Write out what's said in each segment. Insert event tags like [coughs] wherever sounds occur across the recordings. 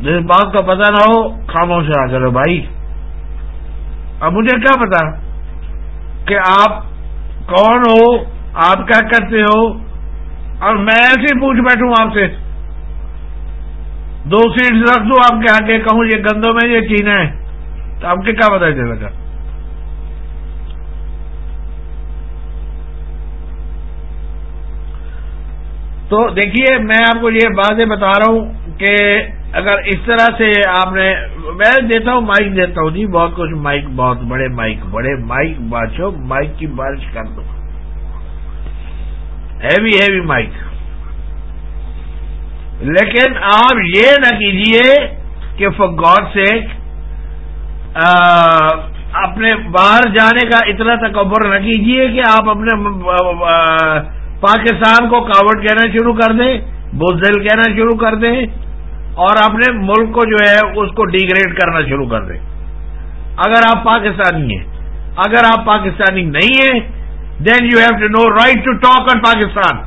جس بات کا پتہ نہ ہو، خاموش رہا کرو بھائی۔ اب مجھے کیا پتا کہ آپ کون ہو، آپ کیا کرتے ہو؟ اور میں ایسے ہی پوچھ بیٹھوں آپ سے۔ دو سیٹ رکھ دوں آپ کے آگے، کہوں یہ گندوں میں یہ چینا ہے۔ تو آپ کے کیا پتا چلے گا؟ تو دیکھیے، میں آپ کو یہ باتیں بتا رہا ہوں کہ اگر اس طرح سے آپ نے میں دیتا ہوں مائک دیتا ہوں جی بہت کچھ مائک، بہت بڑے مائک بڑے مائک بادشاہ مائک کی بارش کر دو۔ ہیوی ہیوی مائک لیکن آپ یہ نہ کیجیے کہ فور گاڈ سے اپنے باہر جانے کا اتنا تکبر نہ کیجیے کہ آپ اپنے پاکستان کو کاوٹ کہنا شروع کر دیں، بزدل کہنا شروع کر دیں۔ اور اپنے ملک کو جو ہے اس کو ڈیگریڈ کرنا شروع کر دیں اگر آپ پاکستانی ہیں، اگر آپ پاکستانی نہیں ہیں then you have to know right to talk on Pakistan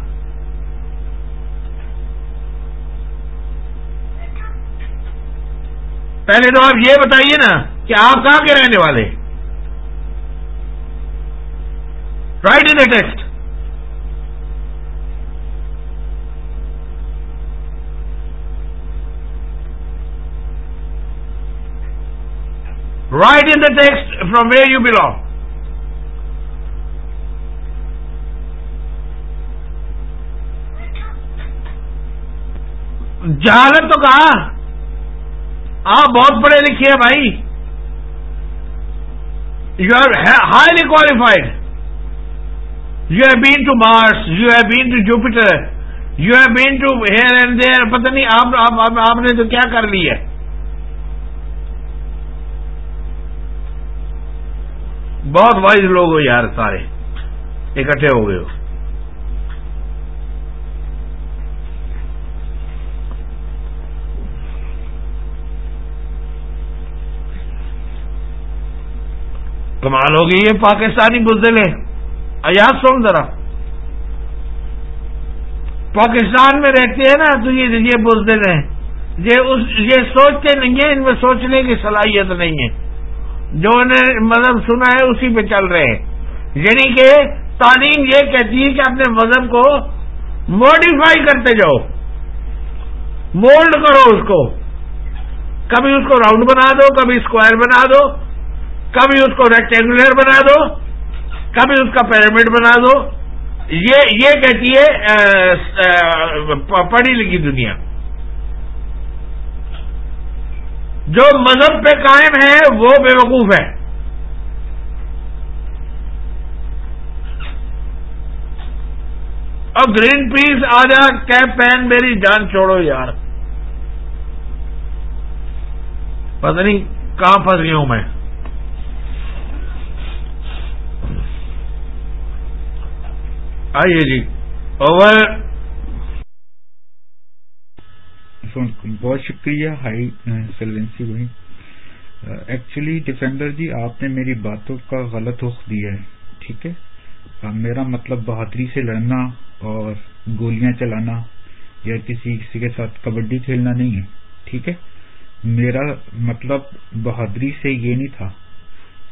پہلے تو آپ یہ بتائیے نا کہ آپ کہاں کے رہنے والے؟ Write in text Write in the text from where you belong. جہالت تو کہا، آپ بہت پڑھے لکھے ہیں بھائی۔ You are highly qualified you have been to Mars you have been to Jupiter you have been to here and there پتہ نہیں آپ نے تو کیا کر لی ہے؟ بہت وائز لوگ ہو یار سارے، اکٹھے ہو گئے ہو۔ کمال ہوگی یہ پاکستانی بزدل ہے ایاز سن ذرا۔ پاکستان میں رہتے ہیں نا، تو یہ بزدل ہیں یہ سوچتے نہیں ہیں، ان میں سوچنے کی صلاحیت نہیں ہے۔ جو انہیں مذہب سنا ہے اسی پہ چل رہے ہیں۔ یعنی کہ تعلیم یہ کہتی ہے کہ اپنے مذہب کو موڈیفائی کرتے جاؤ۔ مولڈ کرو اس کو۔ کبھی اس کو راؤنڈ بنا دو، کبھی اسکوائر بنا دو، کبھی اس کو ریکٹینگولر بنا دو، کبھی اس کا پیرامڈ بنا دو۔ یہ یہ کہتی ہے پڑھی لکھی دنیا۔ جو مذہب پہ قائم ہے، وہ بے وقوف ہے۔ اور گرین پیس آ جا، کیپ پین میری، جان چھوڑو یار۔ پتہ نہیں کہاں پھنس گیا ہوں میں۔ آئیے جی۔ اوور بہت شکریہ، ہائی سیلوینسی بھائی۔ ایکچولی ڈیفینڈر جی آپ نے میری باتوں کا غلط رخ دیا ہے، ٹھیک ہے؟ میرا مطلب بہادری سے لڑنا اور گولیاں چلانا یا کسی کسی کے ساتھ کبڈی کھیلنا نہیں ہے، ٹھیک ہے؟ میرا مطلب بہادری سے یہ نہیں تھا۔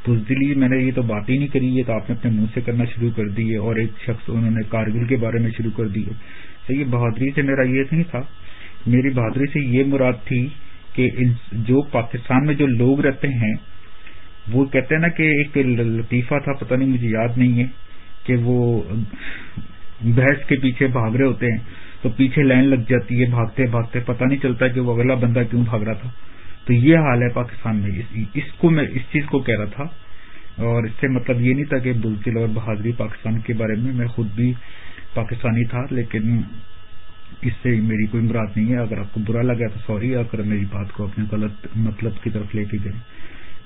بزدلی جی، میں نے یہ تو بات ہی نہیں کری ہے تو آپ نے اپنے منہ سے کرنا شروع کر دی ہے اور ایک شخص انہوں نے کارگل کے بارے میں شروع کر دی ہے۔ صحیح بہادری سے میرا یہ نہیں تھا۔ میری بہادری سے یہ مراد تھی کہ جو پاکستان میں جو لوگ رہتے ہیں، وہ کہتے ہیں نا کہ ایک لطیفہ تھا، پتہ نہیں، مجھے یاد نہیں ہے کہ وہ بحث کے پیچھے بھاگ رہے ہوتے ہیں۔ تو پیچھے لائن لگ جاتی ہے، بھاگتے بھاگتے پتہ نہیں چلتا کہ وہ اگلا بندہ کیوں بھاگ رہا تھا۔ تو یہ حال ہے پاکستان میں۔ اس کو میں، اس چیز کو کہہ رہا تھا۔ اور اس سے مطلب یہ نہیں تھا کہ بلچل اور بہادری پاکستان کے بارے میں میں خود بھی پاکستانی تھا، لیکن اس سے میری کوئی مراد نہیں ہے۔ اگر آپ کو برا لگا تو سوری، اگر میری بات کو اپنے غلط مطلب کی طرف لے کے گئے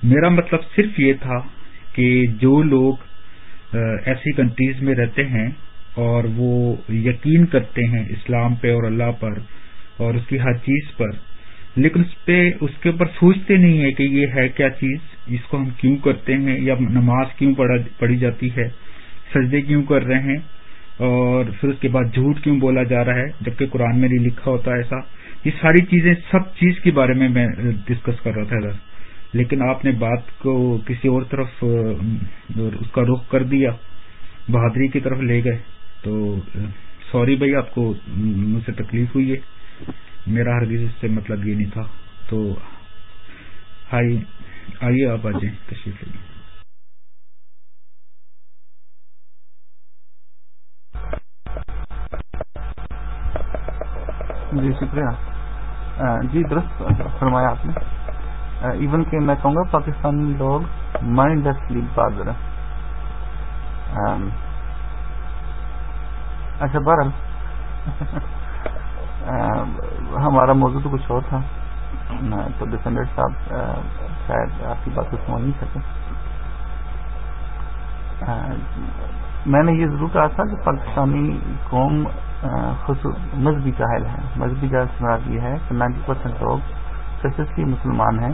میرا مطلب صرف یہ تھا کہ جو لوگ ایسی کنٹریز میں رہتے ہیں اور وہ یقین کرتے ہیں اسلام پہ اور اللہ پر اور اس کی ہر چیز پر، لیکن اس پہ، اس کے اوپر سوچتے نہیں ہے کہ یہ ہے کیا چیز، اس کو ہم کیوں کرتے ہیں یا نماز کیوں پڑھی جاتی ہے، سجدے کیوں کر رہے ہیں۔ اور پھر اس کے بعد جھوٹ کیوں بولا جا رہا ہے؟ جبکہ قرآن میں نہیں لکھا ہوتا ایسا۔ یہ ساری چیزیں، سب چیز کے بارے میں میں ڈسکس کر رہا تھا لیکن آپ نے بات کو کسی اور طرف اس کا رخ کر دیا، بہادری کی طرف لے گئے۔ تو، سوری بھائی، آپ کو مجھ سے تکلیف ہوئی ہے۔ میرا ہرگز اس سے مطلب یہ نہیں تھا۔ تو، آئیے آپ آ جائیں، تشریف لیں جی شکریہ۔ جی درست فرمایا آپ نے۔ ایون کہ میں کہوں گا پاکستانی لوگ مائنڈ لیسلی بازر اچھا بہرحال۔ ہمارا موضوع تو کچھ اور تھا۔ تو ڈیفینڈر صاحب شاید آپ کی بات کو سمجھ نہیں سکے۔ میں نے یہ ضرور کہا تھا کہ پاکستانی قوم مذہبی جاہل ہے مذہبی جاہل سے یہ ہے کہ نائنٹی پرسینٹ لوگ اسپیشلی مسلمان ہیں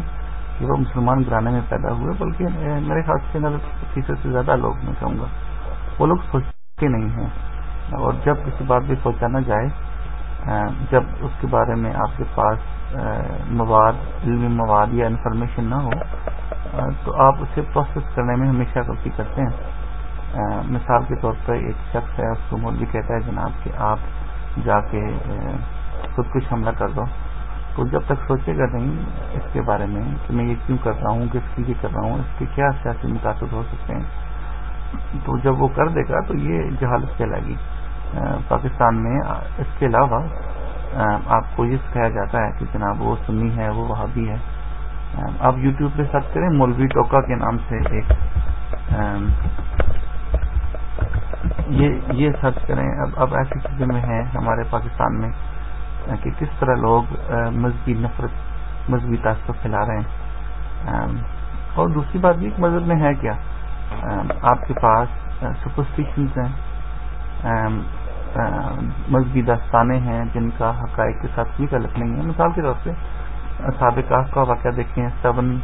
کہ وہ مسلمان گرانے میں پیدا ہوئے، بلکہ میرے خیال سے فیصد سے زیادہ لوگ میں کہوں گا۔ وہ لوگ سوچتے نہیں ہیں۔ اور جب کسی بات بھی پہنچانا جائے جب اس کے بارے میں آپ کے پاس مواد، علمی مواد یا انفارمیشن نہ ہو تو آپ اسے پروسیس کرنے میں ہمیشہ غلطی کرتے ہیں۔ مثال کے طور پر ایک شخص ہے، اس کو مولوی کہتا ہے، جناب کہ آپ جا کے خود کچھ حملہ کر دو۔ تو جب تک سوچے گا نہیں اس کے بارے میں کہ میں یہ کیوں کر رہا ہوں، کس کے لیے کر رہا ہوں، اس کے کیا سیاسی متاثر ہو سکتے ہیں، تو جب وہ کر دے گا تو یہ جہالت کہلائے گی۔ پاکستان میں اس کے علاوہ آپ کو یہ سکھایا جاتا ہے کہ جناب وہ سنی ہے، وہ وہابی ہے۔ آپ یوٹیوب پہ سرچ کریں، مولوی ٹوکا کے نام سے ایک یہ سرچ کریں۔ اب اب ایسی چیزیں میں ہیں ہمارے پاکستان میں کہ کس طرح لوگ مذہبی نفرت، مذہبی تاثر پھیلا رہے ہیں۔ اور دوسری بات بھی مذہب میں ہے کیا؟ آپ کے پاس سپرسٹیشنز ہیں۔ مذہبی داستانیں ہیں جن کا حقائق کے ساتھ کوئی تعلق نہیں ہے۔ مثال کے طور پہ سابقات کا واقعہ دیکھیں۔ سیون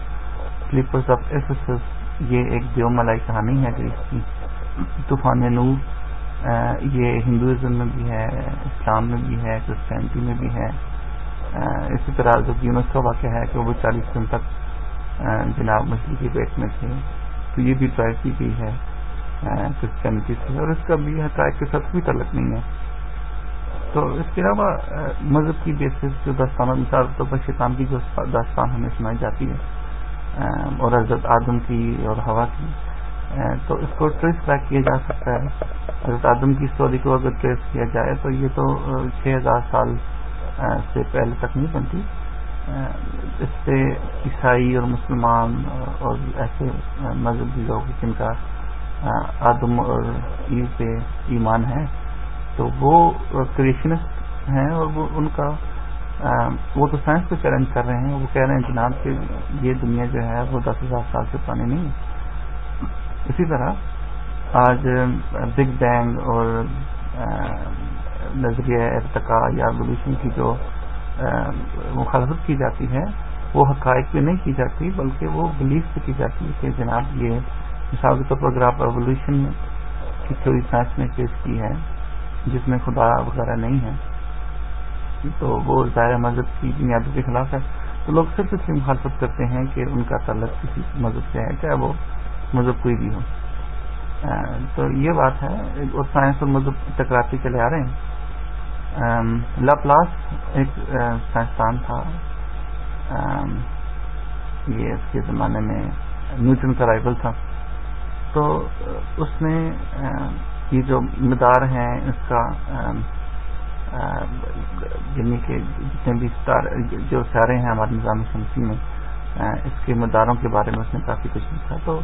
سلیپرز آف ایس یہ ایک دیو ملائی کہانی ہے گریس کی طوفان نور یہ ہندوازم میں بھی ہے، اسلام میں بھی ہے، کرسچینٹی میں بھی ہے۔ اسی طرح جو یونس کا واقعہ ہے کہ وہ چالیس دن تک جناب مچھلی کے پیٹ میں تھے۔ تو یہ بھی ٹرائی کی گئی ہے کرسچینٹی سے۔ اور اس کا بھی حقائق کے ساتھ کوئی تعلق نہیں ہے۔ تو اس کے علاوہ مذہب کی بیسس جو داستانوں مثال طور پر شیطان کی جو داستان ہمیں سنائی جاتی ہے اور حضرت آدم کی اور ہوا کی تو اس کو ٹریس بیک کیا جا سکتا ہے۔ حضرت آدم کی اسٹوری کو اگر ٹریس کیا جائے تو یہ تو چھ ہزار سال سے پہلے تک نہیں بنتی۔ اس سے عیسائی اور مسلمان اور ایسے مذہبی لوگ جن کا آدم اور عید پہ ایمان ہے، تو وہ کریشنسٹ ہیں اور وہ ان کا وہ تو سائنس کو چیلنج کر رہے ہیں۔ وہ کہہ رہے ہیں جناب کہ یہ دنیا جو ہے وہ دس ہزار سال سے پانی نہیں ہے۔ اسی طرح آج بگ بینگ اور نظریہ ارتقا یا ایولیوشن کی جو مخالفت کی جاتی ہے، وہ حقائق پہ نہیں کی جاتی، بلکہ وہ بلیف پہ کی جاتی ہے کہ جناب یہ مثال کے طور پر اگر آپ ایولیوشن کی تھوڑی سائنس نے پیش کی ہے جس میں خدا وغیرہ نہیں ہے تو وہ ظاہر مذہب کی بنیادوں کے خلاف ہے۔ تو لوگ صرف اس کی مخالفت کرتے ہیں کہ ان کا تعلق کسی مذہب سے ہے، چاہے وہ مذہب کوئی بھی ہو۔ تو یہ بات ہے اور سائنس اور مذہب ٹکراتے چلے آ رہے ہیں۔ لاپلاس ایک سائنسدان تھا۔ یہ اس کے زمانے میں نیوٹن کا رائبل تھا۔ تو اس نے یہ جو مدار ہیں، اس کا یعنی کہ جتنے بھی جو سارے ہیں ہمارے نظام شمسی میں اس کے مداروں کے بارے میں اس نے کافی کچھ لکھا۔ تو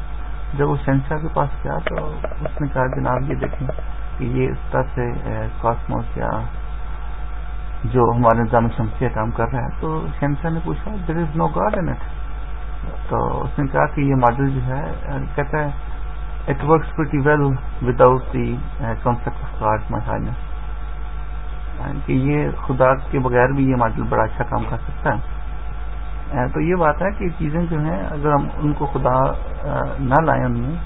جب وہ شہنشاہ کے پاس گیا تو اس نے کہا، جناب یہ دیکھیں کہ یہ اس طرح سے کاسموس یا جو ہمارے نظام شمسی کام کر رہا ہے۔ تو شہنشاہ نے پوچھا دیر از نو گاڈ ان اٹ تو اس نے کہا کہ یہ ماڈل جو ہے کہتا ہے it works very well without the concept of God مائی کہ یہ خدا کے بغیر بھی یہ ماڈل بڑا اچھا کام کر سکتا ہے۔ تو یہ بات ہے کہ چیزیں جو ہیں، اگر ہم ان کو خدا نہ لائیں ان میں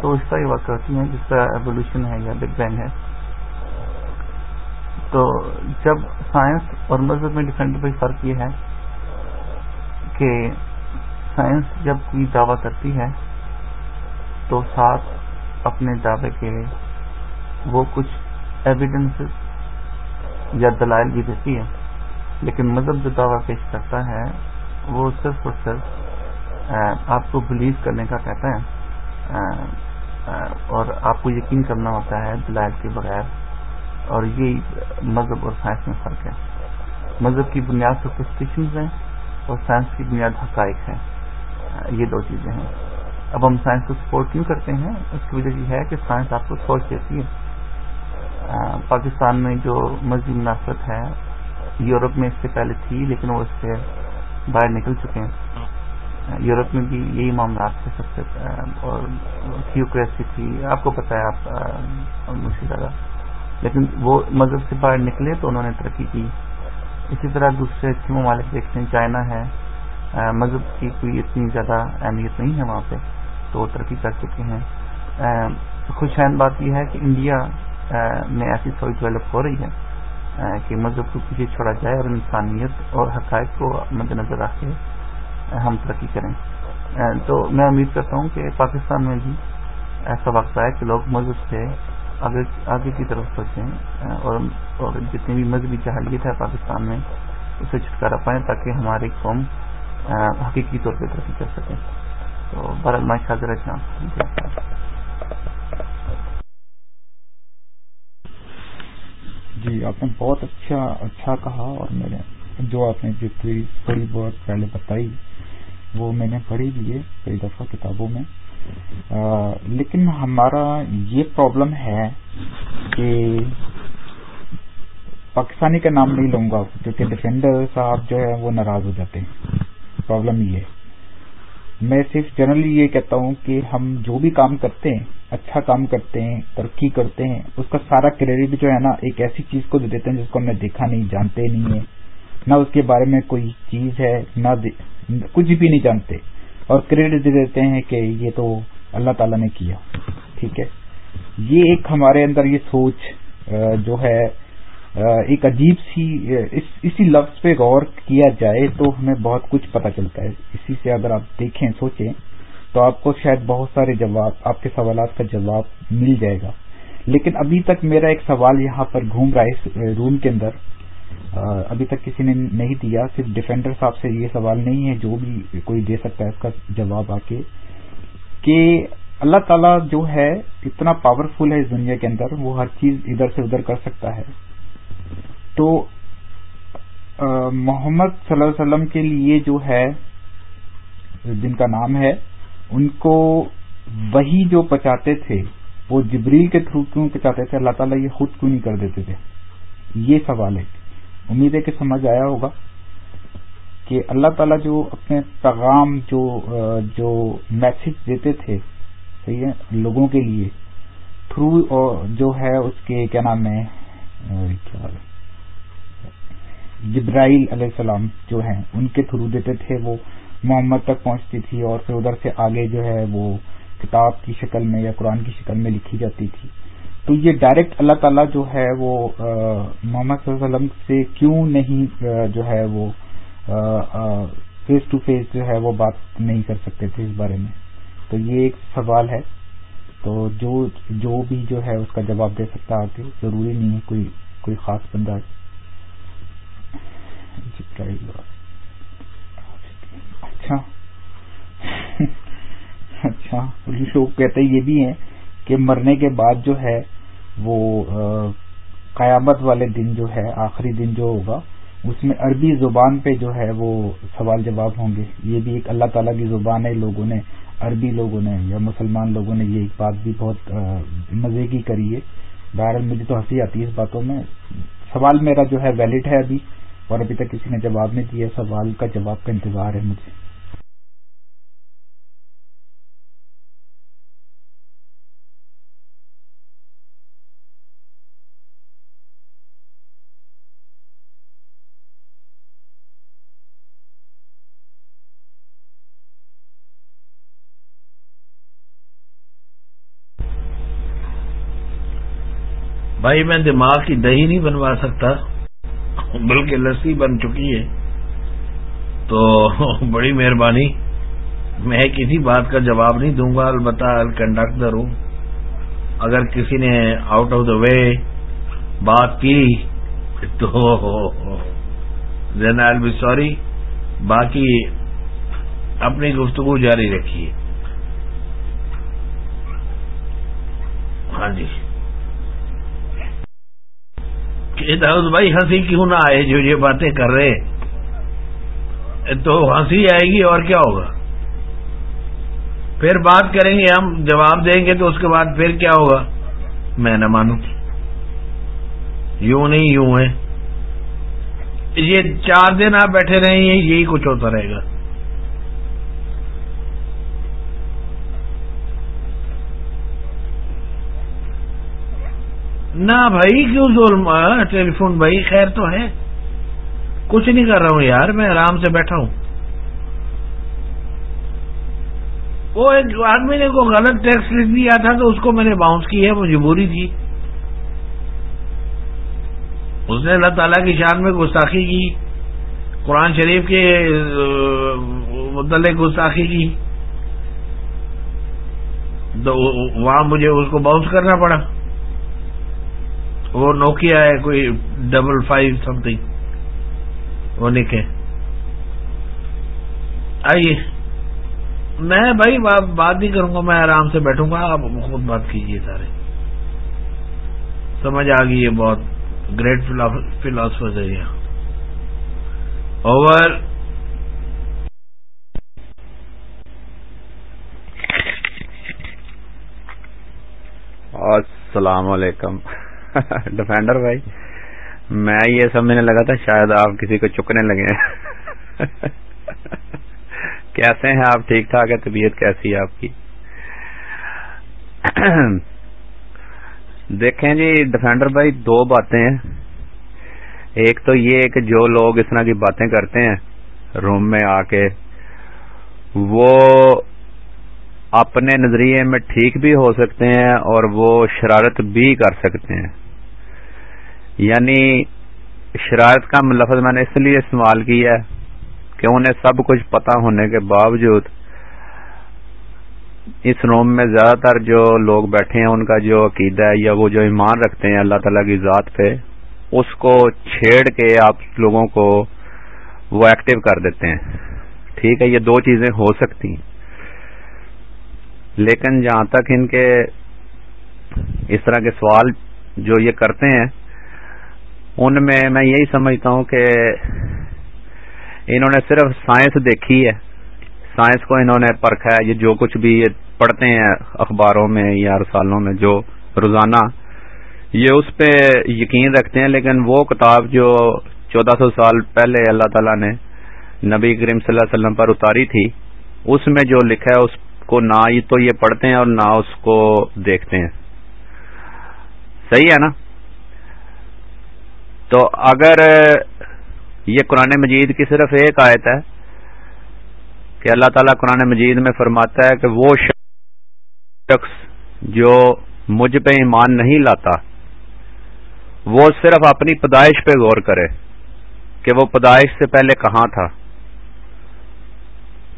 تو اس طرح یہ بات کرتی ہیں جس طرح ایولیوشن ہے یا بگ بینگ ہے۔ تو جب سائنس اور مذہب میں ڈیفینڈ بھائی فرق یہ ہے کہ سائنس جب کوئی دعویٰ کرتی ہے، تو ساتھ اپنے دعوے کے وہ کچھ ایویڈنس یا دلائل بھی دیتی ہے۔ لیکن مذہب جو دعویٰ پیش کرتا ہے وہ صرف اور صرف آپ کو بلیو کرنے کا کہتا ہے اور آپ کو یقین کرنا ہوتا ہے دلائل کے بغیر، اور یہ مذہب اور سائنس میں فرق ہے۔ مذہب کی بنیاد سپسٹیشنز ہیں اور سائنس کی بنیاد حقائق ہے یہ دو چیزیں ہیں۔ اب ہم سائنس کو سپورٹ کیوں کرتے ہیں؟ اس کی وجہ یہ ہے کہ سائنس آپ کو سوچ دیتی ہے۔ پاکستان میں جو مذہبی مناسبت ہے، یورپ میں اس سے پہلے تھی، لیکن وہ اس سے باہر نکل چکے ہیں۔ یورپ میں بھی یہی معاملات تھے سب سے، اور تھیوکریسی تھی۔ آپ کو پتا ہے، آپ مشکل جگہ لیکن وہ مذہب سے باہر نکلے تو انہوں نے ترقی کی۔ اسی طرح دوسرے اچھے ممالک دیکھتے ہیں، چائنا ہے۔ مذہب کی کوئی اتنی زیادہ اہمیت نہیں ہے وہاں پہ، تو وہ ترقی کر چکے ہیں۔ خوش بات یہ ہے کہ انڈیا میں ایسی سوچ ڈیولپ ہو رہی ہے۔ کہ مذہب کو پیچھے چھوڑا جائے اور انسانیت اور حقائق کو مد نظر رکھ کے ہم ترقی کریں۔ تو میں امید کرتا ہوں کہ پاکستان میں بھی ایسا وقت آئے کہ لوگ مذہب سے آگے آگے کی طرف سوچیں اور اور جتنی بھی مذہبی جہلیت ہے پاکستان میں، اسے چھٹکارا پائیں تاکہ ہماری قوم حقیقی طور پہ ترقی کر سکے۔ تو بھارت میں شاگر جی آپ نے بہت اچھا اچھا کہا اور میں نے جو آپ نے جتنی تھوڑی بہت پہلے بتائی، وہ میں نے پڑھی بھی ہے کئی دفعہ کتابوں میں۔ لیکن ہمارا یہ پرابلم ہے کہ پاکستانی کا نام نہیں لوں گا جو کہ ڈیفینڈر صاحب جو ہے وہ ناراض ہو جاتے ہیں۔ پرابلم یہ ہے۔ میں صرف جنرلی یہ کہتا ہوں کہ ہم جو بھی کام کرتے ہیں اچھا کام کرتے ہیں، ترقی کرتے ہیں، اس کا سارا کریڈٹ جو ہے نا ایک ایسی چیز کو دے دیتے ہیں جس کو ہم نے دیکھا نہیں، جانتے نہیں ہے نہ اس کے بارے میں کوئی چیز ہے، نہ کچھ بھی نہیں جانتے۔ اور کریڈٹ دے دیتے ہیں کہ یہ تو اللہ تعالی نے کیا۔ ٹھیک ہے۔ یہ ایک ہمارے اندر یہ سوچ جو ہے ایک عجیب سی اسی لفظ پہ غور کیا جائے تو ہمیں بہت کچھ پتا چلتا ہے۔ اسی سے اگر آپ دیکھیں، سوچیں، تو آپ کو شاید بہت سارے جواب، آپ کے سوالات کا جواب مل جائے گا۔ لیکن ابھی تک میرا ایک سوال یہاں پر گھوم رہا ہے، اس روم کے اندر۔ ابھی تک کسی نے نہیں دیا، صرف ڈیفینڈر صاحب سے یہ سوال نہیں ہے، جو بھی کوئی دے سکتا ہے اس کا جواب آ کے۔ کہ اللہ تعالیٰ جو ہے، اتنا پاورفل ہے اس دنیا کے اندر، وہ ہر چیز ادھر سے ادھر کر سکتا ہے۔ تو محمد صلی اللہ علیہ وسلم کے لیے جو ہے، جن کا نام ہے، ان کو وہی جو پچاتے تھے، وہ جبریل کے تھرو کیوں پچاتے تھے؟ اللہ تعالیٰ یہ خود کیوں نہیں کر دیتے تھے؟ یہ سوال ہے۔ امید ہے کہ سمجھ آیا ہوگا کہ اللہ تعالیٰ جو اپنے پیغام، جو جو میسج دیتے تھے، صحیح ہے، لوگوں کے لیے، تھرو جو ہے، اس کے، کیا نام ہے کیا جبرائیل علیہ السلام جو ہیں، ان کے تھرو دیتے تھے، وہ محمد تک پہنچتی تھی اور پھر ادھر سے آگے جو ہے، وہ کتاب کی شکل میں یا قرآن کی شکل میں لکھی جاتی تھی۔ تو یہ ڈائریکٹ اللہ تعالیٰ جو ہے، وہ محمد صلی اللہ علیہ وسلم سے کیوں نہیں جو ہے، وہ فیس ٹو فیس جو ہے، وہ بات نہیں کر سکتے تھے اس بارے میں۔ تو یہ ایک سوال ہے۔ تو جو جو بھی جو ہے، اس کا جواب دے سکتا آگے ضروری نہیں ہے کوئی کوئی خاص بندہ اچھا۔ اچھا۔ لوگ کہتے یہ بھی ہیں کہ مرنے کے بعد جو ہے وہ قیامت والے دن جو ہے، آخری دن جو ہوگا، اس میں عربی زبان پہ جو ہے وہ سوال جواب ہوں گے۔ یہ بھی ایک اللہ تعالیٰ کی زبان ہے، لوگوں نے، عربی لوگوں نے یا مسلمان لوگوں نے یہ ایک بات بھی بہت مزے کی کری ہے۔ بہرحال مجھے تو ہنسی آتی ہے اس باتوں میں۔ سوال میرا جو ہے ویلڈ ہے ابھی۔ اور ابھی تک کسی نے جواب نہیں دیا، سوال کا جواب کا انتظار ہے مجھے۔ بھائی، میں دماغ کی دہی نہیں بنوا سکتا۔ بلکہ لسی بن چکی ہے۔ تو [laughs] بڑی مہربانی، میں کسی بات کا جواب نہیں دوں گا، البتہ کنڈکٹر ہوں اگر کسی نے آؤٹ آف دا وے بات کی، تو دین آئی بی سوری باقی اپنی گفتگو جاری رکھیے۔ ہاں جی۔ داؤد بھائی، ہنسی کیوں نہ آئے جو یہ باتیں کر رہے؟ تو ہنسی آئے گی اور کیا ہوگا؟ پھر بات کریں گے، ہم جواب دیں گے تو اس کے بعد پھر کیا ہوگا؟ میں نہ مانوں یوں نہیں، یوں ہے۔ یہ چار دن آپ بیٹھے رہیں، یہی کچھ ہوتا رہے گا۔ نہ بھائی کیوں ظلم؟ ٹیلی فون بھائی، خیر تو ہے۔ کچھ نہیں کر رہا ہوں یار، میں آرام سے بیٹھا ہوں۔ وہ ایک آدمی نے کوئی غلط ٹیکس لکھ دیا تھا تو اس کو میں نے باؤنس کی ہے مجبوری تھی۔ اس نے اللہ تعالی کی شان میں گستاخی کی، قرآن شریف کے متعلق گستاخی کی۔ تو وہاں مجھے اس کو باؤنس کرنا پڑا۔ وہ نوکیا ہے کوئی ڈبل فائیو سم تھنگ۔ وہ نکے۔ آئیے۔ میں بھائی بات نہیں کروں گا، میں آرام سے بیٹھوں گا۔ آپ خود بات کیجیے سارے۔ سمجھ آ گئی یہ بہت گریٹ فلاسفر ہے یہاں اوور السلام علیکم ڈیفینڈر بھائی۔ میں یہ سمجھنے لگا تھا، شاید آپ کسی کو چکنے لگے۔ کیسے ہیں آپ؟ ٹھیک ٹھاک ہے؟ طبیعت کیسی ہے آپ کی؟ دیکھیں جی ڈیفینڈر بھائی، دو باتیں ہیں۔ ایک تو یہ کہ جو لوگ اس طرح کی باتیں کرتے ہیں روم میں آ کے، وہ اپنے نظریے میں ٹھیک بھی ہو سکتے ہیں اور وہ شرارت بھی کر سکتے ہیں۔ یعنی شرارت کا لفظ میں نے اس لیے استعمال کیا ہے کہ انہیں سب کچھ پتا ہونے کے باوجود اس روم میں زیادہ تر جو لوگ بیٹھے ہیں، ان کا جو عقیدہ ہے یا وہ جو ایمان رکھتے ہیں اللہ تعالی کی ذات پہ، اس کو چھیڑ کے آپ لوگوں کو وہ ایکٹیو کر دیتے ہیں۔ ٹھیک ہے، یہ دو چیزیں ہو سکتی ہیں۔ لیکن جہاں تک ان کے اس طرح کے سوال جو یہ کرتے ہیں ان میں میں یہی سمجھتا ہوں کہ انہوں نے صرف سائنس دیکھی ہے۔ سائنس کو انہوں نے پرکھا ہے یہ جو کچھ بھی یہ پڑھتے ہیں اخباروں میں یا رسالوں میں، جو روزانہ، یہ اس پہ یقین رکھتے ہیں۔ لیکن وہ کتاب جو چودہ سو سال پہلے اللہ تعالی نے نبی کریم صلی اللہ علیہ وسلم پر اتاری تھی، اس میں جو لکھا ہے، اس کو نہ ہی تو یہ پڑھتے ہیں اور نہ اس کو دیکھتے ہیں۔ صحیح ہے نا؟ تو اگر یہ قرآن مجید کی صرف ایک آیت ہے کہ اللہ تعالیٰ قرآن مجید میں فرماتا ہے کہ وہ شخص جو مجھ پہ ایمان نہیں لاتا، وہ صرف اپنی پیدائش پہ غور کرے کہ وہ پیدائش سے پہلے کہاں تھا۔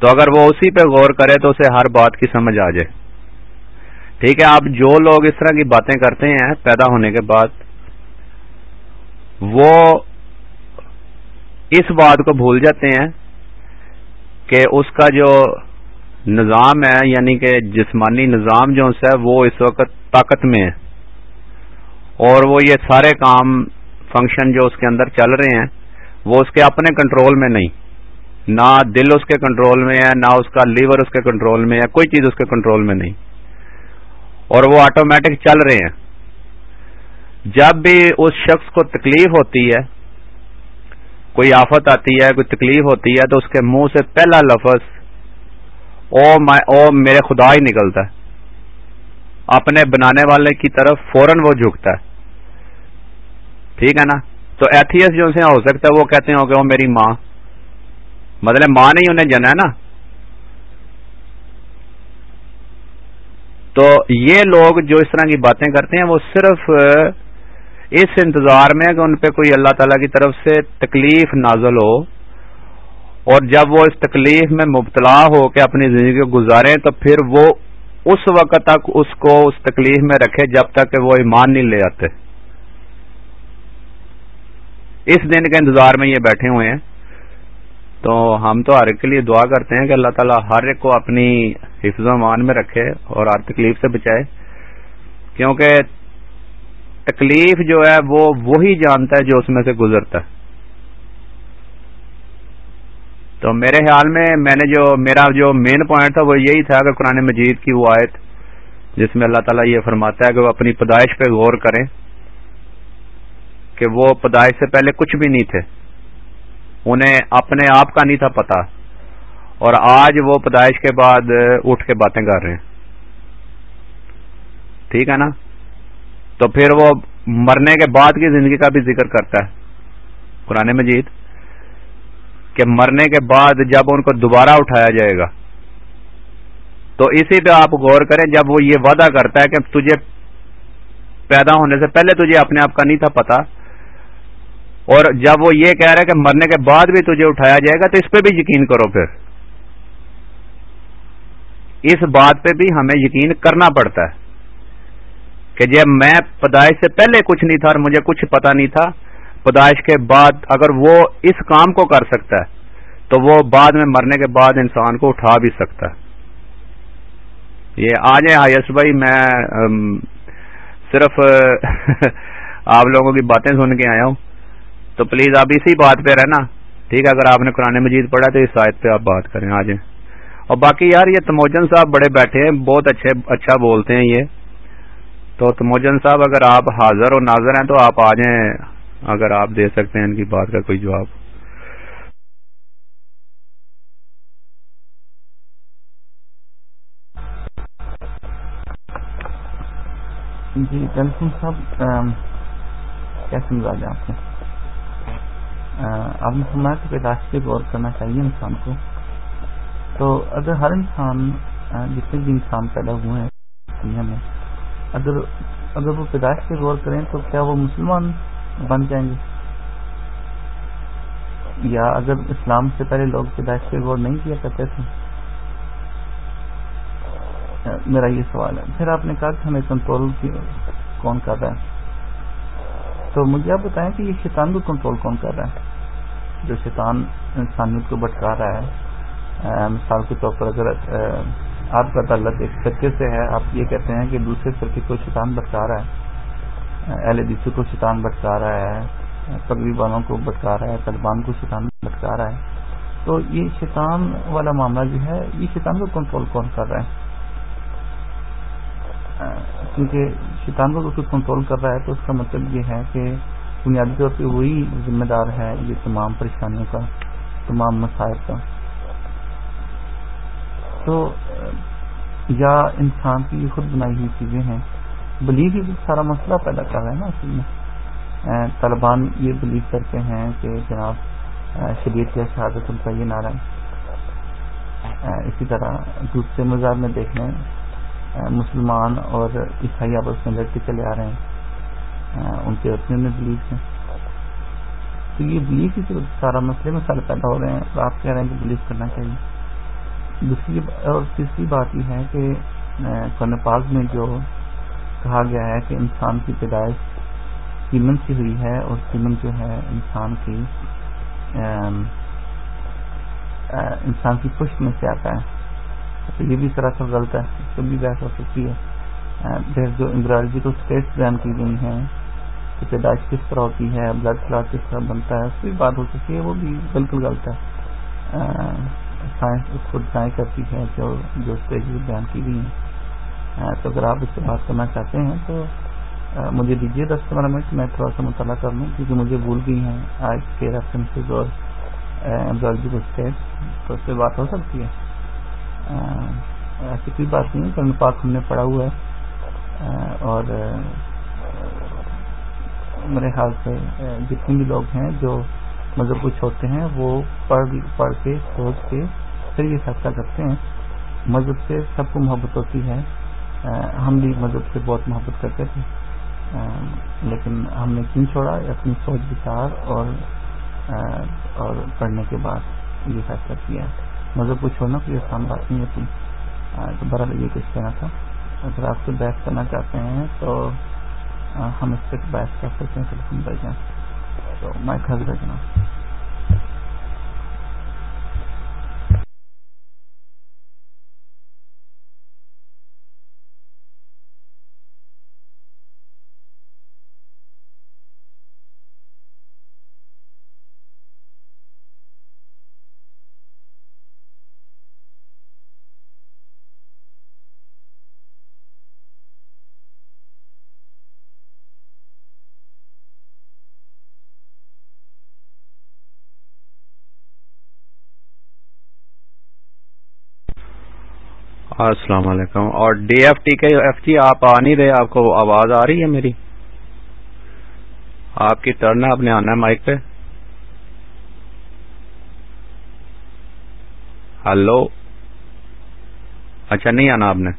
تو اگر وہ اسی پہ غور کرے تو اسے ہر بات کی سمجھ آ جائے۔ ٹھیک ہے، آپ جو لوگ اس طرح کی باتیں کرتے ہیں، پیدا ہونے کے بعد وہ اس بات کو بھول جاتے ہیں کہ اس کا جو نظام ہے یعنی کہ جسمانی نظام جو ہے، وہ اس وقت طاقت میں ہے۔ اور وہ یہ سارے کام فنکشن جو اس کے اندر چل رہے ہیں، وہ اس کے اپنے کنٹرول میں نہیں۔ نہ دل اس کے کنٹرول میں ہے، نہ اس کا لیور اس کے کنٹرول میں ہے، کوئی چیز اس کے کنٹرول میں نہیں۔ اور وہ آٹومیٹک چل رہے ہیں۔ جب بھی اس شخص کو تکلیف ہوتی ہے، کوئی آفت آتی ہے، کوئی تکلیف ہوتی ہے، تو اس کے منہ سے پہلا لفظ، او او میرے خدا ہی نکلتا ہے. اپنے بنانے والے کی طرف فوراً وہ جھکتا ہے۔ ٹھیک ہے نا؟ تو ایتھیس جو سے ہو سکتا ہے، وہ کہتے ہیں کہ وہ میری ماں۔ مطلب ماں نہیں، انہیں جنا ہے نا۔ تو یہ لوگ جو اس طرح کی باتیں کرتے ہیں، وہ صرف اس انتظار میں کہ ان پہ کوئی اللہ تعالی کی طرف سے تکلیف نازل ہو اور جب وہ اس تکلیف میں مبتلا ہو کے اپنی زندگی کو گزارے تو پھر وہ اس وقت تک اس کو اس تکلیف میں رکھے جب تک کہ وہ ایمان نہیں لے آتے۔ اس دن کے انتظار میں یہ بیٹھے ہوئے ہیں۔ تو ہم تو ہر ایک کے لیے دعا کرتے ہیں کہ اللہ تعالیٰ ہر ایک کو اپنی حفظ و امان میں رکھے اور ہر تکلیف سے بچائے۔ کیونکہ تکلیف جو ہے وہ وہی جانتا ہے جو اس میں سے گزرتا ہے۔ تو میرے خیال میں میں نے جو میرا جو مین پوائنٹ تھا وہ یہی تھا کہ قرآن مجید کی وہ آیت جس میں اللہ تعالیٰ یہ فرماتا ہے کہ وہ اپنی پیدائش پہ غور کریں کہ وہ پیدائش سے پہلے کچھ بھی نہیں تھے۔ انہیں اپنے آپ کا نہیں تھا پتا۔ اور آج وہ پیدائش کے بعد اٹھ کے باتیں کر رہے ہیں۔ ٹھیک ہے نا؟ تو پھر وہ مرنے کے بعد کی زندگی کا بھی ذکر کرتا ہے قرآن مجید کہ مرنے کے بعد جب ان کو دوبارہ اٹھایا جائے گا تو اسی پہ آپ غور کریں جب وہ یہ وعدہ کرتا ہے کہ تجھے پیدا ہونے سے پہلے تجھے اپنے آپ کا نہیں تھا پتا اور جب وہ یہ کہہ رہا ہے کہ مرنے کے بعد بھی تجھے اٹھایا جائے گا تو اس پہ بھی یقین کرو پھر۔ اس بات پہ بھی ہمیں یقین کرنا پڑتا ہے۔ کہ جی جب میں پیدائش سے پہلے کچھ نہیں تھا اور مجھے کچھ پتا نہیں تھا، پیدائش کے بعد اگر وہ اس کام کو کر سکتا ہے، تو وہ بعد میں مرنے کے بعد انسان کو اٹھا بھی سکتا ہے۔ یہ آج ہائیس بھائی، میں صرف، [laughs] آپ لوگوں کی باتیں سن کے آیا ہوں۔ تو پلیز آپ اسی بات پہ رہنا، ٹھیک ہے؟ اگر آپ نے قرآن مجید پڑھا تو اس سائد پہ آپ بات کریں آ جائیں اور باقی یار، یہ تموجن صاحب بڑے بیٹھے ہیں، بہت اچھے اچھا بولتے ہیں یہ۔ تو تموجن صاحب، اگر آپ حاضر اور ناظر ہیں تو آپ آ جائیں، اگر آپ دے سکتے ہیں ان کی بات کا کوئی جواب۔ جی صاحب کیا سمجھا جائے آپ نے آپ نے فرمایا کہ پیدائش پہ غور کرنا چاہیے انسان کو۔ تو اگر ہر انسان جتنے بھی انسان پیدا ہوئے ہیں دنیا میں اگر اگر وہ پیدائش پہ غور کریں تو کیا وہ مسلمان بن جائیں گے؟ یا اگر اسلام سے پہلے لوگ پیدائش پہ غور نہیں کیا کرتے تھے؟ میرا یہ سوال ہے۔ پھر آپ نے کہا کہ ہمیں کنٹرول کون کر رہا ہے؟ تو مجھے آپ بتائیں کہ یہ شیطان کو کنٹرول کون کر رہا ہے؟ جو شیطان انسانیت کو بٹکا رہا ہے، مثال کے طور پر اگر آپ کا تعلق ایک فرقے سے ہے، آپ یہ کہتے ہیں کہ دوسرے فرقے کو شیطان بٹکا رہا ہے ایل اے کو شیطان بٹکا رہا ہے پگڑی والوں کو بٹکا رہا ہے، طالبان کو شیطان بٹکا رہا ہے۔ تو یہ شیطان والا معاملہ جو ہے، یہ شیطان کو کنٹرول کون کر رہا ہے؟ کیونکہ شیطان کو کوئی کنٹرول کر رہا ہے تو اس کا مطلب یہ ہے کہ بنیادی طور پہ وہی ذمہ دار ہے یہ تمام پریشانیوں کا، تمام مسائل کا۔ تو، یا انسان کی خود بنائی ہوئی چیزیں ہیں۔ بلیو ہی سارا مسئلہ پیدا کر رہا ہے نا اصل میں۔ طالبان یہ بلیو کرتے ہیں کہ جناب شریعت یا شہادت ان کا یہ نعرہ ہے۔ اسی طرح دوسرے مزار میں دیکھ لیں مسلمان اور عیسائی آپس میں لڑتے چلے آ رہے ہیں۔ ان کے اپنے میں بلیف ہیں۔ تو یہ بلیف ہی سارا مسئلے میں پیدا ہو رہے ہیں تو آپ کہہ رہے ہیں کہ بلیف کرنا چاہیے۔ دوسری اور تیسری بات یہ ہے کہ قرن پاک میں جو کہا گیا ہے کہ انسان کی پیدائش سیمن سے ہوئی ہے اور سیمن جو ہے انسان کی انسان کی پشت میں سے آتا ہے۔ تو یہ بھی سراسر غلط ہے، اس بھی بحث ہو سکتی ہے۔ پھر جو امبرائڈری اسٹیٹس بیان کی گئی ہیں، کہ پیدائش کس طرح ہوتی ہے، بلڈ کلاس کس طرح بنتا ہے، اس کی بات ہو سکتی ہے، وہ بھی بالکل غلط ہے۔ سائنس خود ٹرائی کرتی ہے جو جو اسٹیج بیان کی گئی ہیں۔ تو اگر آپ اس سے بات کرنا چاہتے ہیں تو مجھے دیجیے دس پندرہ منٹ، میں تھوڑا سا مطالعہ کر لوں، کیونکہ مجھے بھول گئی ہیں۔ آج کے ریفرنسز اور امبرائڈری کو اسٹیج تو اس سے بات ہو سکتی ہے۔ ایسی کوئی بات نہیں کرن پاک ہم نے پڑھا ہوا ہے۔ اور میرے خیال سے جتنے بھی لوگ ہیں جو مذہب کو چھوڑتے ہیں، وہ پڑھ پڑھ کے، سوچ کے پھر یہ فیصلہ کرتے ہیں، مذہب سے سب کو محبت ہوتی ہے۔ ہم بھی مذہب سے بہت محبت کرتے تھے۔ لیکن ہم نے کیوں چھوڑا؟ اپنی سوچ بچار اور اور پڑھنے کے بعد یہ فیصلہ کیا۔ مذہب کو چھوڑنا کوئی آسان بات نہیں ہوتی۔ تو بہرحال یہ کچھ کہنا تھا۔ اگر آپ سے بحث کرنا چاہتے ہیں تو ہم اس پہ بحث کر سکتے ہیں۔ ٹیلیفون پر جائیں۔ تو میں خز رکھنا السلام علیکم۔ اور ڈی ایف ٹی کے ایف جی آپ آ نہیں رہے، آپ کو آواز آ رہی ہے میری؟ آپ کی ٹرن ہے، آپ نے آنا ہے مائک پہ۔ ہلو اچھا نہیں آنا آپ نے۔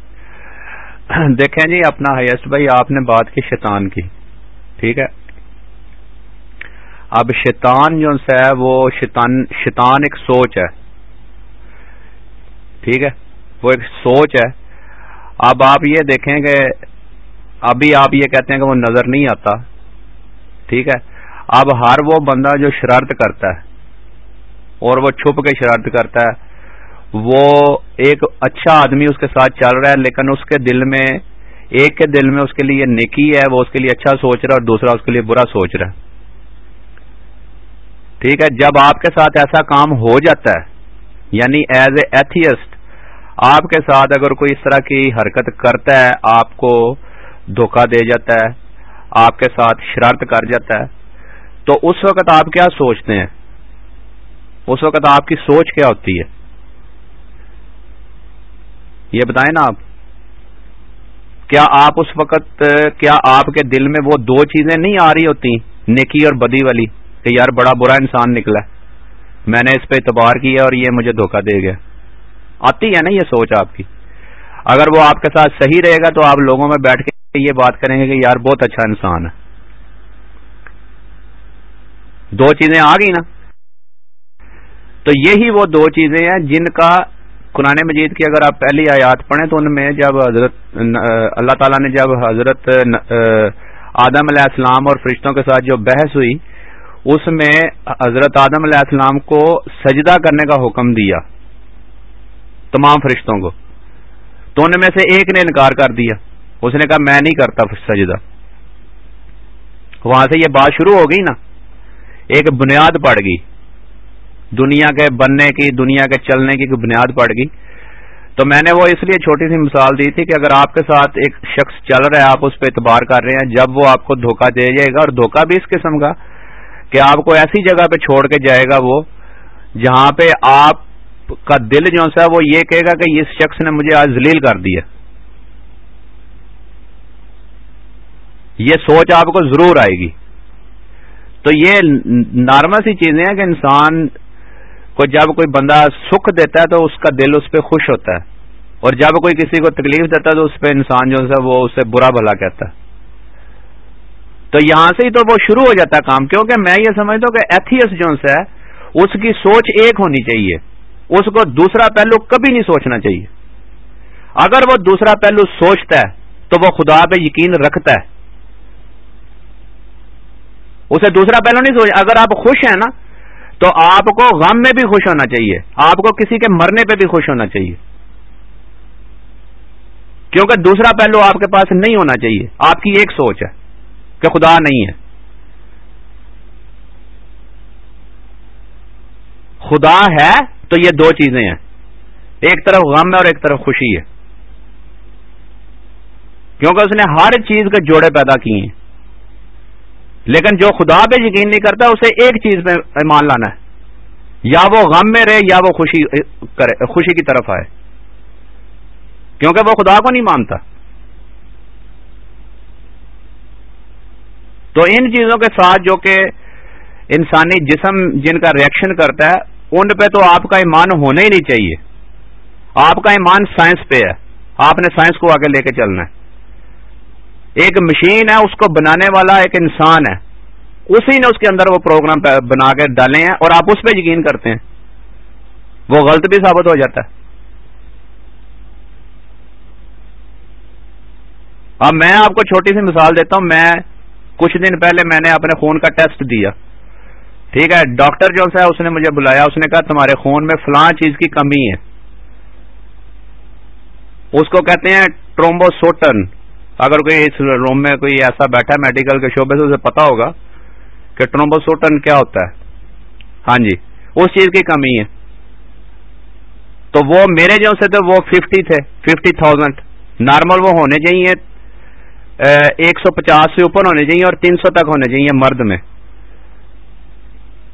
دیکھیں جی اپنا ہائیسٹ بھائی، آپ نے بات کی شیطان کی۔ ٹھیک ہے۔ اب شیطان جو ہے، وہ شیطان شیطان ایک سوچ ہے۔ ٹھیک ہے۔ وہ ایک سوچ ہے۔ اب آپ یہ دیکھیں کہ ابھی آپ یہ کہتے ہیں کہ وہ نظر نہیں آتا۔ ٹھیک ہے۔ اب ہر وہ بندہ جو شرارت کرتا ہے اور وہ چھپ کے شرارت کرتا ہے، وہ ایک اچھا آدمی اس کے ساتھ چل رہا ہے، لیکن اس کے دل میں، ایک کے دل میں اس کے لیے نیکی ہے، وہ اس کے لیے اچھا سوچ رہا ہے اور دوسرا اس کے لیے برا سوچ رہا ہے۔ ٹھیک ہے۔ جب آپ کے ساتھ ایسا کام ہو جاتا ہے یعنی ایز اے ایتھیسٹ آپ کے ساتھ اگر کوئی اس طرح کی حرکت کرتا ہے، آپ کو دھوکہ دے جاتا ہے، آپ کے ساتھ شرارت کر جاتا ہے، تو اس وقت آپ کیا سوچتے ہیں؟ اس وقت آپ کی سوچ کیا ہوتی ہے؟ یہ بتائیں نا آپ، کیا آپ اس وقت، کیا آپ کے دل میں وہ دو چیزیں نہیں آ رہی ہوتی، نیکی اور بدی والی، کہ یار بڑا برا انسان نکلا میں نے اس پہ اعتبار کیا اور یہ مجھے دھوکہ دے گیا۔ آتی ہے نا یہ سوچ آپ کی؟ اگر وہ آپ کے ساتھ صحیح رہے گا تو آپ لوگوں میں بیٹھ کے یہ بات کریں گے کہ یار بہت اچھا انسان ہے۔ دو چیزیں آ گئی نا۔ تو یہی وہ دو چیزیں ہیں جن کا قرآن مجید کی اگر آپ پہلی آیات پڑھیں تو ان میں جب حضرت، اللہ تعالیٰ نے جب حضرت آدم علیہ السلام اور فرشتوں کے ساتھ جو بحث ہوئی، اس میں حضرت آدم علیہ السلام کو سجدہ کرنے کا حکم دیا۔ تمام فرشتوں کو۔ تو ان میں سے ایک نے انکار کر دیا۔ اس نے کہا، میں نہیں کرتا سجدہ۔ وہاں سے یہ بات شروع ہو گئی نا۔ ایک بنیاد پڑ گئی۔ دنیا کے بننے کی، دنیا کے چلنے کی بنیاد پڑ گئی۔ تو میں نے وہ اس لیے چھوٹی سی مثال دی تھی کہ اگر آپ کے ساتھ ایک شخص چل رہا ہے، آپ اس پہ اعتبار کر رہے ہیں، جب وہ آپ کو دھوکہ دے جائے گا اور دھوکہ بھی اس قسم کا کہ آپ کو ایسی جگہ پہ چھوڑ کے جائے گا وہ، جہاں پہ آپ کا دل جو سا وہ یہ کہے گا کہ اس شخص نے مجھے آج ذلیل کر دیا۔ یہ سوچ آپ کو ضرور آئے گی۔ تو یہ نارمل سی چیزیں ہیں کہ انسان کو جب کوئی بندہ سکھ دیتا ہے تو اس کا دل اس پہ خوش ہوتا ہے۔ اور جب کوئی کسی کو تکلیف دیتا ہے تو اس پہ انسان جو ہے وہ اسے برا بھلا کہتا ہے۔ تو یہاں سے ہی تو وہ شروع ہو جاتا ہے کام، کیونکہ میں یہ سمجھتا ہوں کہ ایتھیس جو ہے، اس کی سوچ ایک ہونی چاہیے۔ اس کو دوسرا پہلو کبھی نہیں سوچنا چاہیے۔ اگر وہ دوسرا پہلو سوچتا ہے، تو وہ خدا پہ یقین رکھتا ہے۔ اسے دوسرا پہلو نہیں سوچ اگر آپ خوش ہیں نا، تو آپ کو غم میں بھی خوش ہونا چاہیے۔ آپ کو کسی کے مرنے پہ بھی خوش ہونا چاہیے۔ کیونکہ دوسرا پہلو آپ کے پاس نہیں ہونا چاہیے۔ آپ کی ایک سوچ ہے کہ خدا نہیں ہے۔ خدا ہے تو یہ دو چیزیں ہیں۔ ایک طرف غم ہے اور ایک طرف خوشی ہے۔ کیونکہ اس نے ہر چیز کے جوڑے پیدا کیے ہیں۔ لیکن جو خدا پہ یقین نہیں کرتا، اسے ایک چیز پہ ایمان لانا ہے۔ یا وہ غم میں رہے یا وہ خوشی کرے، خوشی کی طرف آئے۔ کیونکہ وہ خدا کو نہیں مانتا۔ تو ان چیزوں کے ساتھ جو کہ انسانی جسم جن کا ریئیکشن کرتا ہے ان پہ تو آپ کا ایمان ہونا ہی نہیں چاہیے۔ آپ کا ایمان سائنس پہ ہے۔ آپ نے سائنس کو آگے لے کے چلنا ہے۔ ایک مشین ہے، اس کو بنانے والا ایک انسان ہے۔ اسی نے اس کے اندر وہ پروگرام بنا کے ڈالے ہیں اور آپ اس پہ یقین کرتے ہیں۔ وہ غلط بھی ثابت ہو جاتا ہے۔ اب میں آپ کو چھوٹی سی مثال دیتا ہوں۔ میں کچھ دن پہلے میں نے اپنے خون کا ٹیسٹ دیا۔ ٹھیک ہے، ڈاکٹر جو ہے، اس نے مجھے بلایا، اس نے کہا تمہارے خون میں فلاں چیز کی کمی ہے۔ اس کو کہتے ہیں ٹرومبوسوٹن۔ اگر کوئی اس روم میں کوئی ایسا بیٹھا ہے میڈیکل کے شعبے سے، اسے پتا ہوگا کہ ٹرومبوسوٹن کیا ہوتا ہے۔ ہاں جی اس چیز کی کمی ہے۔ تو وہ میرے جو سے تھے، وہ ففٹی تھے ففٹی تھاؤزینڈ نارمل وہ ہونے چاہیے ایک سو پچاس سے اوپر ہونے چاہیے اور تین سو تک ہونے چاہیے مرد میں۔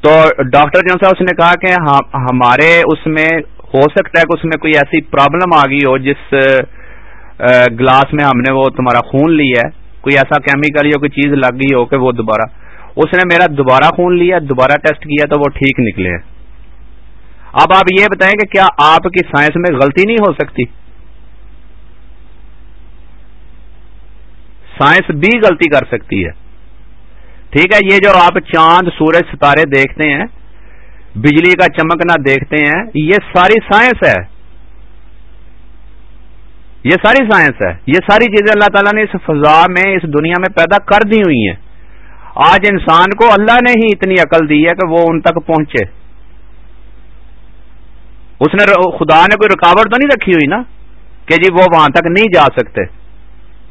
تو ڈاکٹر جو اس نے کہا کہ ہمارے اس میں ہو سکتا ہے کہ اس میں کوئی ایسی پرابلم آ گئی ہو جس گلاس میں ہم نے وہ تمہارا خون لیا ہے، کوئی ایسا کیمیکل یا کوئی چیز لگ گئی ہو کہ وہ دوبارہ۔ اس نے میرا دوبارہ خون لیا، دوبارہ ٹیسٹ کیا تو وہ ٹھیک نکلے۔ اب آپ یہ بتائیں کہ کیا آپ کی سائنس میں غلطی نہیں ہو سکتی؟ سائنس بھی غلطی کر سکتی ہے۔ ٹھیک ہے، یہ جو آپ چاند، سورج، ستارے دیکھتے ہیں، بجلی کا چمکنا دیکھتے ہیں، یہ ساری سائنس ہے۔ یہ ساری سائنس ہے۔ یہ ساری چیزیں اللہ تعالیٰ نے اس فضا میں، اس دنیا میں پیدا کر دی ہوئی ہیں۔ آج انسان کو اللہ نے ہی اتنی عقل دی ہے کہ وہ ان تک پہنچے۔ اس نے خدا نے کوئی رکاوٹ تو نہیں رکھی ہوئی نا؟ کہ جی وہ وہاں تک نہیں جا سکتے۔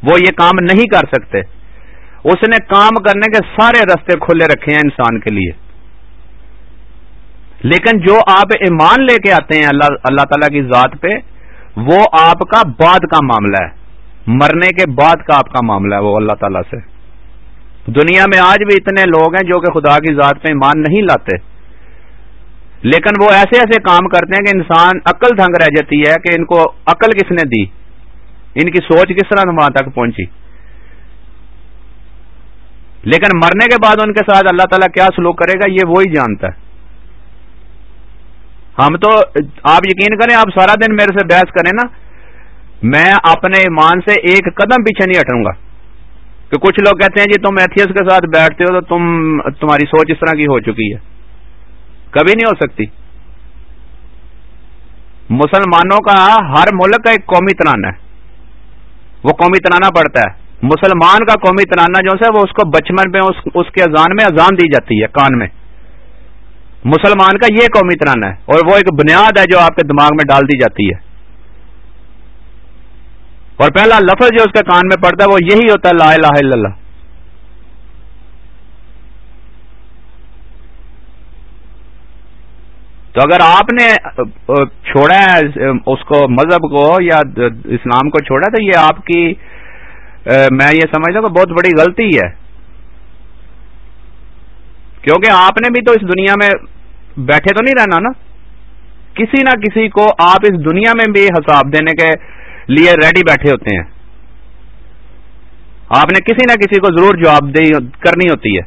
وہ یہ کام نہیں کر سکتے۔ اس نے کام کرنے کے سارے رستے کھلے رکھے ہیں انسان کے لیے۔ لیکن جو آپ ایمان لے کے آتے ہیں اللہ اللہ تعالی کی ذات پہ، وہ آپ کا بعد کا معاملہ ہے۔ مرنے کے بعد کا آپ کا معاملہ ہے وہ اللہ تعالی سے۔ دنیا میں آج بھی اتنے لوگ ہیں جو کہ خدا کی ذات پہ ایمان نہیں لاتے۔ لیکن وہ ایسے ایسے کام کرتے ہیں کہ انسان عقل دھنگ رہ جاتی ہے کہ ان کو عقل کس نے دی؟ ان کی سوچ کس طرح وہاں تک پہنچی؟ لیکن مرنے کے بعد ان کے ساتھ اللہ تعالیٰ کیا سلوک کرے گا یہ وہی جانتا ہے۔ ہم تو آپ یقین کریں آپ سارا دن میرے سے بحث کریں نا، میں اپنے ایمان سے ایک قدم پیچھے نہیں ہٹوں گا۔ کہ کچھ لوگ کہتے ہیں جی تم ایتھیس کے ساتھ بیٹھتے ہو تو تم، تمہاری سوچ اس طرح کی ہو چکی ہے۔ کبھی نہیں ہو سکتی۔ مسلمانوں کا ہر ملک کا ایک قومی ترانہ ہے۔ وہ قومی ترانہ پڑتا ہے۔ مسلمان کا قومی ترانہ جو ہے وہ اس کو بچپن میں اس, اس کے اذان میں اذان دی جاتی ہے کان میں۔ مسلمان کا یہ قومی ترانہ ہے اور وہ ایک بنیاد ہے جو آپ کے دماغ میں ڈال دی جاتی ہے۔ اور پہلا لفظ جو اس کے کان میں پڑتا ہے وہ یہی ہوتا ہے لا الہ الا اللہ۔ تو اگر آپ نے چھوڑا ہے اس کو مذہب کو یا اسلام کو چھوڑا تو یہ آپ کی میں یہ سمجھتا ہوں کہ بہت بڑی غلطی ہے۔ کیونکہ آپ نے بھی تو اس دنیا میں بیٹھے تو نہیں رہنا نا۔ کسی نہ کسی کو آپ اس دنیا میں بھی حساب دینے کے لیے ریڈی بیٹھے ہوتے ہیں۔ آپ نے کسی نہ کسی کو ضرور جواب کرنی ہوتی ہے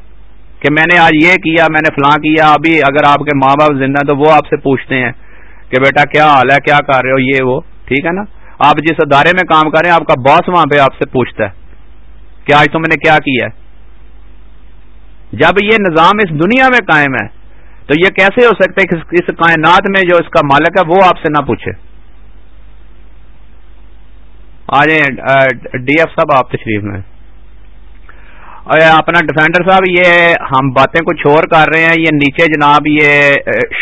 کہ میں نے آج یہ کیا، میں نے فلاں کیا، ابھی اگر آپ کے ماں باپ زندہ تو وہ آپ سے پوچھتے ہیں کہ بیٹا کیا حال ہے، کیا کر رہے ہو، یہ وہ، ٹھیک ہے نا؟ آپ جس ادارے میں کام کر رہے ہیں، آپ کا باس وہاں پہ آپ سے پوچھتا ہے کہ آج تم نے کیا کیا ہے؟ جب یہ نظام اس دنیا میں قائم ہے، تو یہ کیسے ہو سکتا ہے اس کائنات میں جو اس کا مالک ہے، وہ آپ سے نہ پوچھے؟ آج ڈی ایف صاحب، آپ تشریف میں اپنا ڈیفینڈر صاحب، یہ ہم باتیں کچھ اور کر رہے ہیں۔ یہ نیچے جناب، یہ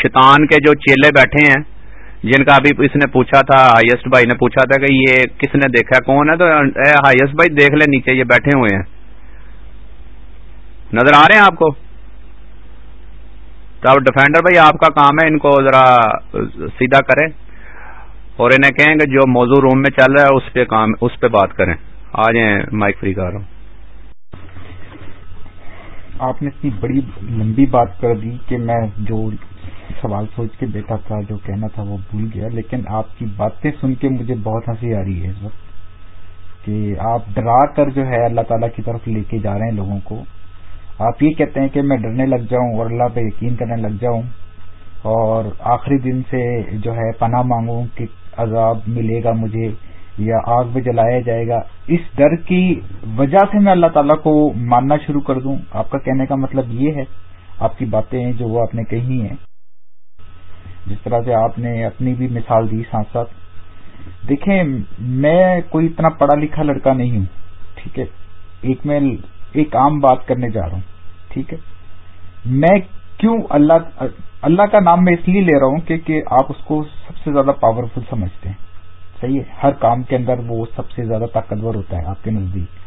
شیطان کے جو چیلے بیٹھے ہیں جن کا ابھی اس نے پوچھا تھا ہائیسٹ بھائی نے پوچھا تھا کہ یہ کس نے دیکھا، کون ہے؟ تو ہائیسٹ بھائی دیکھ لیں نیچے، یہ بیٹھے ہوئے ہیں۔ نظر آ رہے ہیں آپ کو؟ تو اب ڈیفینڈر بھائی، آپ کا کام ہے ان کو ذرا سیدھا کریں اور انہیں کہیں کہ جو موضوع روم میں چل رہا ہے، اس پہ کام، اس پہ بات کریں۔ آ جائیں مائک فری کر رہا ہوں۔ آپ نے اتنی بڑی لمبی بات کر دی کہ میں جو سوال سوچ کے بیٹھا تھا جو کہنا تھا وہ بھول گیا، لیکن آپ کی باتیں سن کے مجھے بہت ہنسی آ رہی ہے اس وقت کہ آپ ڈرا کر جو ہے اللہ تعالیٰ کی طرف لے کے جا رہے ہیں لوگوں کو۔ آپ یہ کہتے ہیں کہ میں ڈرنے لگ جاؤں اور اللہ پہ یقین کرنے لگ جاؤں اور آخری دن سے جو ہے پناہ مانگوں کہ عذاب ملے گا مجھے یا آگ میں جلایا جائے گا۔ اس ڈر کی وجہ سے میں اللہ تعالیٰ کو ماننا شروع کر دوں۔ آپ کا کہنے کا مطلب یہ ہے، آپ کی باتیں جو وہ آپ نے کہی ہیں۔ جس طرح سے آپ نے اپنی بھی مثال دی ساتھ ساتھ۔ دیکھیں، میں کوئی اتنا پڑھا لکھا لڑکا نہیں ہوں، ٹھیک ہے؟ ایک میں ایک عام بات کرنے جا رہا ہوں، ٹھیک ہے؟ میں کیوں اللہ اللہ کا نام میں اس لیے لے رہا ہوں کہ آپ اس کو سب سے زیادہ پاورفل سمجھتے ہیں۔ صحیح ہے، ہر کام کے اندر وہ سب سے زیادہ طاقتور ہوتا ہے آپ کے نزدیک۔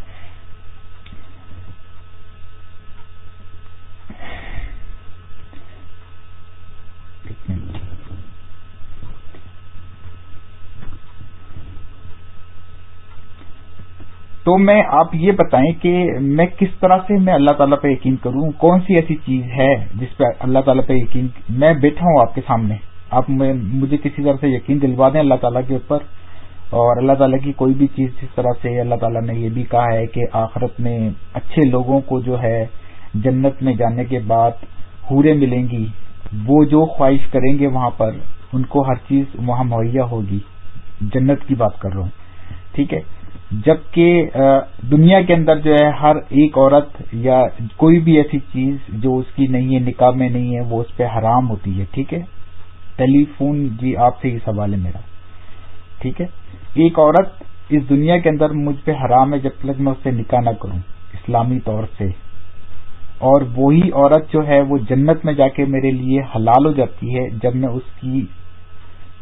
تو میں آپ یہ بتائیں کہ میں کس طرح سے میں اللہ تعالیٰ پہ یقین کروں؟ کون سی ایسی چیز ہے جس پہ اللہ تعالیٰ پہ یقین میں بیٹھا ہوں آپ کے سامنے۔ آپ مجھے کسی طرح سے یقین دلوا دیں اللہ تعالیٰ کے اوپر۔ اور اللہ تعالیٰ کی کوئی بھی چیز جس طرح سے اللہ تعالیٰ نے یہ بھی کہا ہے کہ آخرت میں اچھے لوگوں کو جو ہے جنت میں جانے کے بعد ہورے ملیں گی۔ وہ جو خواہش کریں گے وہاں پر، ان کو ہر چیز وہاں مہیا ہوگی۔ جنت کی بات کر رہا ہوں۔ ٹھیک ہے؟ جبکہ دنیا کے اندر جو ہے، ہر ایک عورت یا کوئی بھی ایسی چیز جو اس کی نہیں ہے، نکاح میں نہیں ہے، وہ اس پہ حرام ہوتی ہے، ٹھیک ہے؟ ٹیلی فون جی آپ سے یہ سوال ہے میرا، ٹھیک ہے؟ ایک عورت اس دنیا کے اندر مجھ پہ حرام ہے جب تک میں اس سے نکاح نہ کروں، اسلامی طور سے۔ اور وہی عورت جو ہے، وہ جنت میں جا کے میرے لیے حلال ہو جاتی ہے جب میں اس کی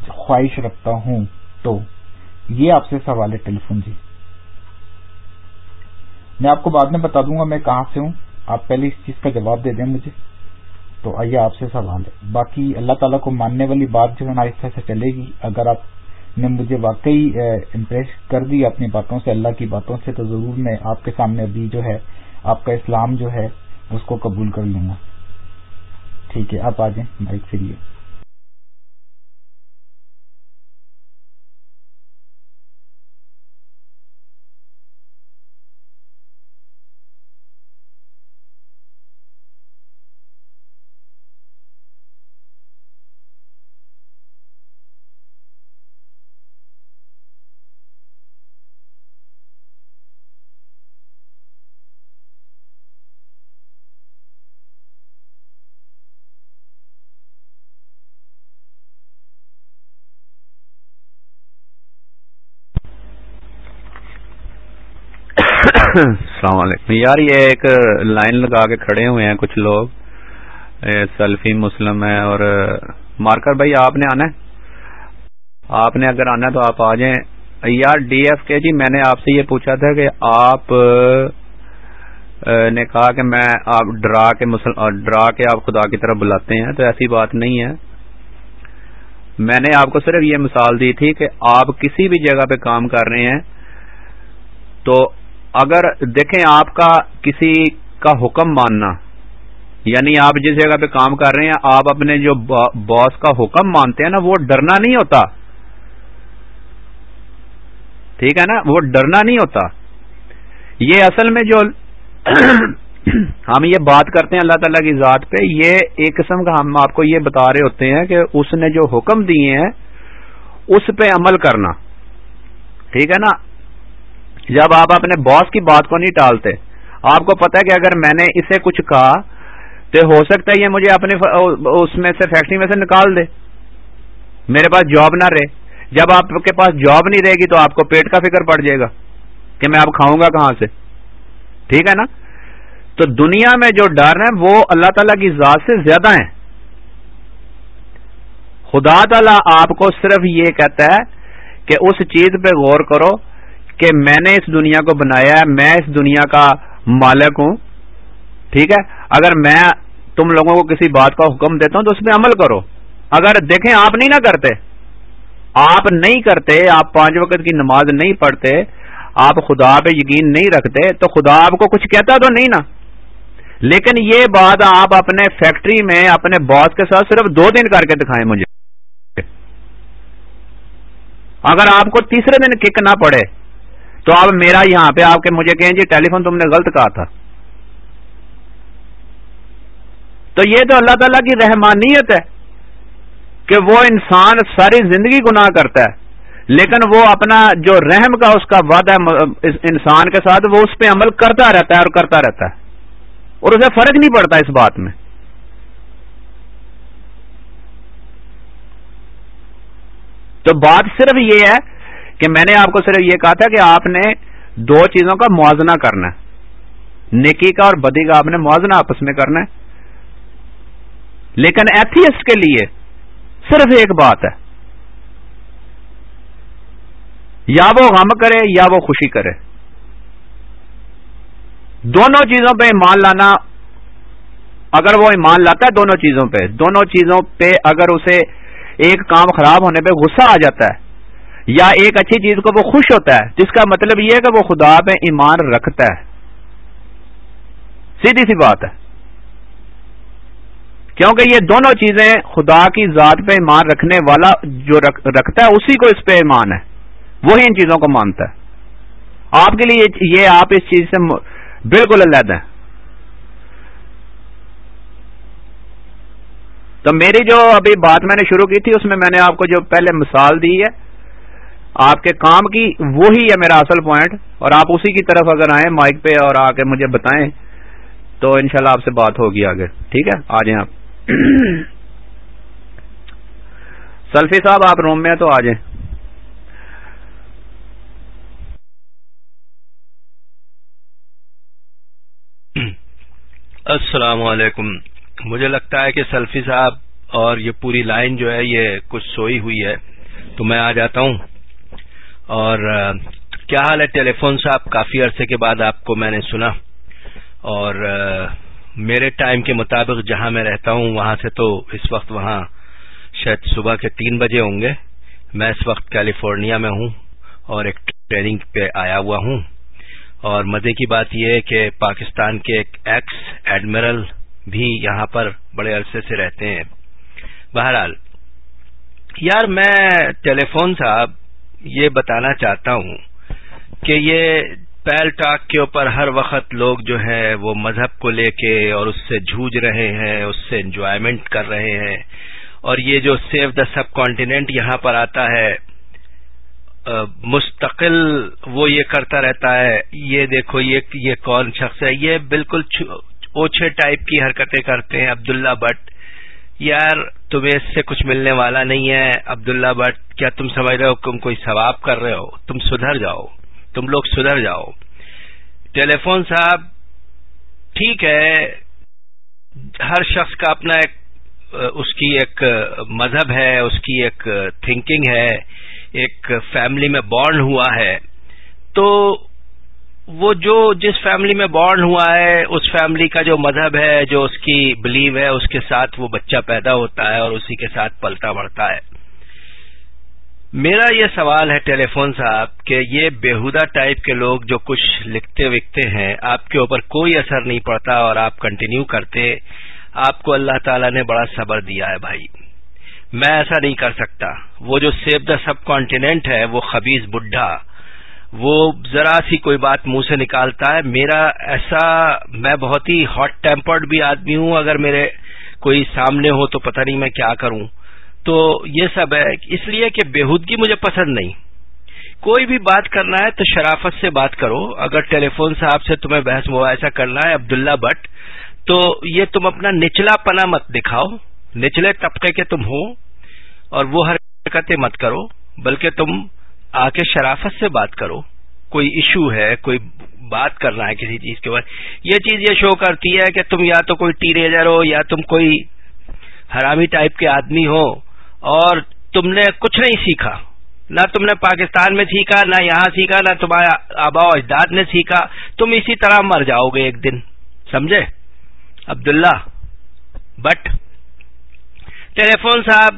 خواہش رکھتا ہوں۔ تو یہ آپ سے سوال ہے ٹیلی فون جی۔ میں آپ کو بعد میں بتا دوں گا میں کہاں سے ہوں۔ آپ پہلے اس چیز کا جواب دے دیں مجھے۔ تو آئیے آپ سے سوال۔ ہے باقی اللہ تعالیٰ کو ماننے والی بات جو ہے نا آہستہ سے چلے گی۔ اگر آپ نے مجھے واقعی امپریس کر دی اپنی باتوں سے، اللہ کی باتوں سے، تو ضرور میں آپ کے سامنے ابھی جو ہے، آپ کا اسلام جو ہے، اس کو قبول کر لوں گا۔ ٹھیک ہے، آپ آ جائیں بائک فری السلام علیکم۔ یار، یہ ایک لائن لگا کے کھڑے ہوئے ہیں کچھ لوگ۔ سیلفی مسلم ہے اور مارکر بھائی، آپ نے آنا ہے؟ آپ نے اگر آنا ہے تو آپ آ جائیں۔ یار، ڈی ایف کے جی میں نے آپ سے یہ پوچھا تھا کہ آپ نے کہا کہ میں آپ ڈرا کے ڈرا کے آپ خدا کی طرف بلاتے ہیں، تو ایسی بات نہیں ہے۔ میں نے آپ کو صرف یہ مثال دی تھی کہ آپ کسی بھی جگہ پہ کام کر رہے ہیں تو اگر دیکھیں آپ کا کسی کا حکم ماننا یعنی آپ جس جگہ پہ کام کر رہے ہیں، آپ اپنے جو باس کا حکم مانتے ہیں نا، وہ ڈرنا نہیں ہوتا۔ ٹھیک ہے نا؟ وہ ڈرنا نہیں ہوتا۔ یہ اصل میں جو [coughs] ہم یہ بات کرتے ہیں اللہ تعالیٰ کی ذات پہ، یہ ایک قسم کا ہم آپ کو یہ بتا رہے ہوتے ہیں کہ اس نے جو حکم دیے ہیں، اس پہ عمل کرنا۔ ٹھیک ہے نا؟ جب آپ اپنے باس کی بات کو نہیں ٹالتے، آپ کو پتا ہے کہ اگر میں نے اسے کچھ کہا تو ہو سکتا ہے یہ مجھے اپنے اس میں سے فیکٹری میں سے نکال دے۔ میرے پاس جاب نہ رہے۔ جب آپ کے پاس جاب نہیں رہے گی تو آپ کو پیٹ کا فکر پڑ جائے گا کہ میں اب کھاؤں گا کہاں سے۔ ٹھیک ہے نا؟ تو دنیا میں جو ڈر ہے وہ اللہ تعالی کی ذات سے زیادہ ہیں خدا تعالی آپ کو صرف یہ کہتا ہے کہ اس چیز پہ غور کرو کہ میں نے اس دنیا کو بنایا ہے، میں اس دنیا کا مالک ہوں۔ ٹھیک ہے؟ اگر میں تم لوگوں کو کسی بات کا حکم دیتا ہوں تو اس پہ عمل کرو۔ اگر دیکھیں آپ نہیں نہ کرتے۔ آپ نہیں کرتے، آپ پانچ وقت کی نماز نہیں پڑھتے، آپ خدا پہ یقین نہیں رکھتے، تو خدا آپ کو کچھ کہتا تو نہیں نا۔ لیکن یہ بات آپ اپنے فیکٹری میں، اپنے باس کے ساتھ صرف دو دن کر کے دکھائیں مجھے۔ اگر آپ کو تیسرے دن کک نہ پڑے تو اب میرا یہاں پہ آپ کے مجھے کہیں جی ٹیلی فون تم نے غلط کہا تھا۔ تو یہ تو اللہ تعالی کی رحمانیت ہے کہ وہ انسان ساری زندگی گناہ کرتا ہے، لیکن وہ اپنا جو رحم کا اس کا وعدہ انسان کے ساتھ وہ اس پہ عمل کرتا رہتا ہے اور کرتا رہتا ہے۔ اور اسے فرق نہیں پڑتا اس بات میں۔ تو بات صرف یہ ہے کہ میں نے آپ کو صرف یہ کہا تھا کہ آپ نے دو چیزوں کا موازنہ کرنا ہے۔ نیکی کا اور بدی کا آپ نے موازنہ آپس میں کرنا ہے۔ لیکن ایتھیسٹ کے لیے صرف ایک بات ہے۔ یا وہ غم کرے یا وہ خوشی کرے۔ دونوں چیزوں پہ ایمان لانا، اگر وہ ایمان لاتا ہے دونوں چیزوں پہ، دونوں چیزوں پہ اگر اسے ایک کام خراب ہونے پہ غصہ آ جاتا ہے یا ایک اچھی چیز کو وہ خوش ہوتا ہے، جس کا مطلب یہ ہے کہ وہ خدا پہ ایمان رکھتا ہے۔ سیدھی سی بات ہے۔ کیونکہ یہ دونوں چیزیں خدا کی ذات پہ ایمان رکھنے والا جو رکھتا ہے، اسی کو اس پہ ایمان ہے۔ وہی ان چیزوں کو مانتا ہے۔ آپ کے لیے یہ آپ اس چیز سے بالکل علیحدہ ہیں۔ تو میری جو ابھی بات میں نے شروع کی تھی، اس میں میں نے آپ کو جو پہلے مثال دی ہے آپ کے کام کی وہی ہے میرا اصل پوائنٹ اور آپ اسی کی طرف اگر آئیں مائک پہ اور آ کے مجھے بتائیں تو انشاءاللہ شاء آپ سے بات ہوگی آگے۔ ٹھیک ہے؟ آ جائیں آپ۔ [coughs] سلفی صاحب، آپ روم میں ہیں تو آ جائیں۔ [coughs] السلام علیکم۔ مجھے لگتا ہے کہ سلفی صاحب اور یہ پوری لائن جو ہے یہ کچھ سوئی ہوئی ہے۔ تو میں آ جاتا ہوں۔ اور کیا حال ہے ٹیلی فون صاحب؟ کافی عرصے کے بعد آپ کو میں نے سنا اور میرے ٹائم کے مطابق جہاں میں رہتا ہوں وہاں سے تو اس وقت وہاں شاید صبح کے تین بجے ہوں گے۔ میں اس وقت کیلیفورنیا میں ہوں اور ایک ٹریننگ پہ آیا ہوا ہوں۔ اور مزے کی بات یہ ہے کہ پاکستان کے ایک ایکس ایڈمرل بھی یہاں پر بڑے عرصے سے رہتے ہیں۔ بہرحال، یار میں ٹیلی فون صاحب یہ بتانا چاہتا ہوں کہ یہ پیل ٹاک کے اوپر ہر وقت لوگ جو ہے وہ مذہب کو لے کے اور اس سے جھوج رہے ہیں، اس سے انجوائمنٹ کر رہے ہیں۔ اور یہ جو سیو دا سب کانٹیننٹ یہاں پر آتا ہے مستقل وہ یہ کرتا رہتا ہے، یہ دیکھو، یہ یہ کون شخص ہے؟ یہ بالکل اوچھے ٹائپ کی حرکتیں کرتے ہیں عبداللہ بٹ۔ یار تمہیں اس سے کچھ ملنے والا نہیں ہے۔ عبداللہ بٹ، کیا تم سمجھ رہے ہو تم کوئی ثواب کر رہے ہو؟ تم سدھر جاؤ۔ تم لوگ سدھر جاؤ۔ ٹیلی فون صاحب، ٹھیک ہے۔ ہر شخص کا اپنا ایک، اس کی ایک مذہب ہے، اس کی ایک تھنکنگ ہے۔ ایک فیملی میں بورن ہوا ہے۔ تو وہ جو جس فیملی میں بورن ہوا ہے، اس فیملی کا جو مذہب ہے، جو اس کی بلیو ہے، اس کے ساتھ وہ بچہ پیدا ہوتا ہے اور اسی کے ساتھ پلتا بڑھتا ہے۔ میرا یہ سوال ہے ٹیلی فون صاحب کہ یہ بےحدہ ٹائپ کے لوگ جو کچھ لکھتے وکھتے ہیں، آپ کے اوپر کوئی اثر نہیں پڑتا اور آپ کنٹینیو کرتے، آپ کو اللہ تعالی نے بڑا صبر دیا ہے بھائی۔ میں ایسا نہیں کر سکتا۔ وہ جو سیب دا سب کانٹیننٹ ہے، وہ خبیز بڈھا۔ وہ ذرا سی کوئی بات منہ سے نکالتا ہے۔ میرا ایسا میں بہت ہی ہاٹ ٹیمپرڈ بھی آدمی ہوں۔ اگر میرے کوئی سامنے ہو تو پتہ نہیں میں کیا کروں۔ تو یہ سب ہے۔ اس لیے کہ بےحودگی مجھے پسند نہیں۔ کوئی بھی بات کرنا ہے تو شرافت سے بات کرو۔ اگر ٹیلی فون صاحب سے تمہیں بحث مباحثہ کرنا ہے، عبداللہ بٹ، تو یہ تم اپنا نچلا پنا مت دکھاؤ۔ نچلے طبقے کے تم ہو اور وہ حرکتیں مت کرو، بلکہ تم آ کے شرافت سے بات کرو۔ کوئی ایشو ہے، کوئی بات کرنا ہے کسی چیز کے بعد۔ یہ چیز یہ شو کرتی ہے کہ تم یا تو کوئی ٹینیجر ہو یا تم کوئی حرامی ٹائپ کے آدمی ہو اور تم نے کچھ نہیں سیکھا۔ نہ تم نے پاکستان میں سیکھا، نہ یہاں سیکھا، نہ تمہارا آبا و اجداد نے سیکھا۔ تم اسی طرح مر جاؤ گے ایک دن۔ سمجھے؟ عبداللہ۔ بٹ ٹیلی فون صاحب،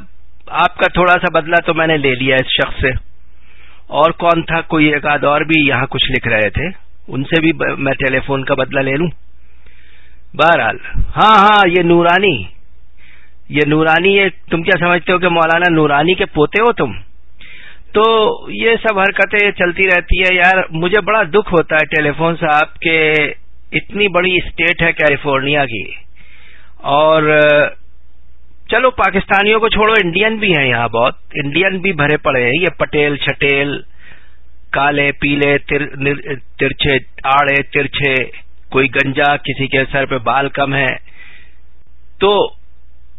آپ کا تھوڑا سا بدلہ تو میں نے لے لیا اس شخص سے۔ اور کون تھا کوئی ایک آدھ اور بھی یہاں کچھ لکھ رہے تھے؟ ان سے بھی میں ٹیلی فون کا بدلہ لے لوں۔ بہرحال ہاں ہاں یہ نورانی۔ یہ نورانی، یہ تم کیا سمجھتے ہو کہ مولانا نورانی کے پوتے ہو تم؟ تو یہ سب حرکتیں چلتی رہتی ہے یار، مجھے بڑا دکھ ہوتا ہے ٹیلی فون صاحب کہ اتنی بڑی اسٹیٹ ہے کیلیفورنیا کی۔ اور چلو، پاکستانیوں کو چھوڑو، انڈین بھی ہیں یہاں بہت۔ انڈین بھی بھرے پڑے ہیں۔ یہ پٹیل چھٹیل کالے، پیلے ترچھے، آڑے، ترچھے، کوئی گنجا، کسی کے سر پہ بال کم ہے۔ تو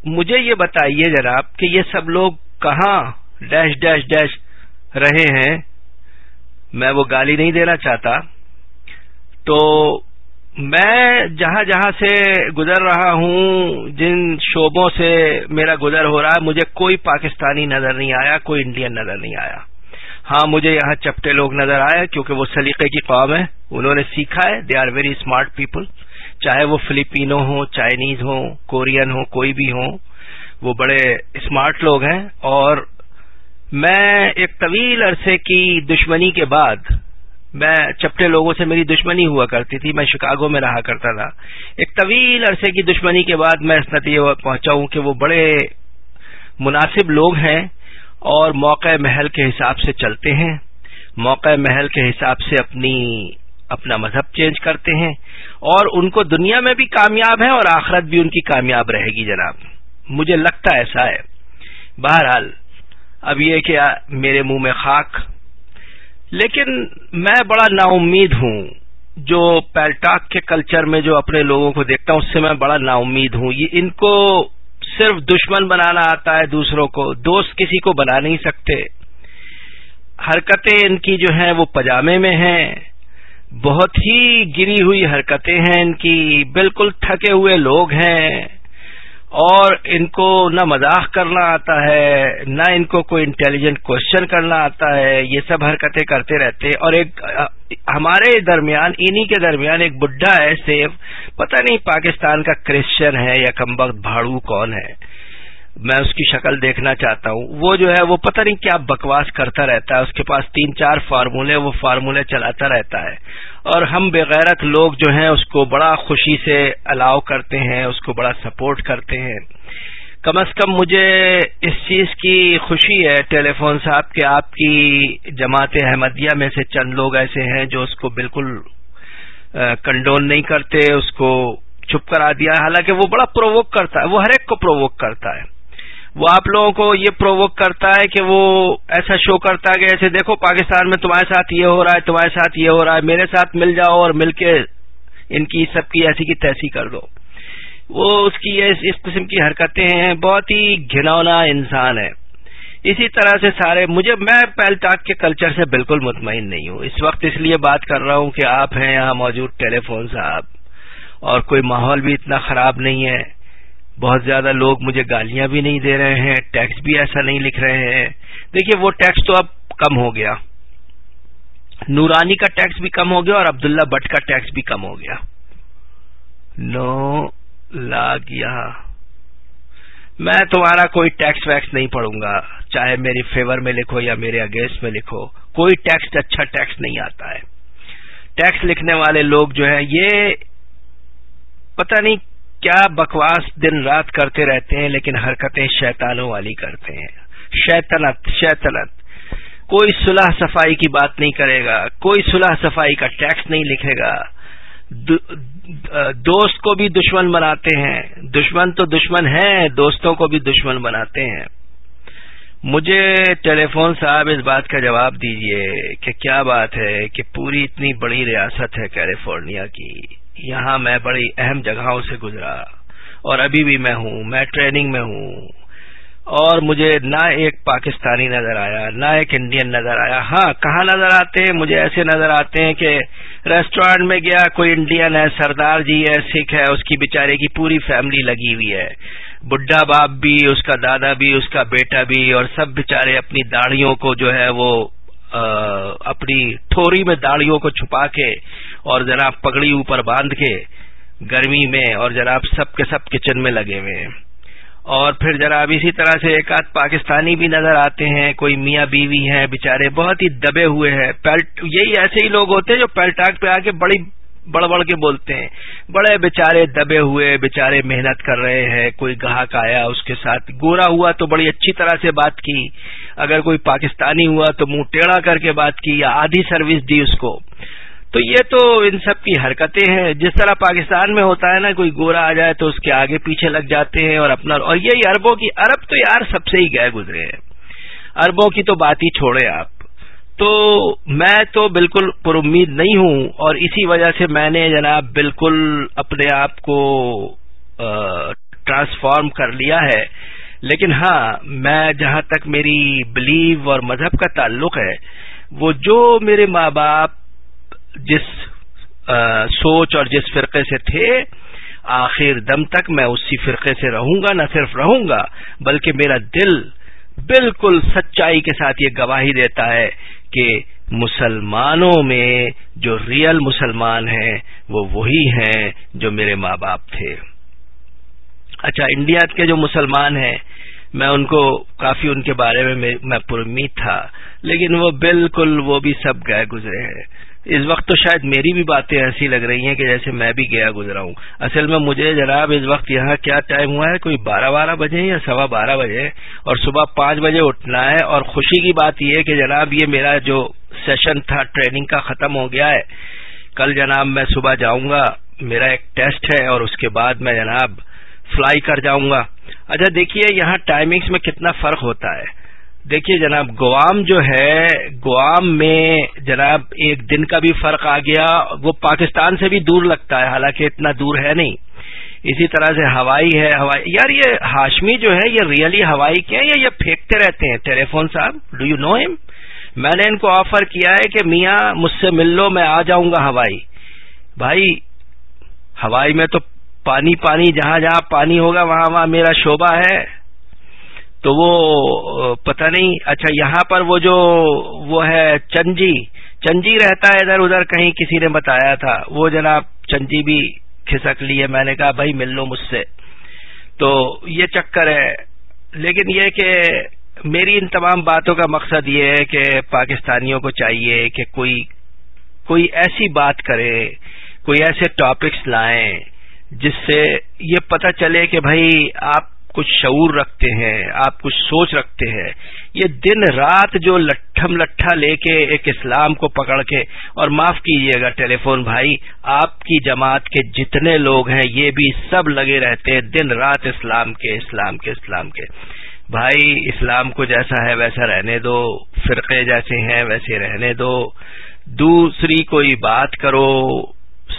مجھے یہ بتائیے جناب کہ یہ سب لوگ کہاں ڈیش ڈیش ڈیش رہے ہیں؟ میں وہ گالی نہیں دینا چاہتا۔ تو میں جہاں جہاں سے گزر رہا ہوں، جن شعبوں سے میرا گزر ہو رہا ہے، مجھے کوئی پاکستانی نظر نہیں آیا، کوئی انڈین نظر نہیں آیا۔ ہاں مجھے یہاں چپٹے لوگ نظر آئے، کیونکہ وہ سلیقے کی قوم ہے، انہوں نے سیکھا ہے they are very smart people چاہے وہ فلپینو ہوں، چائنیز ہوں، کورین ہوں، کوئی بھی ہوں، وہ بڑے اسمارٹ لوگ ہیں۔ اور میں ایک طویل عرصے کی دشمنی کے بعد میں چپٹے لوگوں سے میری دشمنی ہوا کرتی تھی، میں شکاگو میں رہا کرتا تھا۔ ایک طویل عرصے کی دشمنی کے بعد میں اس نتیجے پہنچا ہوں کہ وہ بڑے مناسب لوگ ہیں اور موقع محل کے حساب سے چلتے ہیں۔ موقع محل کے حساب سے اپنی، اپنا مذہب چینج کرتے ہیں اور ان کو دنیا میں بھی کامیاب ہے اور آخرت بھی ان کی کامیاب رہے گی، جناب۔ مجھے لگتا ایسا ہے۔ بہرحال، اب یہ کہ میرے منہ میں خاک لیکن میں بڑا نا امید ہوں جو پیلٹاک کے کلچر میں جو اپنے لوگوں کو دیکھتا ہوں، اس سے میں بڑا نا امید ہوں۔ یہ ان کو صرف دشمن بنانا آتا ہے دوسروں کو، دوست کسی کو بنا نہیں سکتے۔ حرکتیں ان کی جو ہیں وہ پجامے میں ہیں۔ بہت ہی گری ہوئی حرکتیں ہیں ان کی، بالکل تھکے ہوئے لوگ ہیں۔ اور ان کو نہ مذاق کرنا آتا ہے، نہ ان کو کوئی انٹیلیجنٹ کوشچن کرنا آتا ہے، یہ سب حرکتیں کرتے رہتے۔ اور ایک، ہمارے درمیان، انہی کے درمیان ایک بڈھا ہے سیف پتہ نہیں پاکستان کا کرسچن ہے یا کمبخت بھاڑو کون ہے۔ میں اس کی شکل دیکھنا چاہتا ہوں۔ وہ جو ہے، وہ پتہ نہیں کیا بکواس کرتا رہتا ہے۔ اس کے پاس تین چار فارمولے، وہ فارمولے چلاتا رہتا ہے۔ اور ہم بغیرت لوگ جو ہیں اس کو بڑا خوشی سے الاؤ کرتے ہیں، اس کو بڑا سپورٹ کرتے ہیں۔ کم از کم مجھے اس چیز کی خوشی ہے ٹیلی فون صاحب کہ آپ کی جماعت احمدیہ میں سے چند لوگ ایسے ہیں جو اس کو بالکل کنڈول نہیں کرتے، اس کو چھپ کرا دیا۔ حالانکہ وہ بڑا پرووک کرتا ہے، وہ ہر ایک کو پرووک کرتا ہے۔ وہ آپ لوگوں کو یہ پرووک کرتا ہے کہ وہ ایسا شو کرتا ہے کہ ایسے دیکھو پاکستان میں تمہارے ساتھ یہ ہو رہا ہے، تمہارے ساتھ یہ ہو رہا ہے، میرے ساتھ مل جاؤ اور مل کے ان کی سب کی ایسی کی تیسی کر دو۔ وہ اس کی اس قسم کی حرکتیں ہیں، بہت ہی گھنونا انسان ہے۔ اسی طرح سے سارے، مجھے، میں پہلٹاک کے کلچر سے بالکل مطمئن نہیں ہوں۔ اس وقت اس لیے بات کر رہا ہوں کہ آپ ہیں، یہاں موجود ٹیلی فون صاحب، اور کوئی ماحول بھی اتنا خراب نہیں ہے۔ بہت زیادہ لوگ مجھے گالیاں بھی نہیں دے رہے ہیں، ٹیکس بھی ایسا نہیں لکھ رہے ہیں۔ دیکھیے، وہ ٹیکس تو اب کم ہو گیا۔ نورانی کا ٹیکس بھی کم ہو گیا اور عبداللہ بٹ کا ٹیکس بھی کم ہو گیا۔ نو لاگ میں تمہارا کوئی ٹیکس ویکس نہیں پڑوں گا، چاہے میری فیور میں لکھو یا میرے اگینسٹ میں لکھو، کوئی ٹیکس اچھا ٹیکس نہیں آتا ہے۔ ٹیکس لکھنے والے لوگ جو ہیں، یہ پتہ نہیں کیا بکواس دن رات کرتے رہتے ہیں لیکن حرکتیں شیطانوں والی کرتے ہیں؟ شیطنت شیطنت۔ کوئی صلح صفائی کی بات نہیں کرے گا، کوئی صلح صفائی کا ٹیکس نہیں لکھے گا۔ دوست کو بھی دشمن بناتے ہیں۔ دشمن تو دشمن ہیں، دوستوں کو بھی دشمن بناتے ہیں۔ مجھے ٹیلی فون صاحب اس بات کا جواب دیجیے کہ کیا بات ہے کہ پوری اتنی بڑی ریاست ہے کیلیفورنیا کی۔ یہاں میں بڑی اہم جگہوں سے گزرا اور ابھی بھی میں ہوں، میں ٹریننگ میں ہوں۔ اور مجھے نہ ایک پاکستانی نظر آیا، نہ ایک انڈین نظر آیا۔ ہاں کہاں نظر آتے؟ ہیں مجھے ایسے نظر آتے ہیں کہ ریسٹورینٹ میں گیا، کوئی انڈین ہے، سردار جی ہے، سکھ ہے، اس کی بیچارے کی پوری فیملی لگی ہوئی ہے۔ بڈھا باپ بھی، اس کا دادا بھی، اس کا بیٹا بھی، اور سب بیچارے اپنی داڑھیوں کو جو ہے وہ اپنی تھوری میں داڑیوں کو چھپا کے اور جناب پگڑی اوپر باندھ کے گرمی میں اور جناب سب کے سب کچن میں لگے ہوئے ہیں۔ اور پھر جناب اسی طرح سے ایک آدھ پاکستانی بھی نظر آتے ہیں، کوئی میاں بیوی ہیں بےچارے بہت ہی دبے ہوئے ہیں۔ یہی ایسے ہی لوگ ہوتے ہیں جو پیلٹاک پہ آ کے بڑی بڑھ بڑھ کے بولتے ہیں۔ بڑے بےچارے دبے ہوئے بےچارے محنت کر رہے ہیں۔ کوئی گاہک آیا، اس کے ساتھ گورا ہوا تو بڑی اچھی طرح سے بات کی۔ اگر کوئی پاکستانی ہوا تو منہ ٹیڑھا کر کے بات کی یا آدھی سروس دی اس کو۔ تو یہ تو ان سب کی حرکتیں ہیں۔ جس طرح پاکستان میں ہوتا ہے نا، کوئی گورا آ جائے تو اس کے آگے پیچھے لگ جاتے ہیں اور اپنا اور یہی اربوں کی ارب تو یار سب سے ہی گئے گزرے ہیں۔ اربوں کی تو بات ہی چھوڑے آپ۔ تو میں تو بالکل پر امید نہیں ہوں اور اسی وجہ سے میں نے جناب بالکل اپنے آپ کو ٹرانسفارم کر لیا ہے۔ لیکن ہاں میں جہاں تک میری بلیو اور مذہب کا تعلق ہے، وہ جو میرے ماں باپ جس سوچ اور جس فرقے سے تھے، آخر دم تک میں اسی فرقے سے رہوں گا، نہ صرف رہوں گا، بلکہ میرا دل بالکل سچائی کے ساتھ یہ گواہی دیتا ہے کہ مسلمانوں میں جو ریئل مسلمان ہیں، وہ وہی ہیں جو میرے ماں باپ تھے۔ اچھا انڈیا کے جو مسلمان ہیں، میں ان کو کافی ان کے بارے میں میں پر امید تھا، لیکن وہ بالکل وہ بھی سب گئے گزرے ہیں۔ اس وقت تو شاید میری بھی باتیں ایسی لگ رہی ہیں کہ جیسے میں بھی گیا گزرا ہوں۔ اصل میں مجھے جناب اس وقت یہاں کیا ٹائم ہوا ہے؟ کوئی بارہ بارہ بجے یا سوا بارہ بجے؟ اور صبح پانچ بجے اٹھنا ہے اور خوشی کی بات یہ ہے کہ جناب یہ میرا جو سیشن تھا ٹریننگ کا ختم ہو گیا ہے۔ کل جناب میں صبح جاؤں گا، میرا ایک ٹیسٹ ہے اور اس کے بعد میں جناب فلائی کر جاؤں گا۔ اچھا دیکھیے یہاں ٹائمنگز میں کتنا فرق ہوتا ہے۔ دیکھیے جناب، گوام جو ہے، گوام میں جناب ایک دن کا بھی فرق آ گیا، وہ پاکستان سے بھی دور لگتا ہے، حالانکہ اتنا دور ہے نہیں۔ اسی طرح سے ہوائی ہے، ہوائی، یار یہ ہاشمی جو ہے، یہ ریئلی ہوائی کیا یا یہ پھینکتے رہتے ہیں۔ ٹیلی فون صاحب ڈو یو نو ہم میں نے ان کو آفر کیا ہے کہ میاں، مجھ سے مل لو، میں آ جاؤں گا ہوائی۔ بھائی، ہوائی میں تو پانی پانی، جہاں جہاں پانی ہوگا، وہاں وہاں میرا شعبہ ہے۔ تو وہ پتہ نہیں اچھا یہاں پر وہ جو، وہ ہے چنجی چنجی رہتا ہے ادھر ادھر، کہیں کسی نے بتایا تھا۔ وہ جناب چنجی بھی کھسک لی ہے۔ میں نے کہا، بھائی، مل لو مجھ سے۔ تو یہ چکر ہے۔ لیکن یہ کہ میری ان تمام باتوں کا مقصد یہ ہے کہ پاکستانیوں کو چاہیے کہ کوئی کوئی ایسی بات کرے، کوئی ایسے ٹاپکس لائیں، جس سے یہ پتہ چلے کہ بھائی، آپ کچھ شعور رکھتے ہیں، آپ کچھ سوچ رکھتے ہیں۔ یہ دن رات جو لٹھم لٹھا لے کے ایک اسلام کو پکڑ کے، اور معاف کیجیے گا ٹیلی فون بھائی، آپ کی جماعت کے جتنے لوگ ہیں، یہ بھی سب لگے رہتے ہیں دن رات اسلام کے اسلام کے اسلام کے۔ بھائی، اسلام کو جیسا ہے ویسا رہنے دو، فرقے جیسے ہیں ویسے رہنے دو۔ دوسری کوئی بات کرو،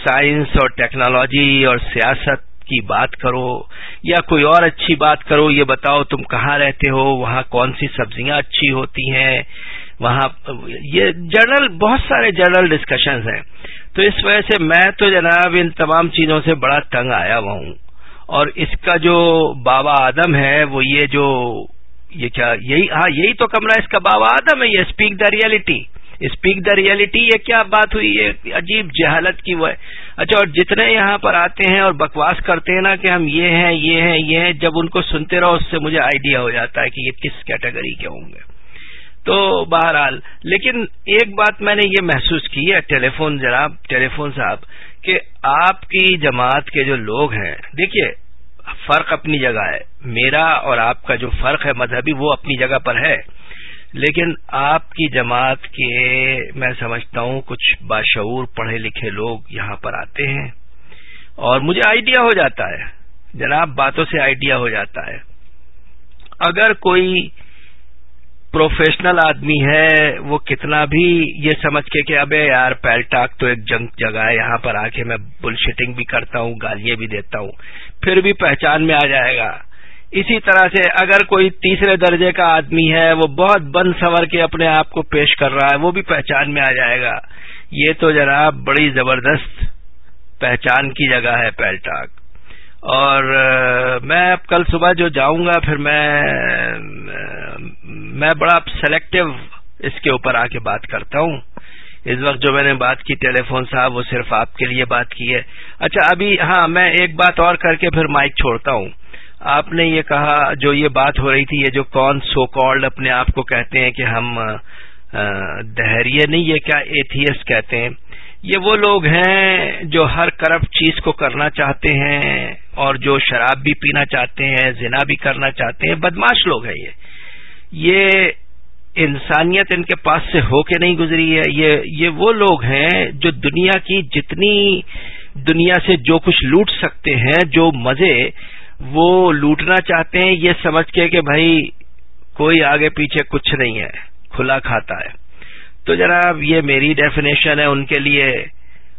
سائنس اور ٹیکنالوجی اور سیاست کی بات کرو یا کوئی اور اچھی بات کرو، یہ بتاؤ تم کہاں رہتے ہو، وہاں کون سی سبزیاں اچھی ہوتی ہیں؟ وہاں، یہ جرنل، بہت سارے جرنل ڈسکشنز ہیں۔ تو اس وجہ سے میں تو جناب ان تمام چیزوں سے بڑا تنگ آیا ہوا ہوں۔ اور اس کا جو بابا آدم ہے، وہ یہ جو، یہ کیا، یہی ہاں یہی تو کمرہ اس کا بابا آدم ہے، یہ speak the reality speak the reality یہ کیا بات ہوئی؟ یہ عجیب جہالت کی وہ ہے۔ اچھا اور جتنے یہاں پر آتے ہیں اور بکواس کرتے ہیں نا کہ ہم یہ ہیں یہ ہیں یہ ہیں، جب ان کو سنتے رہو، اس سے مجھے آئیڈیا ہو جاتا ہے کہ یہ کس کیٹیگری کے ہوں گے۔ تو بہرحال، لیکن ایک بات میں نے یہ محسوس کی ہے ٹیلی فون جناب ٹیلی فون صاحب، کہ آپ کی جماعت کے جو لوگ ہیں، دیکھیے، فرق اپنی جگہ ہے۔ میرا اور آپ کا جو فرق ہے مذہبی، وہ اپنی جگہ پر ہے۔ لیکن آپ کی جماعت کے میں سمجھتا ہوں کچھ باشعور پڑھے لکھے لوگ یہاں پر آتے ہیں اور مجھے آئیڈیا ہو جاتا ہے۔ جناب، باتوں سے آئیڈیا ہو جاتا ہے۔ اگر کوئی پروفیشنل آدمی ہے، وہ کتنا بھی یہ سمجھ کے کہ ابے یار، پیلٹاک تو ایک جنگ جگہ ہے، یہاں پر آ کے میں بل شیٹنگ بھی کرتا ہوں، گالیاں بھی دیتا ہوں، پھر بھی پہچان میں آ جائے گا۔ اسی طرح سے اگر کوئی تیسرے درجے کا آدمی ہے، وہ بہت بند سنور کے اپنے آپ کو پیش کر رہا ہے، وہ بھی پہچان میں آ جائے گا۔ یہ تو جناب بڑی زبردست پہچان کی جگہ ہے پیلٹاک اور میں اب کل صبح جو جاؤں گا، پھر میں میں بڑا سلیکٹو اس کے اوپر آ کے بات کرتا ہوں۔ اس وقت جو میں نے بات کی ٹیلی فون صاحب، وہ صرف آپ کے لیے بات کی ہے۔ اچھا ابھی ہاں میں ایک بات اور کر کے پھر مائک چھوڑتا ہوں۔ آپ نے یہ کہا، جو یہ بات ہو رہی تھی، یہ جو کون سو کالڈ اپنے آپ کو کہتے ہیں کہ ہم دہریے نہیں، یہ کیا ایتھیس کہتے ہیں؟ یہ وہ لوگ ہیں جو ہر کرپ چیز کو کرنا چاہتے ہیں اور جو شراب بھی پینا چاہتے ہیں، زنا بھی کرنا چاہتے ہیں، بدماش لوگ ہیں یہ۔ یہ انسانیت ان کے پاس سے ہو کے نہیں گزری ہے۔ یہ یہ وہ لوگ ہیں جو دنیا کی جتنی دنیا سے جو کچھ لوٹ سکتے ہیں، جو مزے وہ لوٹنا چاہتے ہیں، یہ سمجھ کے کہ بھائی کوئی آگے پیچھے کچھ نہیں ہے، کھلا کھاتا ہے۔ تو جناب، یہ میری ڈیفینیشن ہے ان کے لیے۔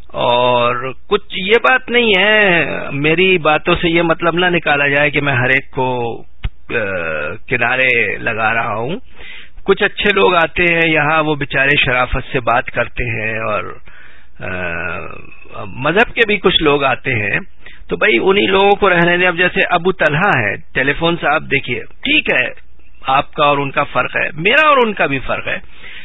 اور کچھ یہ بات نہیں ہے، میری باتوں سے یہ مطلب نہ نکالا جائے کہ میں ہر ایک کو کنارے لگا رہا ہوں۔ کچھ اچھے لوگ آتے ہیں، یہاں وہ بےچارے شرافت سے بات کرتے ہیں اور مذہب کے بھی کچھ لوگ آتے ہیں۔ تو بھائی انہی لوگوں کو رہنے دیں۔ اب جیسے ابو طلحہ ہے ٹیلی فون سے آپ دیکھیے، ٹھیک ہے، آپ کا اور ان کا فرق ہے، میرا اور ان کا بھی فرق ہے،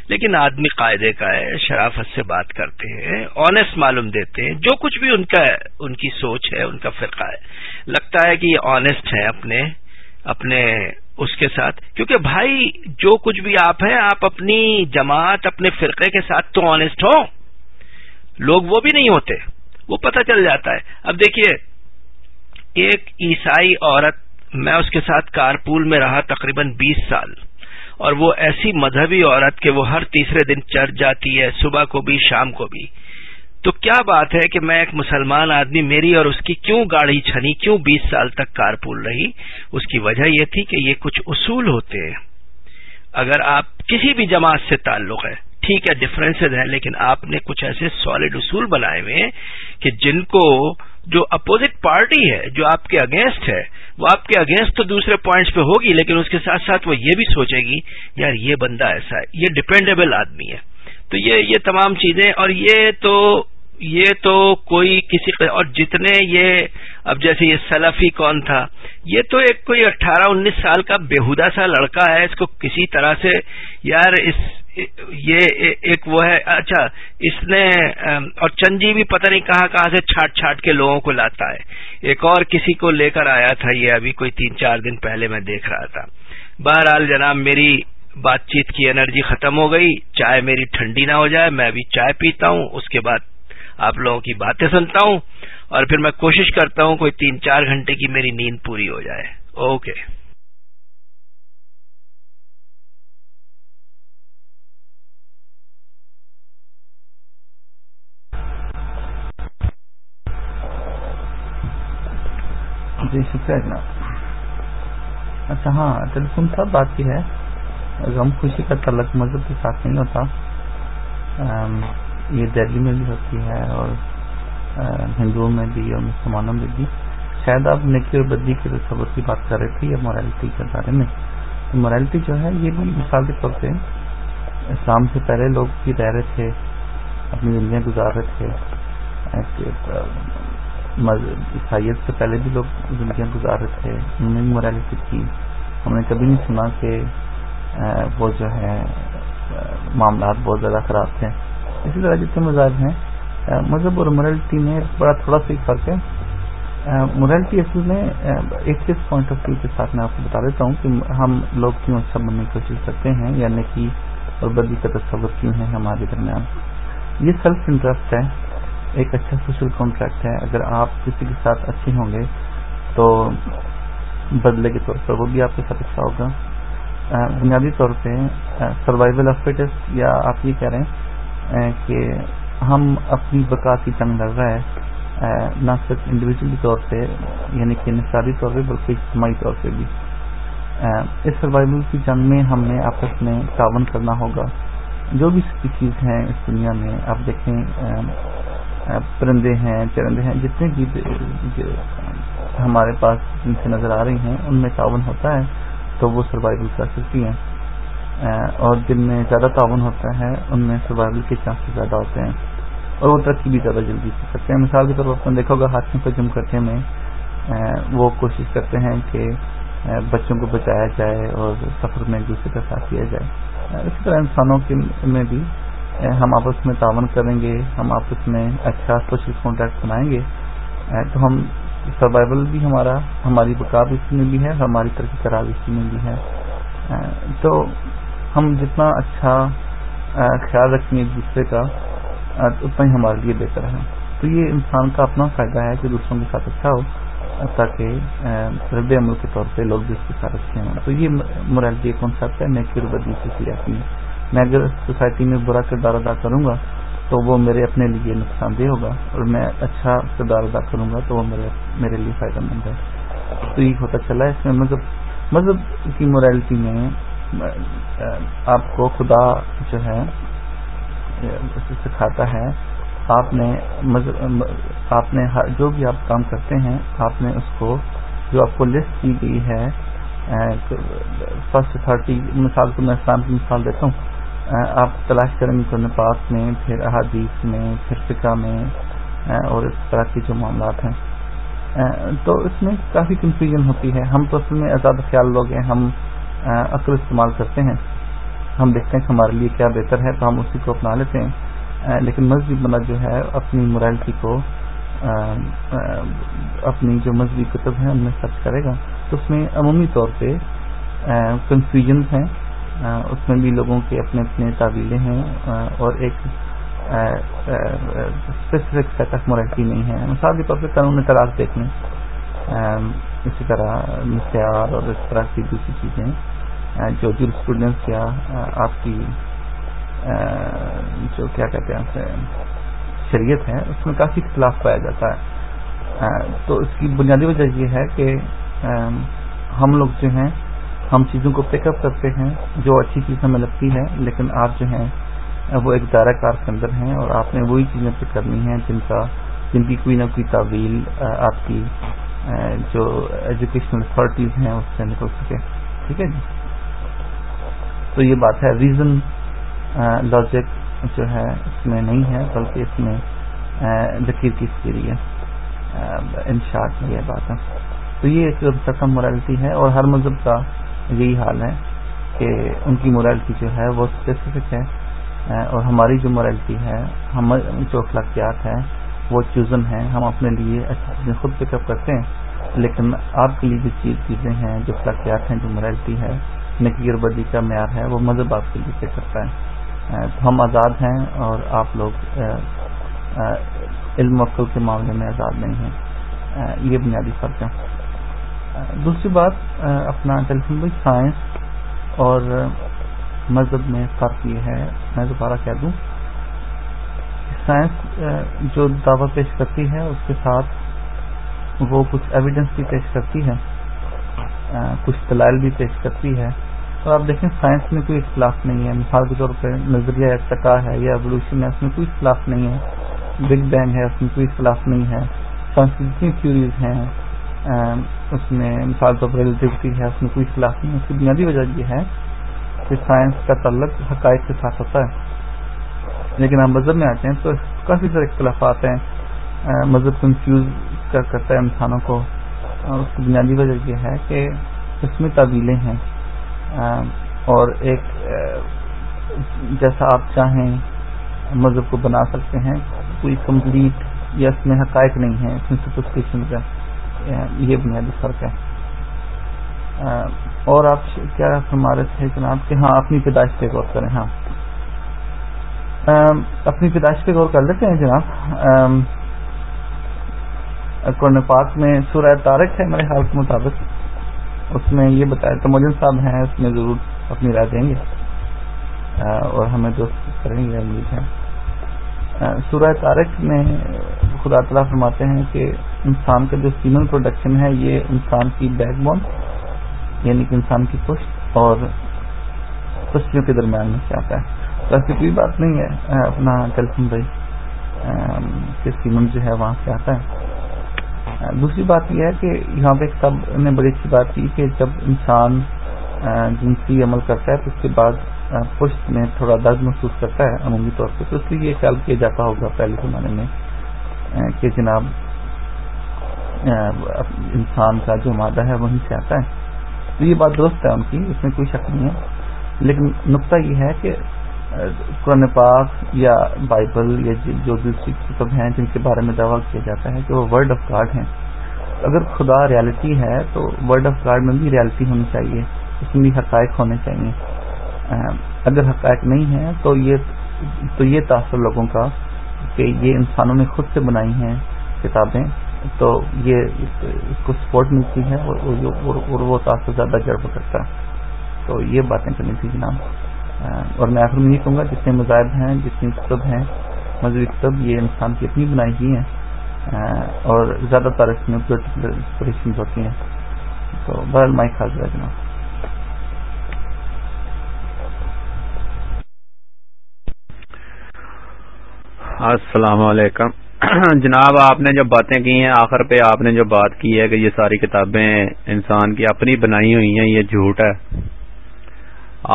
لیکن آدمی قاعدے کا ہے، شرافت سے بات کرتے ہیں آنےسٹ معلوم دیتے ہیں، جو کچھ بھی ان کا ہے، ان کی سوچ ہے، ان کا فرقہ ہے۔ لگتا ہے کہ یہ آنےسٹ ہے اپنے اپنے اس کے ساتھ۔ کیونکہ بھائی، جو کچھ بھی آپ ہیں، آپ اپنی جماعت، اپنے فرقے کے ساتھ تو آنےسٹ ہو لوگ وہ بھی نہیں ہوتے، وہ پتہ چل جاتا ہے۔ اب دیکھیے ایک عیسائی عورت میں اس کے ساتھ کارپول میں رہا تقریباً بیس سال اور وہ ایسی مذہبی عورت کہ وہ ہر تیسرے دن چرچ جاتی ہے، صبح کو بھی، شام کو بھی۔ تو کیا بات ہے کہ میں ایک مسلمان آدمی، میری اور اس کی کیوں گاڑی چھنی؟ کیوں بیس سال تک کارپول رہی؟ اس کی وجہ یہ تھی کہ یہ کچھ اصول ہوتے ہیں۔ اگر آپ کسی بھی جماعت سے تعلق ہے، ٹھیک ہے ڈفرینس ہے لیکن آپ نے کچھ ایسے سالڈ اصول بنائے ہوئے کہ جن کو جو اپوزٹ پارٹی ہے، جو آپ کے اگینسٹ ہے، وہ آپ کے اگینسٹ تو دوسرے پوائنٹس پہ ہوگی، لیکن اس کے ساتھ ساتھ وہ یہ بھی سوچے گی، یار یہ بندہ ایسا ہے، یہ ڈپینڈیبل آدمی ہے. تو یہ یہ تمام چیزیں، اور یہ تو یہ تو کوئی کسی اور جتنے یہ، اب جیسے یہ سلفی کون تھا، یہ تو ایک کوئی اٹھارہ انیس سال کا بےحدہ سا لڑکا ہے، اس کو کسی طرح سے، یار اس یہ ایک وہ ہے اچھا اس نے اور چنجی بھی پتہ نہیں کہاں کہاں سے چھاٹ چھاٹ کے لوگوں کو لاتا ہے۔ ایک اور کسی کو لے کر آیا تھا، یہ ابھی کوئی تین چار دن پہلے میں دیکھ رہا تھا۔ بہرحال جناب، میری بات چیت کی انرجی ختم ہو گئی، چائے میری ٹھنڈی نہ ہو جائے، میں ابھی چائے پیتا ہوں، اس کے بعد آپ لوگوں کی باتیں سنتا ہوں، اور پھر میں کوشش کرتا ہوں کوئی تین چار گھنٹے کی میری نیند پوری ہو جائے۔ اوکے۔ جی شکریہ جناب۔ اچھا ہاں ٹیلی فون تھا، بات یہ ہے۔ غم خوشی کا تعلق مذہب کے ساتھ نہیں ہوتا۔ یہ دہلی میں بھی ہوتی ہے اور ہندوؤں میں بھی اور مسلمانوں میں بھی۔ شاید آپ نکی اور بدی کے تصور کی بات کر رہے تھے یا مورالٹی کے بارے میں۔ تو مورالٹی جو ہے، یہ بھی مثال کے طور پہ اسلام سے پہلے لوگ بھی رہ رہے تھے، اپنی زندگیاں گزار رہے تھے۔ عیسائیت سے پہلے بھی لوگ زندگیاں گزار رہے تھے انہوں نے مورالٹی تھی ہم نے کبھی نہیں سنا کہ وہ جو ہے معاملات بہت زیادہ خراب تھے۔ اسی طرح جتنے مذاہب ہیں مذہب اور مورلٹی میں بڑا تھوڑا سا فرق ہے۔ مورلٹی اصل میں ایک کس پوائنٹ آف ویو کے ساتھ میں آپ کو بتا دیتا ہوں کہ ہم لوگ کیوں اچھا بننے کی کوشش کرتے ہیں یا نیکی اور بدی کا تصور کیوں ہے ہمارے درمیان۔ یہ سیلف انٹرسٹ ہے۔ ایک اچھا سوشل کانٹریکٹ ہے۔ اگر آپ کسی کے ساتھ اچھے ہوں گے تو بدلے کے طور پر وہ بھی آپ کے ساتھ اچھا ہوگا۔ بنیادی طور پہ سروائول آف فٹسٹ یا آپ یہ کہہ رہے ہیں کہ ہم اپنی بقا کی جنگ لڑ رہے ہیں نہ صرف انڈیویجلی طور پہ یعنی کہ نصابی طور پہ، بلکہ اجتماعی طور پہ بھی۔ اس سروائول کی جنگ میں ہم نے آپس میں تعاون کرنا ہوگا۔ جو بھی اسپیسیز ہیں اس دنیا میں، آپ دیکھیں پرندے ہیں، چرندے ہیں، جتنے بھی ہمارے پاس جن سے نظر آ رہی ہیں، ان میں تعاون ہوتا ہے تو وہ سروائول کر سکتی ہیں۔ اور جن میں زیادہ تعاون ہوتا ہے، ان میں سروائول کے چانسز زیادہ ہوتے ہیں۔ اور وہ ترقی بھی زیادہ جلدی سے کرتے ہیں۔ مثال کے طور پر دیکھو گا ہاتھوں کو جم کرتے میں وہ کوشش کرتے ہیں کہ بچوں کو بچایا جائے اور سفر میں ایک دوسرے کا ساتھ دیا جائے۔ اسی طرح انسانوں کے میں بھی ہم آپس میں تعاون کریں گے، ہم آپس میں اچھا سوشل کانٹیکٹ بنائیں گے۔ تو ہم سروائول بھی ہمارا، ہماری بکاب اسی میں بھی ہے، ہماری ترقی کراب اسی میں بھی ہے۔ تو ہم جتنا اچھا خیال رکھیں ایک دوسرے کا اتنا ہی ہمارے لیے بہتر ہے۔ تو یہ انسان کا اپنا فائدہ ہے کہ دوسروں کے ساتھ اچھا ہو، تاکہ رد عمل کے طور پہ لوگ بھی اس کے ساتھ اچھے ہوں۔ تو یہ مورالٹی کانسیپٹ ہے، نیکی اور بدی سوسائٹی میں اگر سوسائٹی میں برا کردار ادا کروں گا تو وہ میرے اپنے لیے نقصان دہ ہوگا اور میں اچھا کردار ادا کروں گا تو وہ میرے میرے لیے فائدہ مند ہے۔ تو یہ ہوتا چلا ہے اس میں مذہب مذہب کی مورالٹی میں آپ کو خدا جو ہے سکھاتا ہے، آپ نے آپ نے جو بھی آپ کام کرتے ہیں، آپ نے اس کو جو آپ کو لسٹ کی گئی ہے فرسٹ اتھارٹی مثال کو میں اسلام کی مثال دیتا ہوں۔ آپ تلاش کریں گے قرآن پاک میں، پھر احادیث میں، پھر فقہ میں اور اس طرح کے جو معاملات ہیں۔ تو اس میں کافی کنفیوژن ہوتی ہے۔ ہم تو اصل میں آزاد خیال لوگ ہیں، ہم عقل استعمال کرتے ہیں۔ ہم دیکھتے ہیں کہ ہمارے لیے کیا بہتر ہے، تو ہم اسی کو اپنا لیتے ہیں۔ لیکن مذہبی بندہ جو ہے، اپنی morality کو اپنی جو مذہبی کتب ہیں، ان میں سرچ کرے گا۔ تو اس میں عمومی طور پہ کنفیوژن ہیں اس میں بھی لوگوں کے اپنے اپنے تعویلیں ہیں اور ایک اسپیسیفک سیٹ آف نہیں ہے مثال کے طور پہ قانون تلاش دیکھ لیں۔ اسی طرح مسیار اور اس طرح کی دوسری چیزیں۔ جو اسٹوڈنٹس یا آپ کی جو کیا کہتے ہیں شریعت ہے، اس میں کافی اختلاف پایا جاتا ہے۔ تو اس کی بنیادی وجہ یہ ہے کہ ہم لوگ جو ہیں ہم چیزوں کو پک اپ کرتے ہیں جو اچھی چیز ہمیں لگتی ہے، لیکن آپ جو ہیں، وہ ایک دائرہ کار کے اندر ہیں اور آپ نے وہی چیزیں پک کرنی ہیں جن کا، جن کی کوئی نہ کوئی تعویل آپ کی جو ایجوکیشنل اتھارٹیز ہیں، اس سے نکل سکے۔ ٹھیک ہے جی؟ تو یہ بات ہے۔ ریزن لاجک جو ہے، اس میں نہیں ہے، بلکہ اس میں لکیر کی اسکیری ہے ان شارٹ یہ بات ہے۔ تو یہ ایک سٹم مورالٹی ہے اور ہر مذہب کا یہی حال ہے کہ ان کی مورالٹی جو ہے وہ اسپیسیفک ہے اور ہماری جو مورالٹی ہے، ہم جو اخلاقیات ہیں، وہ چوزن ہیں۔ ہم اپنے لیے اچھی چیزیں خود پک اپ کرتے ہیں، لیکن آپ کے لیے جو چیز، چیزیں ہیں، جو اخلاقیات ہیں، جو مورالٹی ہے، نکی بدی کا معیار ہے، وہ مذہب آپ کے لیے طے کرتا ہے۔ تو ہم آزاد ہیں اور آپ لوگ علم عقل کے معاملے میں آزاد نہیں ہیں۔ یہ بنیادی فرق ہے۔ دوسری بات اپنا ٹیلیفون بھائی سائنس اور مذہب میں فرق یہ ہے، میں دوبارہ کہہ دوں سائنس جو دعوی پیش کرتی ہے، اس کے ساتھ وہ کچھ ایویڈنس بھی پیش کرتی ہے کچھ دلائل بھی پیش کرتی ہے۔ اور آپ دیکھیں، سائنس میں کوئی اختلاف نہیں ہے۔ مثال کے طور پہ، نظریہ چکا ہے یا ایولیوشن ہے، اس میں کوئی اختلاف نہیں ہے۔ بگ بینگ ہے، اس میں کوئی اختلاف نہیں ہے۔ سائنس کی جتنی تھیوریز ہیں اس میں مثال طور پر ریلیٹیوٹی ہے، اس میں کوئی اختلاف نہیں ہے اس کی بنیادی وجہ یہ ہے کہ سائنس کا تعلق حقائق کے ساتھ ہوتا ہے۔ لیکن ہم مذہب میں آتے ہیں تو کافی سارے اختلافات ہیں۔ مذہب کنفیوز کر کرتا ہے انسانوں کو۔ اس کی بنیادی وجہ یہ ہے کہ اس میں تعویلیں ہیں۔ اور ایک جیسا آپ چاہیں مذہب کو بنا سکتے ہیں، کوئی کمپلیٹ یا اس میں حقائق نہیں ہے اس میں کا۔ یہ بنیادی فرق ہے اور آپ کیا فرما رہے تھے جناب کہ ہاں اپنی پیدائش پہ غور کریں ہاں۔ اپنی پیدائش پہ غور کر لیتے ہیں جناب۔ قرن پاک میں سورہ تارک ہے میرے حال کے مطابق۔ اس میں یہ بتایا تو مجن صاحب ہیں، اس میں ضرور اپنی رائے دیں گے۔ اور ہمیں دوست کریں گے، امید ہے۔ سورہ تارک میں خدا تعالیٰ فرماتے ہیں کہ انسان کا جو سیمن پروڈکشن ہے، یہ انسان کی بیک بون یعنی کہ انسان کی پشت اور پشتیوں کے درمیان میں سے آتا ہے۔ تو ایسی کوئی بات نہیں ہے اپنا کیلشیم بھائی کہ سیمن جو ہے، وہاں سے آتا ہے۔ دوسری بات یہ ہے کہ یہاں پہ سب نے بڑی اچھی بات کی کہ جب انسان جنسی عمل کرتا ہے، تو اس کے بعد پشت میں تھوڑا درد محسوس کرتا ہے عمومی طور پہ۔ تو اس لیے یہ خیال کیا جاتا ہوگا پہلے زمانے میں کہ جناب انسان کا جو مادہ ہے وہیں سے آتا ہے۔ تو یہ بات درست ہے ان کی، اس میں کوئی شک نہیں ہے۔ لیکن نقطہ یہ ہے کہ قرآن پاک یا بائبل یا جی-، جو دوسری کتب ہیں جن کے بارے میں دعویٰ کیا جاتا ہے کہ وہ ورڈ آف گاڈ ہیں۔ اگر خدا ریالٹی ہے تو ورڈ آف گاڈ میں بھی ریالٹی ہونی چاہیے۔ اس میں بھی حقائق ہونے چاہیے۔ اگر حقائق نہیں ہے تو یہ تو یہ تاثر لوگوں کا کہ یہ انسانوں نے خود سے بنائی ہیں کتابیں۔ تو یہ اس کو سپورٹ ملتی ہے اور وہ سے زیادہ جڑ کرتا ہے۔ تو یہ باتیں کرنی تھی جناب۔ اور میں آخر میں نہیں کہوں گا، جتنے مذاہب ہیں، جتنی کتب ہیں، مذہبی کتب، یہ انسان کی اپنی بنائی ہوئی ہیں۔ اور زیادہ تر اس میں پولیٹیکل ہوتی ہیں۔ تو بہرحال مائک حاضر ہے جناب۔ السلام علیکم۔ [coughs] جناب، آپ نے جو باتیں کی ہیں، آخر پہ آپ نے جو بات کی ہے کہ یہ ساری کتابیں انسان کی اپنی بنائی ہوئی ہیں، یہ جھوٹ ہے۔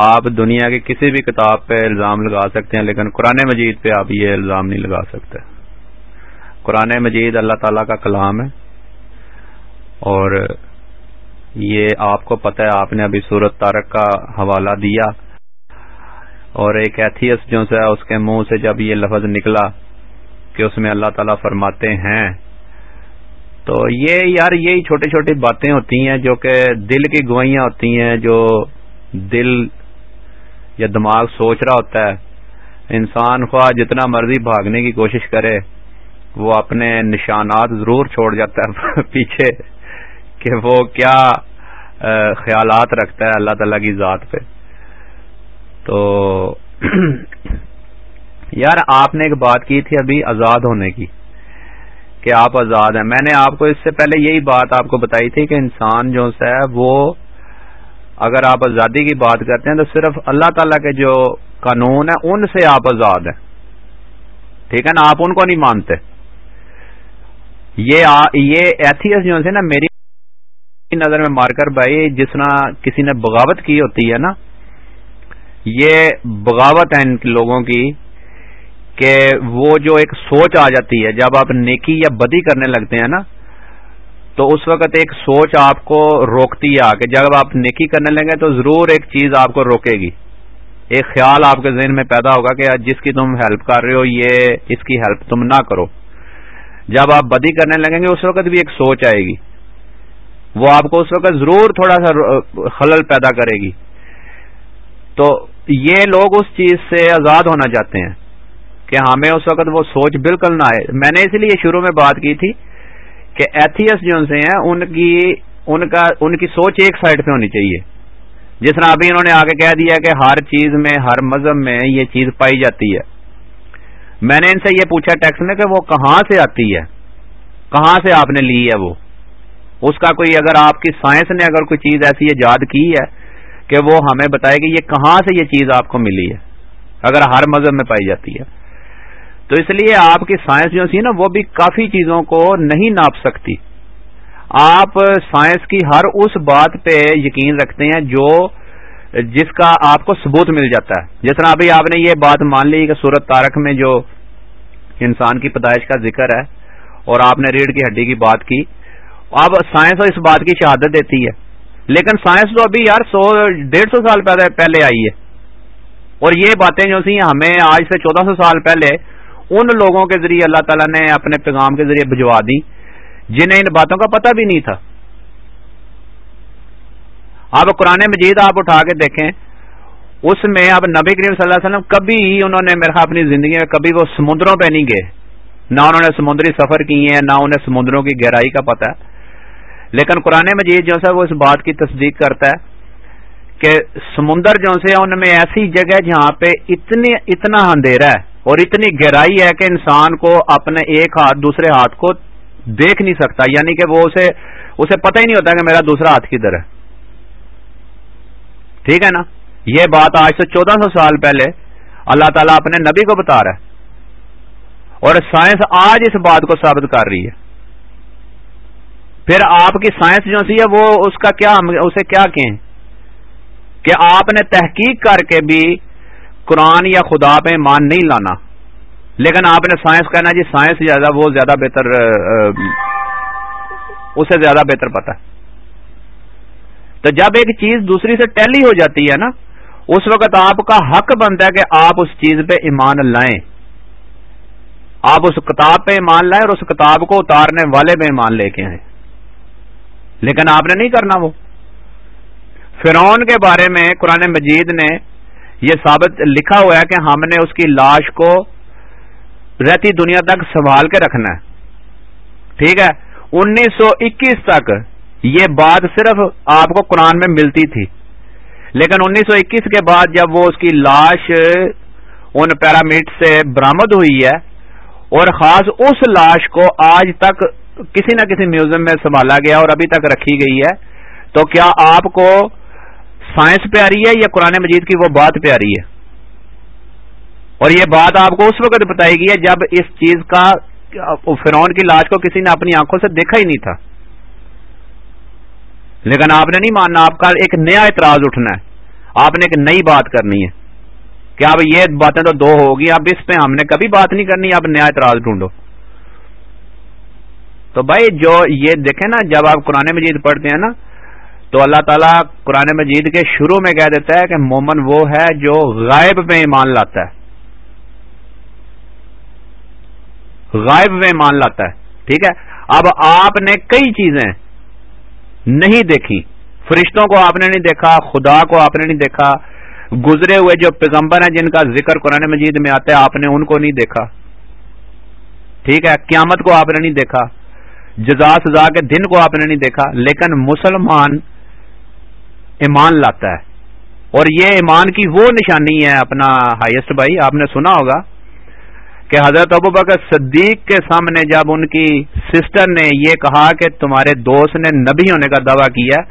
آپ دنیا کی کسی بھی کتاب پہ الزام لگا سکتے ہیں، لیکن قرآن مجید پہ آپ یہ الزام نہیں لگا سکتے۔ قرآن مجید اللہ تعالی کا کلام ہے، اور یہ آپ کو پتہ ہے، آپ نے ابھی سورت تارک کا حوالہ دیا، اور ایک ایتھیس جو ہے، اس کے منہ سے جب یہ لفظ نکلا کہ اس میں اللہ تعالیٰ فرماتے ہیں۔ تو یہ یار یہی چھوٹی چھوٹی باتیں ہوتی ہیں جو کہ دل کی گوئیاں ہوتی ہیں، جو دل یا دماغ سوچ رہا ہوتا ہے۔ انسان خواہ جتنا مرضی بھاگنے کی کوشش کرے، وہ اپنے نشانات ضرور چھوڑ جاتا ہے۔ [laughs] پیچھے کہ وہ کیا خیالات رکھتا ہے اللہ تعالی کی ذات پہ۔ تو [clears throat] یار آپ نے ایک بات کی تھی ابھی آزاد ہونے کی، کہ آپ آزاد ہیں۔ میں نے آپ کو اس سے پہلے یہی بات آپ کو بتائی تھی کہ انسان جو ہے، وہ اگر آپ آزادی کی بات کرتے ہیں تو صرف اللہ تعالی کے جو قانون ہیں، ان سے آپ آزاد ہیں۔ ٹھیک ہے نا؟ آپ ان کو نہیں مانتے۔ یہ ایتھیس جو نا، میری نظر میں مارکر بھائی، جس طرح کسی نے بغاوت کی ہوتی ہے نا، یہ بغاوت ہے ان لوگوں کی۔ کہ وہ جو ایک سوچ آ جاتی ہے، جب آپ نیکی یا بدی کرنے لگتے ہیں نا، تو اس وقت ایک سوچ آپ کو روکتی ہے کہ جب آپ نیکی کرنے لگے تو ضرور ایک چیز آپ کو روکے گی۔ ایک خیال آپ کے ذہن میں پیدا ہوگا کہ جس کی تم ہیلپ کر رہے ہو، یہ اس کی ہیلپ تم نہ کرو۔ جب آپ بدی کرنے لگیں گے، اس وقت بھی ایک سوچ آئے گی۔ وہ آپ کو اس وقت ضرور تھوڑا سا خلل پیدا کرے گی۔ تو یہ لوگ اس چیز سے آزاد ہونا چاہتے ہیں۔ کہ ہاں، ہمیں اس وقت وہ سوچ بالکل نہ آئے۔ میں نے اس لیے شروع میں بات کی تھی کہ ایتھیس جو ان سے ہیں، ان کی، ان کا، ان کی سوچ ایک سائڈ پہ ہونی چاہیے۔ جس طرح ابھی انہوں نے آگے کہہ دیا کہ ہر چیز میں، ہر مذہب میں یہ چیز پائی جاتی ہے۔ میں نے ان سے یہ پوچھا ٹیکس میں کہ وہ کہاں سے آتی ہے؟ کہاں سے آپ نے لی ہے وہ؟ اس کا کوئی اگر آپ کی سائنس نے اگر کوئی چیز ایسی ایجاد کی ہے کہ وہ ہمیں بتائے کہ یہ کہاں سے یہ چیز آپ کو ملی ہے، اگر ہر مذہب میں پائی جاتی ہے۔ تو اس لیے آپ کی سائنس جو سی نا وہ بھی کافی چیزوں کو نہیں ناپ سکتی۔ آپ سائنس کی ہر اس بات پہ یقین رکھتے ہیں جو جس کا آپ کو ثبوت مل جاتا ہے۔ جس طرح ابھی آپ نے یہ بات مان لی کہ سورت تارک میں جو انسان کی پیدائش کا ذکر ہے اور آپ نے ریڑھ کی ہڈی کی بات کی، اب سائنس اس بات کی شہادت دیتی ہے۔ لیکن سائنس تو ابھی یار سو، ڈیڑھ سو سال پہلے آئی ہے۔ اور یہ باتیں جو سی ہمیں آج سے چودہ سو سال پہلے ان لوگوں کے ذریعے اللہ تعالیٰ نے اپنے پیغام کے ذریعے بھجوا دی جنہیں ان باتوں کا پتہ بھی نہیں تھا۔ اب قرآن مجید آپ اٹھا کے دیکھیں، اس میں اب نبی کریم صلی اللہ علیہ وسلم کبھی ہی انہوں نے میرا اپنی زندگی میں کبھی وہ سمندروں پہ نہیں گئے۔ نہ انہوں نے سمندری سفر کیے ہیں، نہ انہیں سمندروں کی گہرائی کا پتہ۔ ہے لیکن قرآن مجید جو ہے، وہ اس بات کی تصدیق کرتا ہے کہ سمندر جو سے ان میں ایسی جگہ جہاں پہ اتنے، اتنا اندھیرا ہے۔ اور اتنی گہرائی ہے کہ انسان کو اپنے ایک ہاتھ دوسرے ہاتھ کو دیکھ نہیں سکتا یعنی کہ وہ اسے اسے پتہ ہی نہیں ہوتا کہ میرا دوسرا ہاتھ کدھر ہے۔ ٹھیک ہے نا؟ یہ بات آج سے چودہ سو سال پہلے اللہ تعالیٰ اپنے نبی کو بتا رہا ہے۔ اور سائنس آج اس بات کو ثابت کر رہی ہے۔ پھر آپ کی سائنس جو سی ہے، وہ اس کا کیا اسے کیا کہیں؟ کہ آپ نے تحقیق کر کے بھی قرآن یا خدا پہ مان نہیں لانا۔ لیکن آپ نے سائنس کہنا جی سائنس زیادہ، وہ زیادہ بہتر اسے زیادہ بہتر پتا تو جب ایک چیز دوسری سے ٹیلی ہو جاتی ہے نا، اس وقت آپ کا حق بنتا ہے کہ آپ اس چیز پہ ایمان لائیں۔ آپ اس کتاب پہ ایمان لائیں اور اس کتاب کو اتارنے والے پہ ایمان لے کے آئیں۔ لیکن آپ نے نہیں کرنا وہ۔ فرعون کے بارے میں قرآن مجید نے یہ ثابت لکھا ہوا ہے کہ ہم نے اس کی لاش کو رہتی دنیا تک سنبھال کے رکھنا ہے۔ ٹھیک ہے؟ انیس سو اکیس تک یہ بات صرف آپ کو قرآن میں ملتی تھی۔ لیکن انیس سو اکیس کے بعد جب وہ اس کی لاش ان پیرامڈ سے برامد ہوئی ہے اور خاص اس لاش کو آج تک کسی نہ کسی میوزیم میں سنبھالا گیا اور ابھی تک رکھی گئی ہے، تو کیا آپ کو سائنس پیاری ہے یا قرآن مجید کی وہ بات پیاری ہے؟ اور یہ بات آپ کو اس وقت بتائی گئی ہے جب اس چیز کا فرون کی لاش کو کسی نے اپنی آنکھوں سے دیکھا ہی نہیں تھا۔ لیکن آپ نے نہیں ماننا، آپ کا ایک نیا اعتراض اٹھنا ہے۔ آپ نے ایک نئی بات کرنی ہے۔ کہ اب یہ باتیں تو دو ہوگی، اب اس پہ ہم نے کبھی بات نہیں کرنی، اب نیا اعتراض ڈھونڈو۔ تو بھائی جو یہ دیکھیں نا، جب آپ قرآن مجید پڑھتے ہیں نا تو اللہ تعالیٰ قرآن مجید کے شروع میں کہہ دیتا ہے کہ مومن وہ ہے جو غائب میں ایمان لاتا ہے۔ غائب میں ایمان لاتا ہے، ٹھیک ہے؟ اب آپ نے کئی چیزیں نہیں دیکھی۔ فرشتوں کو آپ نے نہیں دیکھا، خدا کو آپ نے نہیں دیکھا۔ گزرے ہوئے جو پیغمبر ہیں جن کا ذکر قرآن مجید میں آتا ہے، آپ نے ان کو نہیں دیکھا۔ ٹھیک ہے؟ قیامت کو آپ نے نہیں دیکھا۔ جزا سزا کے دن کو آپ نے نہیں دیکھا۔ لیکن مسلمان ایمان لاتا ہے۔ اور یہ ایمان کی وہ نشانی ہے اپنا ہائیسٹ بھائی، آپ نے سنا ہوگا کہ حضرت ابو بکر صدیق کے سامنے جب ان کی سسٹر نے یہ کہا کہ تمہارے دوست نے نبی ہونے کا دعویٰ کیا،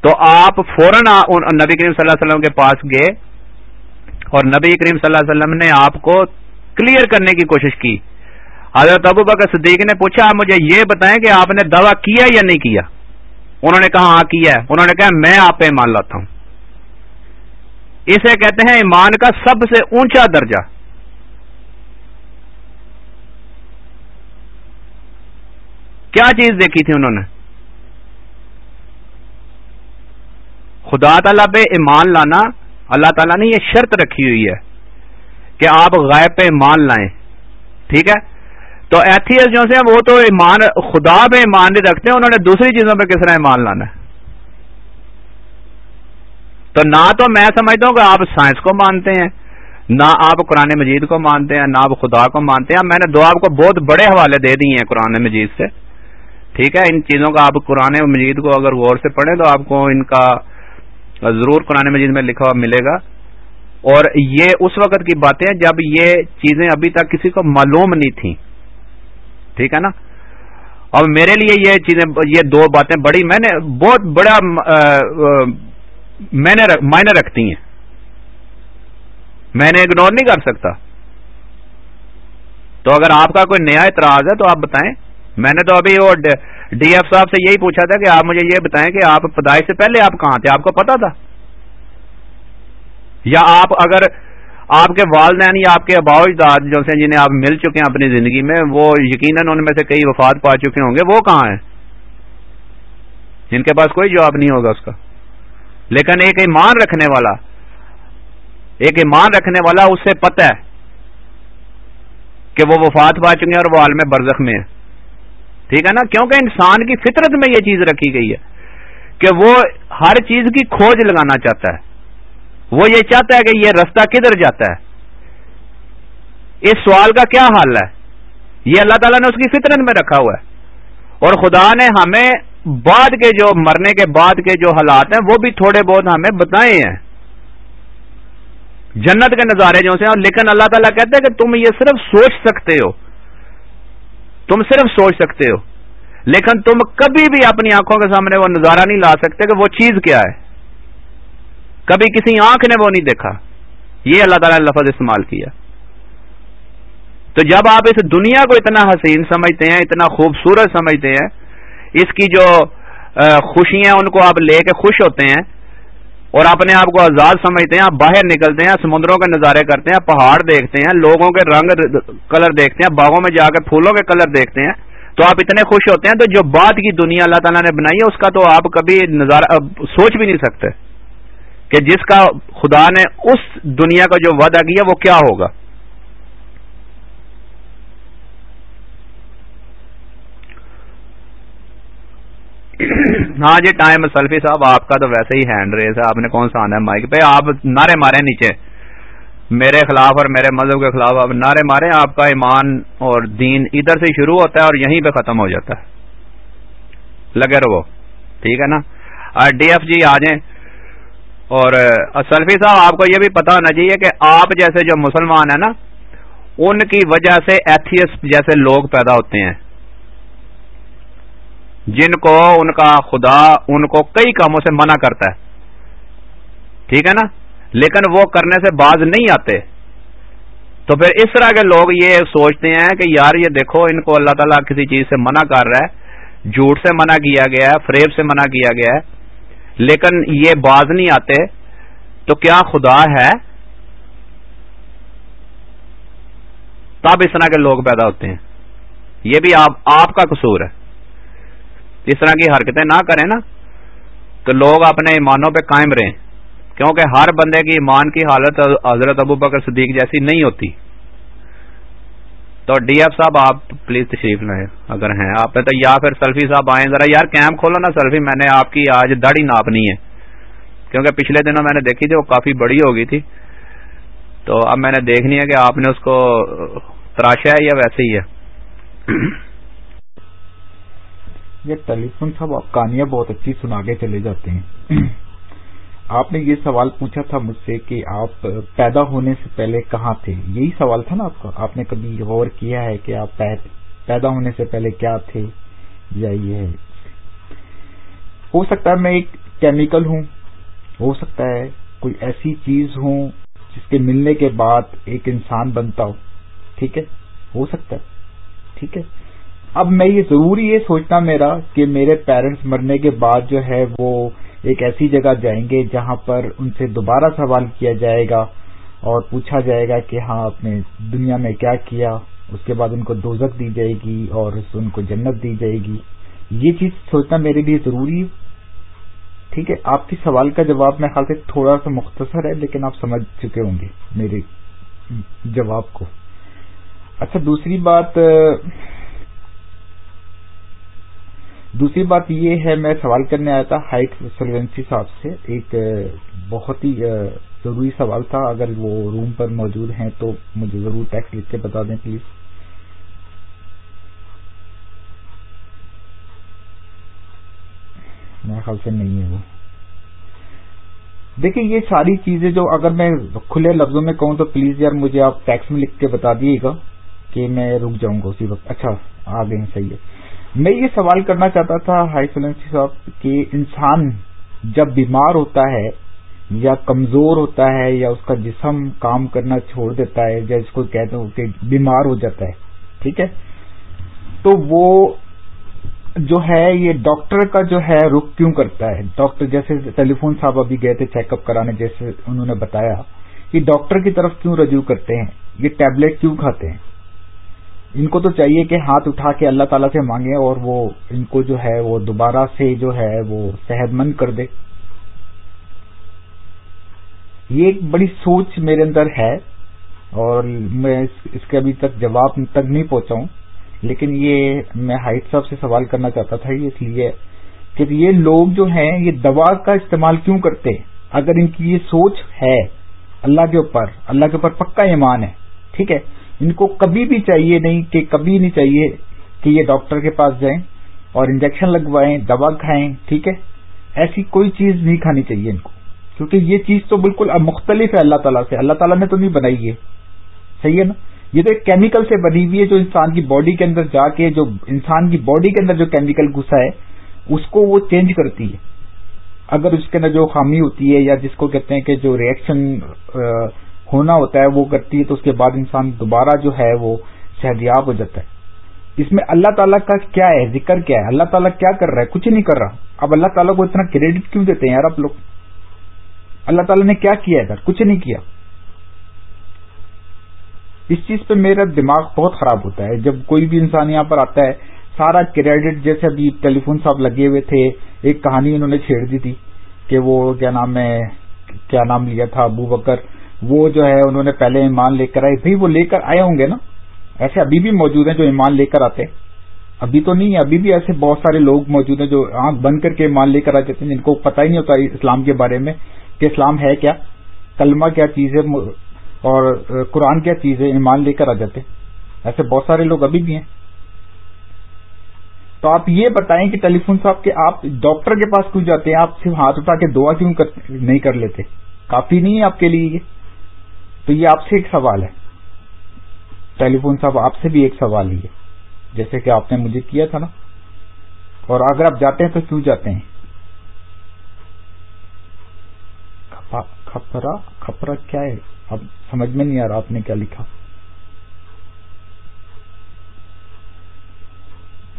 تو آپ فوراً نبی کریم صلی اللہ علیہ وسلم کے پاس گئے اور نبی کریم صلی اللہ علیہ وسلم نے آپ کو کلیئر کرنے کی کوشش کی۔ حضرت ابو بکر صدیق نے پوچھا، آپ مجھے یہ بتائیں کہ آپ نے دعویٰ کیا یا نہیں کیا؟ انہوں نے کہا ہاں کیا ہے؟ انہوں نے کہا میں آپ پہ ایمان لاتا ہوں۔ اسے کہتے ہیں ایمان کا سب سے اونچا درجہ۔ کیا چیز دیکھی تھی انہوں نے؟ خدا تعالیٰ پہ ایمان لانا، اللہ تعالیٰ نے یہ شرط رکھی ہوئی ہے کہ آپ غائب پہ ایمان لائیں۔ ٹھیک ہے؟ تو ایتھیس جو سے وہ تو ایمان، خدا پہ ایمان نہیں رکھتے، انہوں نے دوسری چیزوں پہ کس طرح ایمان لانا ہے؟ تو نہ تو میں سمجھتا ہوں کہ آپ سائنس کو مانتے ہیں، نہ آپ قرآن مجید کو مانتے ہیں، نہ آپ خدا کو مانتے ہیں۔ میں نے دو آپ کو بہت بڑے حوالے دے دیے ہیں قرآن مجید سے۔ ٹھیک ہے، ان چیزوں کا آپ قرآن مجید کو اگر غور سے پڑھیں تو آپ کو ان کا ضرور قرآن مجید میں لکھا ہوا ملے گا۔ اور یہ اس وقت کی باتیں جب یہ چیزیں ابھی تک کسی کو معلوم نہیں تھیں۔ ٹھیک ہے نا؟ اب میرے لیے یہ چیزیں، یہ دو باتیں بڑی میں نے بہت بڑا میں نے معنی رکھتی ہیں۔ میں نے اگنور نہیں کر سکتا۔ تو اگر آپ کا کوئی نیا اعتراض ہے تو آپ بتائیں۔ میں نے تو ابھی وہ ڈی ایف صاحب سے یہی پوچھا تھا کہ آپ مجھے یہ بتائیں کہ آپ پیدائش سے پہلے آپ کہاں تھے؟ آپ کو پتا تھا۔ یا آپ اگر آپ کے والدین یا آپ کے اباؤ اجداد جو سے جنہیں آپ مل چکے ہیں اپنی زندگی میں، وہ یقیناً ان میں سے کئی وفات پا چکے ہوں گے۔ وہ کہاں ہیں؟ جن کے پاس کوئی جواب نہیں ہوگا اس کا۔ لیکن ایک ایمان رکھنے والا، ایک ایمان رکھنے والا اس سے پتہ ہے کہ وہ وفات پا چکے ہیں اور وہ عالم برزخ میں ہے ٹھیک ہے نا؟ کیونکہ انسان کی فطرت میں یہ چیز رکھی گئی ہے کہ وہ ہر چیز کی کھوج لگانا چاہتا ہے۔ وہ یہ چاہتا ہے کہ یہ رستہ کدھر جاتا ہے؟ اس سوال کا کیا حال ہے؟ یہ اللہ تعالیٰ نے اس کی فطرت میں رکھا ہوا ہے۔ اور خدا نے ہمیں بعد کے جو مرنے کے بعد کے جو حالات ہیں، وہ بھی تھوڑے بہت ہمیں بتائے ہیں۔ جنت کے نظارے جو سے لیکن اللہ تعالیٰ کہتے ہیں کہ تم یہ صرف سوچ سکتے ہو۔ تم صرف سوچ سکتے ہو۔ لیکن تم کبھی بھی اپنی آنکھوں کے سامنے وہ نظارہ نہیں لا سکتے کہ وہ چیز کیا ہے۔ کبھی کسی آنکھ نے وہ نہیں دیکھا۔ یہ اللہ تعالیٰ نے لفظ استعمال کیا۔ تو جب آپ اس دنیا کو اتنا حسین سمجھتے ہیں، اتنا خوبصورت سمجھتے ہیں، اس کی جو خوشیاں ان کو آپ لے کے خوش ہوتے ہیں اور اپنے آپ کو آزاد سمجھتے ہیں، آپ باہر نکلتے ہیں، سمندروں کے نظارے کرتے ہیں، پہاڑ دیکھتے ہیں، لوگوں کے رنگ کلر دیکھتے ہیں، باغوں میں جا کے پھولوں کے کلر دیکھتے ہیں، تو آپ اتنے خوش ہوتے ہیں تو جو بات کی دنیا اللہ تعالیٰ نے بنائی ہے، اس کا تو آپ کبھی نظارہ سوچ بھی نہیں سکتے۔ کہ جس کا خدا نے اس دنیا کا جو وعدہ کیا وہ کیا ہوگا؟ ہاں جی ٹائم سلفی صاحب، آپ کا تو ویسے ہی ہینڈ ریس ہے۔ آپ نے کون سا آنا ہے مائک پہ؟ آپ نعرے مارے نیچے۔ میرے خلاف اور میرے مذہب کے خلاف آپ نعرے مارے، آپ کا ایمان اور دین ادھر سے شروع ہوتا ہے اور یہیں پہ ختم ہو جاتا ہے۔ لگے رہو۔ ٹھیک ہے نا؟ ڈی ایف جی آ جائیں۔ اور سلفی صاحب، آپ کو یہ بھی پتا ہونا چاہیے کہ آپ جیسے جو مسلمان ہیں نا، ان کی وجہ سے ایتھیس جیسے لوگ پیدا ہوتے ہیں۔ جن کو ان کا خدا، ان کو کئی کاموں سے منع کرتا ہے۔ ٹھیک ہے نا؟ لیکن وہ کرنے سے باز نہیں آتے۔ تو پھر اس طرح کے لوگ یہ سوچتے ہیں کہ یار، یہ دیکھو، ان کو اللہ تعالیٰ کسی چیز سے منع کر رہا ہے۔ جھوٹ سے منع کیا گیا ہے، فریب سے منع کیا گیا ہے۔ لیکن یہ باز نہیں آتے، تو کیا خدا ہے؟ تب اس طرح کے لوگ پیدا ہوتے ہیں۔ یہ بھی آپ آپ کا قصور ہے۔ اس طرح کی حرکتیں نہ کریں نا، تو لوگ اپنے ایمانوں پہ قائم رہیں۔ کیونکہ ہر بندے کی ایمان کی حالت حضرت ابو بکر صدیق جیسی نہیں ہوتی۔ تو ڈی ایف صاحب، آپ پلیز تشریف لیں اگر ہیں آپ نے تو یا پھر سلفی صاحب آئیں، ذرا یار کیمپ کھولو نا سلفی میں نے آپ کی آج داڑھی ناپنی ہے۔ کیونکہ پچھلے دنوں میں نے دیکھی تھی، وہ کافی بڑی ہو گئی تھی۔ تو اب میں نے دیکھنی ہے کہ آپ نے اس کو تراشا ہے یا ویسے ہی ہے۔ یہ ٹیلی فون صاحب، آپ کہانیاں بہت اچھی سنا کے چلے جاتے ہیں۔ آپ نے یہ سوال پوچھا تھا مجھ سے کہ آپ پیدا ہونے سے پہلے کہاں تھے؟ یہی سوال تھا نا آپ کا۔ آپ نے کبھی غور کیا ہے کہ آپ پیدا ہونے سے پہلے کیا تھے؟ یا یہ ہے۔ ہو سکتا ہے میں ایک کیمیکل ہوں۔ ہو سکتا ہے کوئی ایسی چیز ہوں جس کے ملنے کے بعد ایک انسان بنتا ہو۔ ٹھیک ہے؟ ہو سکتا ہے۔ ٹھیک ہے؟ اب میں یہ ضروری یہ سوچنا میرا کہ میرے پیرنٹس مرنے کے بعد جو ہے وہ ایک ایسی جگہ جائیں گے جہاں پر ان سے دوبارہ سوال کیا جائے گا اور پوچھا جائے گا کہ ہاں آپ نے دنیا میں کیا کیا؟ اس کے بعد ان کو دوزک دی جائے گی اور ان کو جنت دی جائے گی۔ یہ چیز سوچنا میرے لیے ضروری ٹھیک ہے؟ آپ کی سوال کا جواب میں خیال سے تھوڑا سا مختصر ہے، لیکن آپ سمجھ چکے ہوں گے میرے جواب کو۔ اچھا دوسری بات دوسری بات یہ ہے، میں سوال کرنے آیا تھا ہائٹ سلوینسی صاحب سے۔ ایک بہت ہی ضروری سوال تھا۔ اگر وہ روم پر موجود ہیں تو مجھے ضرور ٹیکس لکھ کے بتا دیں، پلیز۔ میرے خیال سے نہیں ہے وہ۔ دیکھیں، یہ ساری چیزیں جو اگر میں کھلے لفظوں میں کہوں تو پلیز یار مجھے آپ ٹیکس میں لکھ کے بتا دیے گا کہ میں رک جاؤں گا اسی وقت۔ اچھا آ گئے صحیح ہے۔ میں یہ سوال کرنا چاہتا تھا ہائی فلنسی صاحب کہ انسان جب بیمار ہوتا ہے یا کمزور ہوتا ہے یا اس کا جسم کام کرنا چھوڑ دیتا ہے یا اس کو کہتے ہیں کہ بیمار ہو جاتا ہے، ٹھیک ہے؟ تو وہ جو ہے، یہ ڈاکٹر کا جو ہے رخ کیوں کرتا ہے؟ ڈاکٹر جیسے ٹیلی فون صاحب ابھی گئے تھے چیک اپ کرانے، جیسے انہوں نے بتایا کہ ڈاکٹر کی طرف کیوں رجوع کرتے ہیں؟ یہ ٹیبلٹ کیوں کھاتے ہیں؟ ان کو تو چاہیے کہ ہاتھ اٹھا کے اللہ تعالیٰ سے مانگے اور وہ ان کو جو ہے وہ دوبارہ سے جو ہے وہ صحت مند کر دے۔ یہ ایک بڑی سوچ میرے اندر ہے اور میں اس کے ابھی تک جواب تک نہیں پہنچا ہوں، لیکن یہ میں ہائٹ صاحب سے سوال کرنا چاہتا تھا اس لیے کہ یہ لوگ جو ہیں، یہ دوا کا استعمال کیوں کرتے اگر ان کی یہ سوچ ہے، اللہ کے اوپر، اللہ کے اوپر پکا ایمان ہے، ٹھیک ہے ان کو کبھی بھی چاہیے نہیں کہ کبھی نہیں چاہیے کہ یہ ڈاکٹر کے پاس جائیں اور انجیکشن لگوائیں، دوا کھائیں، ٹھیک ہے؟ ایسی کوئی چیز نہیں کھانی چاہیے ان کو۔ کیونکہ یہ چیز تو بالکل مختلف ہے اللہ تعالیٰ سے۔ اللہ تعالیٰ نے تو نہیں بنائی ہے۔ صحیح ہے نا؟ یہ تو ایک کیمیکل سے بنی ہوئی ہے جو انسان کی باڈی کے اندر جا کے جو انسان کی باڈی کے اندر جو کیمیکل گھسا ہے، اس کو وہ چینج کرتی ہے۔ اگر اس کے اندر جو خامی ہوتی ہے یا جس کو کہتے ہیں کہ جو ریئیکشن ہونا ہوتا ہے، وہ کرتی ہے تو اس کے بعد انسان دوبارہ جو ہے وہ صحتیاب ہو جاتا ہے۔ اس میں اللہ تعالیٰ کا کیا ہے؟ ذکر کیا ہے؟ اللہ تعالیٰ کیا کر رہا ہے؟ کچھ نہیں کر رہا۔ اب اللہ تعالیٰ کو اتنا کریڈٹ کیوں دیتے ہیں یار آپ لوگ؟ اللہ تعالیٰ نے کیا کیا ہے؟ کچھ نہیں کیا۔ اس چیز پہ میرا دماغ بہت خراب ہوتا ہے۔ جب کوئی بھی انسان یہاں پر آتا ہے، سارا کریڈٹ جیسے ابھی ٹیلی فون صاحب لگے ہوئے تھے، ایک کہانی انہوں نے چھیڑ دی تھی کہ وہ کیا نام ہے، کیا نام لیا تھا، ابو بکر۔ وہ جو ہے انہوں نے پہلے ایمان لے کر آئے بھائی وہ لے کر آئے ہوں گے نا؟ ایسے ابھی بھی موجود ہیں جو ایمان لے کر آتے۔ ابھی تو نہیں ابھی بھی ایسے بہت سارے لوگ موجود ہیں جو آنکھ بند کر کے ایمان لے کر آ جاتے ہیں، جن کو پتہ ہی نہیں ہوتا اسلام کے بارے میں کہ اسلام ہے کیا۔ کلمہ کیا چیز ہے اور قرآن کیا چیز ہے، ایمان لے کر آ جاتے۔ ایسے بہت سارے لوگ ابھی بھی ہیں۔ تو آپ یہ بتائیں کہ ٹیلی فون صاحب کہ آپ ڈاکٹر کے پاس کیوں جاتے ہیں؟ آپ صرف ہاتھ اٹھا کے دعا کیوں نہیں کر لیتے؟ کافی نہیں ہے آپ کے لیے یہ؟ تو یہ آپ سے ایک سوال ہے۔ ٹیلی فون صاحب آپ سے بھی ایک سوال ہی ہے۔ جیسے کہ آپ نے مجھے کیا تھا نا۔ اور اگر آپ جاتے ہیں تو کیوں جاتے ہیں؟ کھپرا کھپرا کیا ہے؟ اب سمجھ میں نہیں آ رہا آپ نے کیا لکھا۔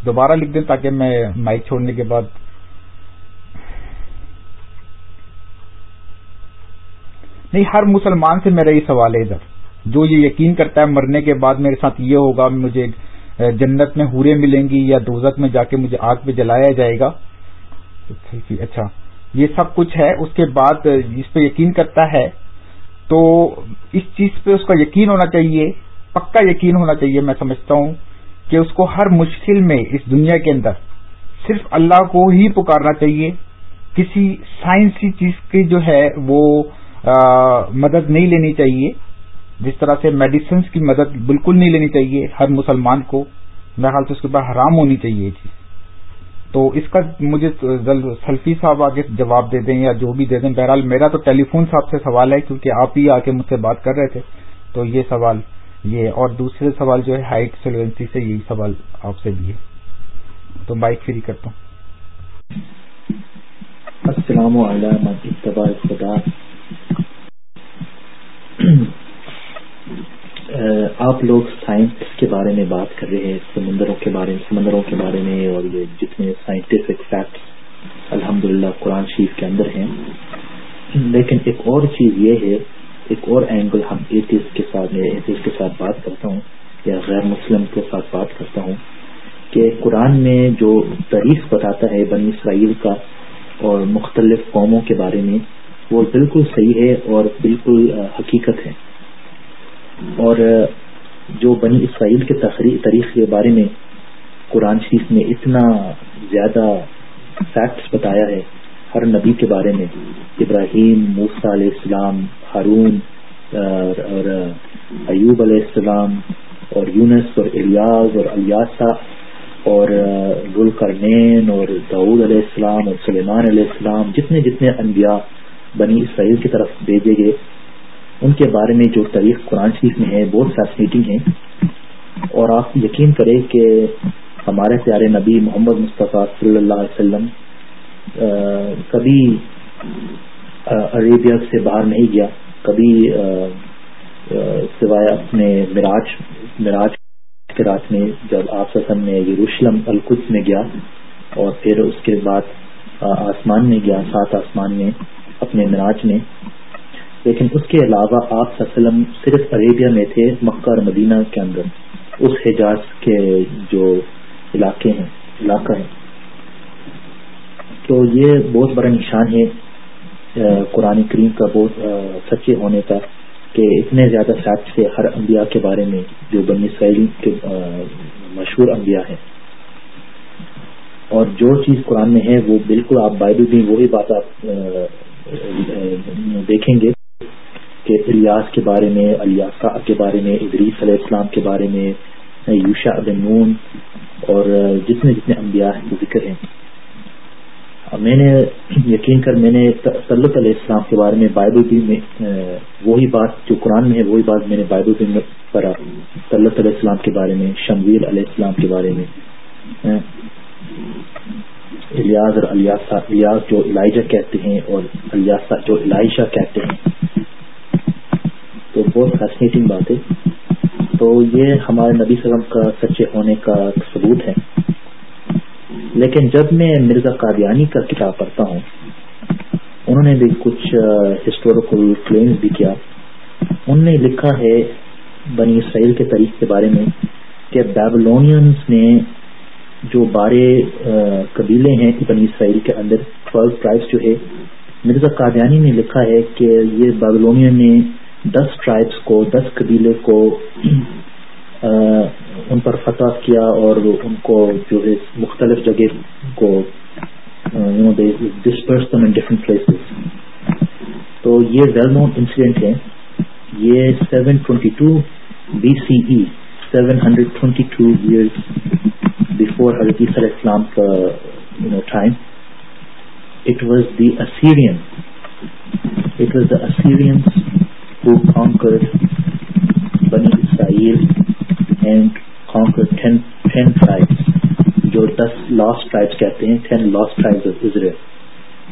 دوبارہ لکھ دیں تاکہ میں مائک چھوڑنے کے بعد نہیں، ہر مسلمان سے میرا یہ سوال ہے ادھر۔ جو یہ یقین کرتا ہے مرنے کے بعد میرے ساتھ یہ ہوگا، مجھے جنت میں ہورے ملیں گی یا دوزت میں جا کے مجھے آگ پہ جلایا جائے گا۔ اچھا یہ سب کچھ ہے۔ اس کے بعد جس پہ یقین کرتا ہے، تو اس چیز پہ اس کا یقین ہونا چاہیے۔ پکا یقین ہونا چاہیے، میں سمجھتا ہوں کہ اس کو ہر مشکل میں اس دنیا کے اندر صرف اللہ کو ہی پکارنا چاہیے۔ کسی سائنسی چیز کی جو ہے، وہ مدد نہیں لینی چاہیے۔ جس طرح سے میڈیسنس کی مدد بالکل نہیں لینی چاہیے، ہر مسلمان کو میرے خیال سے اس کے بعد حرام ہونی چاہیے یہ چیز تو اس کا مجھے سلفی صاحب آگے جواب دے دیں یا جو بھی دے دیں۔ بہرحال میرا تو ٹیلی فون صاحب سے سوال ہے، کیونکہ آپ ہی آ کے مجھ سے بات کر رہے تھے۔ تو یہ سوال، یہ اور دوسرے سوال جو ہے ہائٹ سیلوینسی سے یہی سوال آپ سے بھی ہے۔ تو بائک فری کرتا ہوں۔ السلام علیکم [clears throat] آپ لوگ سائنس کے بارے میں بات کر رہے ہیں، سمندروں کے بارے میں سمندروں کے بارے میں، اور یہ جتنے سائنٹیفک فیکٹس الحمد للہ قرآن شریف کے اندر ہیں۔ لیکن ایک اور چیز یہ ہے، ایک اور اینگل ہم ایتھس کے ساتھ ایتھس کے ساتھ بات کرتا ہوں، یا غیر مسلم کے ساتھ بات کرتا ہوں، کہ قرآن میں جو تاریخ بتاتا ہے بنی اسرائیل کا اور مختلف قوموں کے بارے میں وہ بالکل صحیح ہے اور بالکل حقیقت ہے۔ اور جو بنی اسرائیل کے تاریخ کے بارے میں قرآن شریف میں اتنا زیادہ فیکٹس بتایا ہے ہر نبی کے بارے میں، ابراہیم موسا علیہ السلام، ہارون اور ایوب علیہ السلام، اور یونس، اور الیاز اور الیاسا، اور گلکرنین اور داود علیہ السلام، اور سلیمان علیہ السلام، جتنے جتنے انبیاء بنی اسرائیل کی طرف بھیجے گئے۔ ان کے بارے میں جو تاریخ قرآن شریف میں ہے، بہت فیسنیٹنگ ہے۔ اور آپ یقین کریں کہ ہمارے پیارے نبی محمد مصطفیٰ صلی اللہ علیہ وسلم کبھی عربیہ سے باہر نہیں گیا، کبھی سوائے اپنے مراج مراج کے رات میں، جب آپ وسلم نے یروشلم القدس میں گیا اور پھر اس کے بعد آسمان میں گیا، سات آسمان میں۔ اپنے مراج میں۔ لیکن اس کے علاوہ آپ وسلم صرف عربیہ میں تھے، مکہ اور مدینہ کے اندر۔ اس حجاز کے جو علاقے ہیں، علاقہ ہے تو یہ بہت بڑا نشان ہے قرآن کریم کا بہت سچے ہونے کا کہ اتنے زیادہ فیکٹ سے ہر انبیاء کے بارے میں جو بنی اسرائیل کے مشہور انبیاء ہیں۔ اور جو چیز قرآن میں ہے، وہ بالکل آپ بائبل بھی وہی بات آپ دیکھیں گے کہ الیاس کے بارے میں الیاسا کے بارے میں، ادریس علیہ السلام کے بارے میں یوشا بن نون اور جتنے جتنے انبیاء ہیں، وہ ذکر ہیں۔ میں نے یقین کر، میں نے سلط علیہ السلام کے بارے میں بائبل بھی میں، وہی بات جو قرآن میں ہے، وہی بات میں نے بائبل بھی میں پڑھا۔ سلط علیہ السلام کے بارے میں، شمویل علیہ السلام کے بارے میں۔ الیاز اور الیاسا، الیاس جو الائجہ کہتے ہیں اور الیاسا جو الائشہ کہتے ہیں۔ تو بہت فیسنیٹنگ بات ہے۔ تو یہ ہمارے نبی سلم کا سچے ہونے کا ثبوت ہے۔ لیکن جب میں مرزا قادیانی کا کتاب پڑھتا ہوں، انہوں نے بھی کچھ ہسٹوریکل کلیمز بھی کیا۔ انہوں نے لکھا ہے بنی اسرائیل کے تاریخ کے بارے میں کہ بیبلونینس نے جو بارے قبیلے ہیں بنی اسرائیل کے اندر ٹویلو ٹرائبس جو ہے، مرزا قادیانی نے لکھا ہے کہ یہ بیبلونین نے دس ٹرائبس کو، دس قبیلے کو ان پر فتح کیا اور ان کو جو ہے مختلف جگہ کو ڈسپرس ڈفرنٹ پلیسز تو یہ ویل نون انسیڈنٹ ہے۔ یہ seven twenty two B C E seven hundred twenty two years before حضرت علیہ السلام کا time it was the Assyrian it was the Assyrian who conquer بنی اسرائیل اینڈ کانکر ٹین ٹرائبس جو دس لاسٹ ٹرائبس کہتے ہیں ten lost tribes of Israel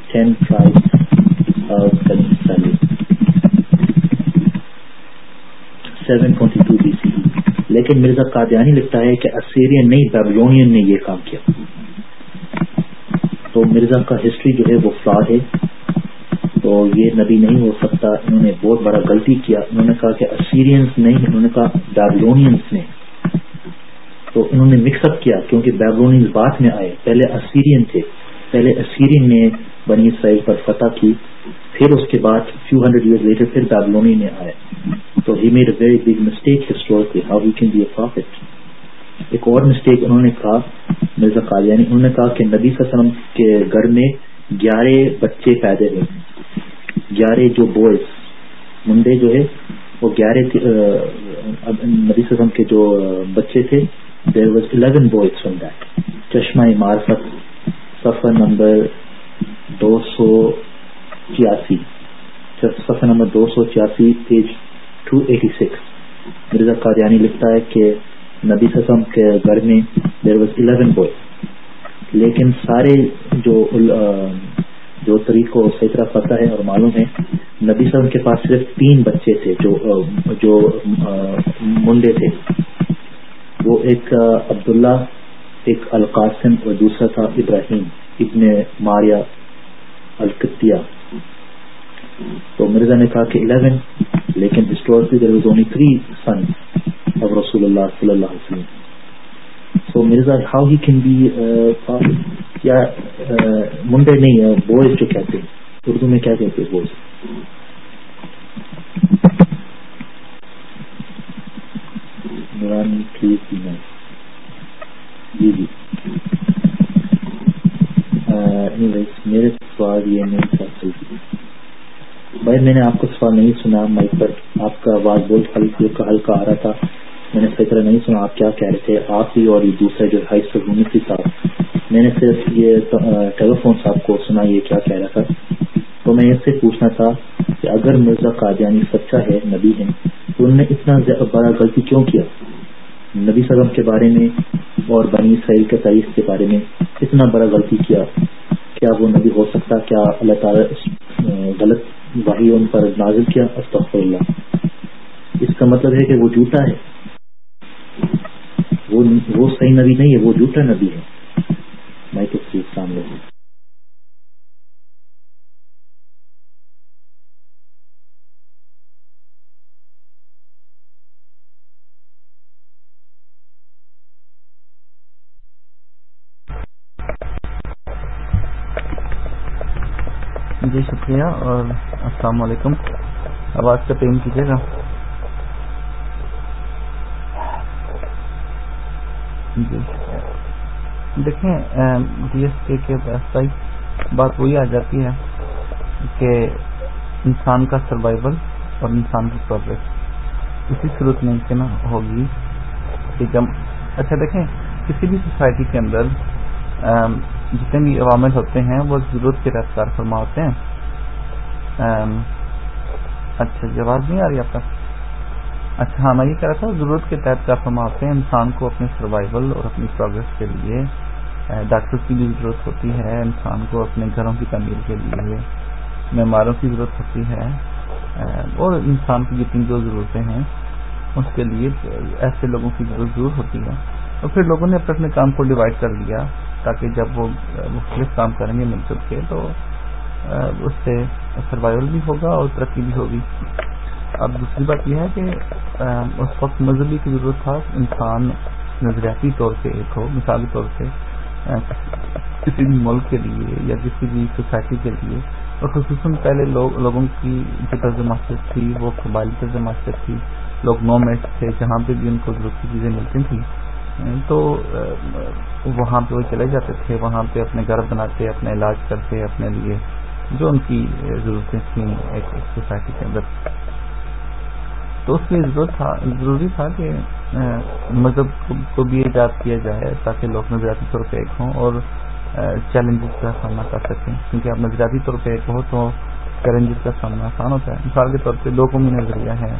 ten tribes of بنی اسرائیل seven twenty two B C لیکن مرزا قادیانی لکھتا ہے کہ اسیرین نہیں بیبلونین نے یہ کام کیا۔ تو مرزا کا ہسٹری جو ہے وہ فراڈ ہے تو یہ نبی نہیں ہو سکتا۔ انہوں نے بہت بڑا غلطی کیا۔ انہوں نے کہا کہ اسیرینس نہیں، انہوں نے کہا بیبلونینس نے۔ تو انہوں نے مکس اپ کیا کیونکہ بیبلونینس بعد میں آئے۔ پہلے اسیرین تھے، پہلے اسیرین نے بنی اسرائیل پر فتح کی۔ پھر اس کے بعد فیو ہنڈریڈ ایئر لیٹر پھر بیبلونی نے آئے۔ تو he made a very big mistake historically how he can be a prophet ایک اور مسٹیک انہوں نے کہا، مرزا قادیانی یعنی انہوں نے کہا کہ نبی صلی اللہ علیہ وسلم کے گھر میں گیارہ بچے پیدا ہوئے۔ گیارہ جو بوائز منڈے جو ہے، وہ گیارہ نبی صلی اللہ علیہ وسلم کے جو بچے تھے there was eleven boys from that Chashma Marifat سفر نمبر دو سو چیاسی سفر نمبر دو سو چیاسی page two eighty six. Mirza Qadiani لکھتا ہے کہ نبی سسم کے گھر میں دیر واز الیون بوائے لیکن سارے جو جو طریقوں صحیح طرح پتہ ہے اور معلوم ہے، نبی سسم کے پاس صرف تین بچے تھے جو جو منڈے تھے۔ وہ ایک عبداللہ، ایک القاسم اور دوسرا تھا ابراہیم ابن ماریا القتیہ تو مرزا نے کہا کہ الیون، لیکن historically there was only three son of رسول اللہ صلی اللہ علیہ وسلم so Mirza how he can be یا uh, منڈے نہیں ہے بوائز جو کہتے ہیں۔ اردو میں کیا کہتے ہیں بوائز جی جی۔ uh, میرے سوال یہ نہیں تھا۔ بھائی میں نے آپ کو سوال نہیں سنا، مائک پر آپ کا آواز بہت ہلکا ہلکا آ رہا تھا۔ میں نے صحیح طرح نہیں سنا آپ کیا کہہ رہے تھے، آپ ہی اور یہ دوسرا جو ہائی اسکول صاحب۔ میں نے صرف یہ ٹیلی فون صاحب کو سنا، یہ کیا کہہ رہا تھا۔ تو میں اس سے پوچھنا تھا کہ اگر مرزا قادیانی سچا ہے، نبی ہے تو انہوں نے اتنا بڑا غلطی کیوں کیا؟ نبی صدم کے بارے میں اور بنی اسرائیل کے تاریخ کے بارے میں اتنا بڑا غلطی کیا؟ کیا وہ نبی ہو سکتا؟ کیا اللہ تعالی غلط وہی ان پر نازل کیا استغفر اللہ اس کا مطلب ہے کہ وہ جھوٹا ہے۔ وہ صحیح نبی نہیں ہے، وہ جھوٹا نبی ہے۔ میں تو چیز سامنے ہوں۔ جی شکریہ، اور السلام علیکم۔ آواز کا پین کیجیے گا۔ جی دیکھیں ڈی ایس کے کے بات وہی آ جاتی ہے کہ انسان کا سروائول اور انسان کی پروگرس اسی صورت میں نا ہوگی کہ جب اچھا دیکھیں، کسی بھی سوسائٹی کے اندر جتنے بھی عوامل ہوتے ہیں، وہ ضرورت کے تحت کار فرما ہوتے ہیں۔ اچھا جواب نہیں آ رہی آپ کا؟ اچھا ہاں میں یہ کہہ رہا تھا، ضرورت کے تحت کار فرما ہوتے ہیں؟ انسان کو اپنے سروائول اور اپنی پروگرس کے لیے ڈاکٹر کی بھی ضرورت ہوتی ہے، انسان کو اپنے گھروں کی تعمیر کے لیے معماروں کی ضرورت ہوتی ہے اور انسان کی جتنی جو ضرورتیں ہیں، اس کے لیے ایسے لوگوں کی ضرورت ضرور ہوتی ہے۔ اور پھر لوگوں نے اپنے اپنے کام کو ڈیوائڈ کر دیا۔ تاکہ جب وہ مختلف کام کریں گے مل جل کے، تو اس سے سروائول بھی ہوگا اور ترقی بھی ہوگی۔ اب دوسری بات یہ ہے کہ اس وقت مذہبی کی ضرورت تھا انسان نظریاتی طور پہ ایک ہو، مثالی طور پہ کسی بھی ملک کے لیے یا کسی بھی سوسائٹی کے لیے۔ اور خصوصاً پہلے لوگ، لوگوں کی جو طرز معاشرت تھی، وہ قبائلی طرز معاشرت تھی۔ لوگ نو میٹ تھے، جہاں پہ بھی ان کو ضرورت کی چیزیں ملتی تھیں۔ تو وہاں پہ وہ چلے جاتے تھے، وہاں پہ اپنے گھر بناتے اپنے علاج کرتے، اپنے لیے، جو ان کی ضرورتیں تھیں ایک سوسائٹی کے اندر۔ تو اس میں ضروری تھا کہ مذہب کو بھی ایجاد کیا جائے تاکہ لوگ نظریاتی طور پہ ایک ہوں اور چیلنجز کا سامنا کر سکیں۔ کیونکہ آپ نظریاتی طور پہ ایک ہو تو چیلنجز کا سامنا آسان ہوتا ہے۔ مثال کے طور پہ دو قومی نظریہ ہے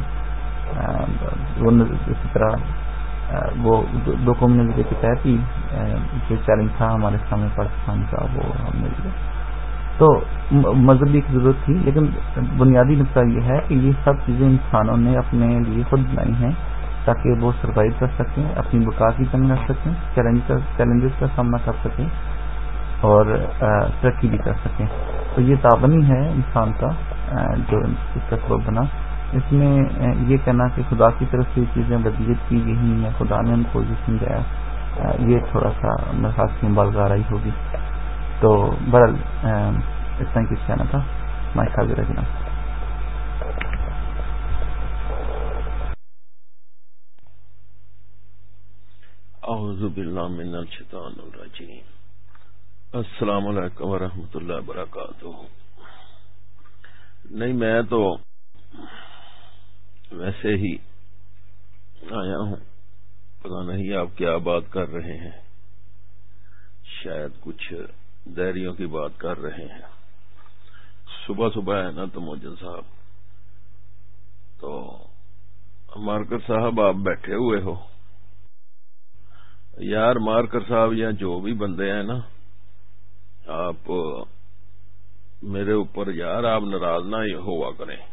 وہ اسی طرح وہ دو قومی نظریے کے تحت ہی جو چیلنج تھا ہمارے سامنے پاکستان کا، وہ ہم نے لیا تو مذہبی کی ضرورت تھی، لیکن بنیادی نقطہ یہ ہے کہ یہ سب چیزیں انسانوں نے اپنے لیے خود بنائی ہیں تاکہ وہ سروائو کر سکیں، اپنی بکا کی تنگ کر سکیں چیلنجز کا سامنا کر سکیں اور ترقی بھی کر سکیں۔ تو یہ تعاونی ہے انسان کا جو اس کا سبب بنا۔ اس میں یہ کہنا کہ خدا کی طرف سے یہ چیزیں بدلیت کی گئی ہیں خدا نے ان کو یہ سمجھایا یہ تھوڑا سا خاص کی بالگار آئی ہوگی۔ تو برل اتنا ہی کچھ کہنا تھا۔ میں خیال رکھنا۔ اعوذ باللہ من الشیطان الرجیم۔ السلام علیکم ورحمۃ اللہ وبرکاتہ۔ نہیں، میں تو ویسے ہی آیا ہوں۔ پتا نہیں آپ کیا بات کر رہے ہیں۔ شاید کچھ دیریوں کی بات کر رہے ہیں۔ صبح صبح ہے نا تو موجن صاحب۔ تو مارکر صاحب آپ بیٹھے ہوئے ہو۔ یار مارکر صاحب یا جو بھی بندے ہیں نا، آپ میرے اوپر یار آپ ناراض نہ ہوا کریں۔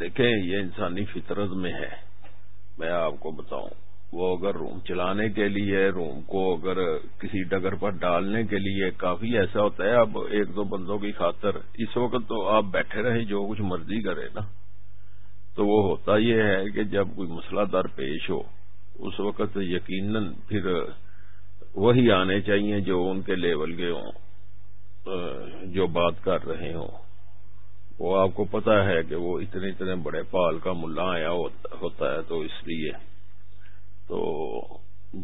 دیکھیں، یہ انسانی فطرت میں ہے۔ میں آپ کو بتاؤں، وہ اگر روم چلانے کے لیے، روم کو اگر کسی ڈگر پر ڈالنے کے لیے کافی ایسا ہوتا ہے، اب ایک دو بندوں کی خاطر اس وقت تو آپ بیٹھے رہیں، جو کچھ مرضی کرے نا۔ تو وہ ہوتا یہ ہے کہ جب کوئی مسئلہ در پیش ہو، اس وقت یقیناً پھر وہی آنے چاہیے جو ان کے لیول کے ہوں، جو بات کر رہے ہوں۔ وہ آپ کو پتا ہے کہ وہ اتنے اتنے بڑے پال کا ملا آیا ہوتا ہے تو اس لیے تو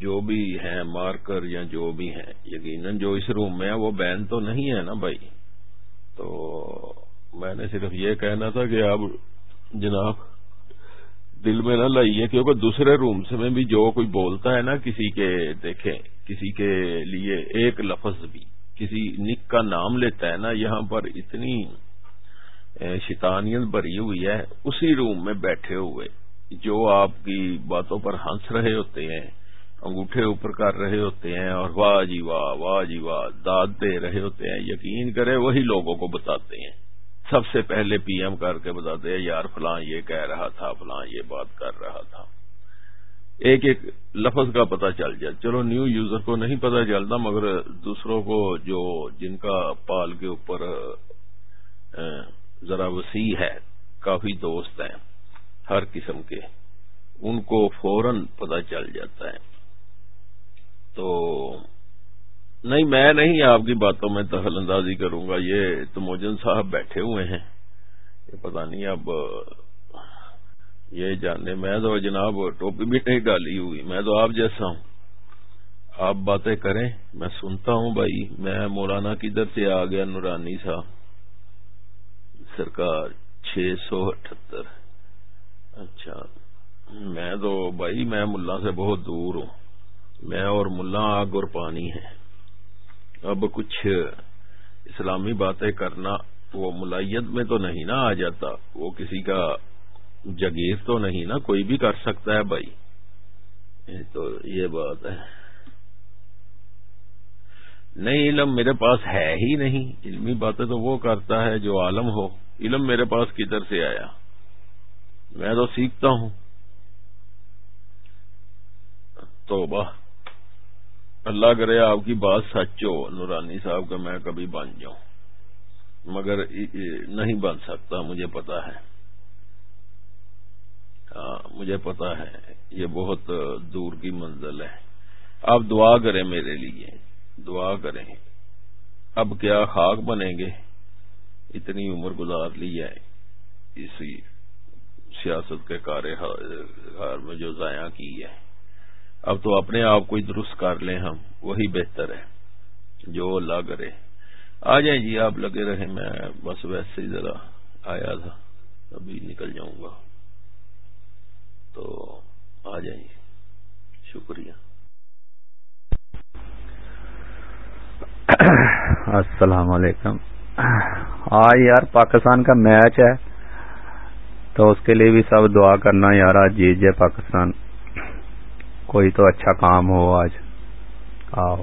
جو بھی ہیں مارکر یا جو بھی ہیں، یقیناً جو اس روم میں ہے وہ بین تو نہیں ہے نا بھائی؟ تو میں نے صرف یہ کہنا تھا کہ آپ جناب دل میں نہ لائیے، کیونکہ دوسرے روم سے میں بھی جو کوئی بولتا ہے نا، کسی کے دیکھیں، کسی کے لیے ایک لفظ بھی، کسی نک کا نام لیتا ہے نا، یہاں پر اتنی شیطانیت بھری ہوئی ہے، اسی روم میں بیٹھے ہوئے، جو آپ کی باتوں پر ہنس رہے ہوتے ہیں، انگوٹھے اوپر کر رہے ہوتے ہیں، اور واہ جی واہ واہ جی واہ، داد دے رہے ہوتے ہیں، یقین کرے وہی لوگوں کو بتاتے ہیں۔ سب سے پہلے پی ایم کر کے بتاتے ہیں یار فلاں یہ کہہ رہا تھا، فلاں یہ بات کر رہا تھا۔ ایک ایک لفظ کا پتہ چل جائے۔ چلو نیو یوزر کو نہیں پتہ چلتا، مگر دوسروں کو جو جن کا پال کے اوپر ذرا وسیع ہے، کافی دوست ہیں، ہر قسم کے۔ ان کو فوراً پتہ چل جاتا ہے۔ تو نہیں، میں نہیں آپ کی باتوں میں دخل اندازی کروں گا۔ یہ تو موجن صاحب بیٹھے ہوئے ہیں۔ یہ پتہ نہیں اب، یہ جاننے، میں تو جناب ٹوپی بھی نہیں ڈالی ہوئی۔ میں تو آپ جیسا ہوں۔ آپ باتیں کریں، میں سنتا ہوں بھائی۔ میں مولانا کدھر سے آ گیا نورانی صاحب۔ سرکار، چھ سو اٹھہتر اچھا میں تو بھائی، میں ملا سے بہت دور ہوں۔ میں اور ملا آگ اور پانی ہے اب کچھ اسلامی باتیں کرنا، وہ ملائیت میں تو نہیں نا آ جاتا۔ وہ کسی کا جگیر تو نہیں نا، کوئی بھی کر سکتا ہے بھائی۔ تو یہ بات ہے۔ نہیں، علم میرے پاس ہے ہی نہیں۔ علمی باتیں تو وہ کرتا ہے جو عالم ہو۔ علم میرے پاس کدھر سے آیا؟ میں تو سیکھتا ہوں۔ تو باہ اللہ کرے آپ کی بات سچ ہو۔ نورانی صاحب کا میں کبھی بن جاؤں۔ مگر نہیں بن سکتا، مجھے پتا ہے۔ ہاں، مجھے پتا ہے۔ یہ بہت دور کی منزل ہے۔ آپ دعا کریں میرے لیے۔ دعا کریں۔ اب کیا خاک بنیں گے؟ اتنی عمر گزار لی ہے۔ اسی سیاست کے کار میں جو ضائع کی ہے۔ اب تو اپنے آپ کو ہی درست کر لیں ہم، وہی بہتر ہے۔ جو اللہ کرے۔ آ جائیں جی آپ لگے رہے میں بس ویسے ہی ذرا آیا تھا۔ ابھی نکل جاؤں گا۔ تو آ جائیں جی۔ شکریہ۔ السلام علیکم۔ آج یار پاکستان کا میچ ہے، تو اس کے لیے بھی سب دعا کرنا یار، آج جیت جائے پاکستان۔ کوئی تو اچھا کام ہو آج۔ آؤ۔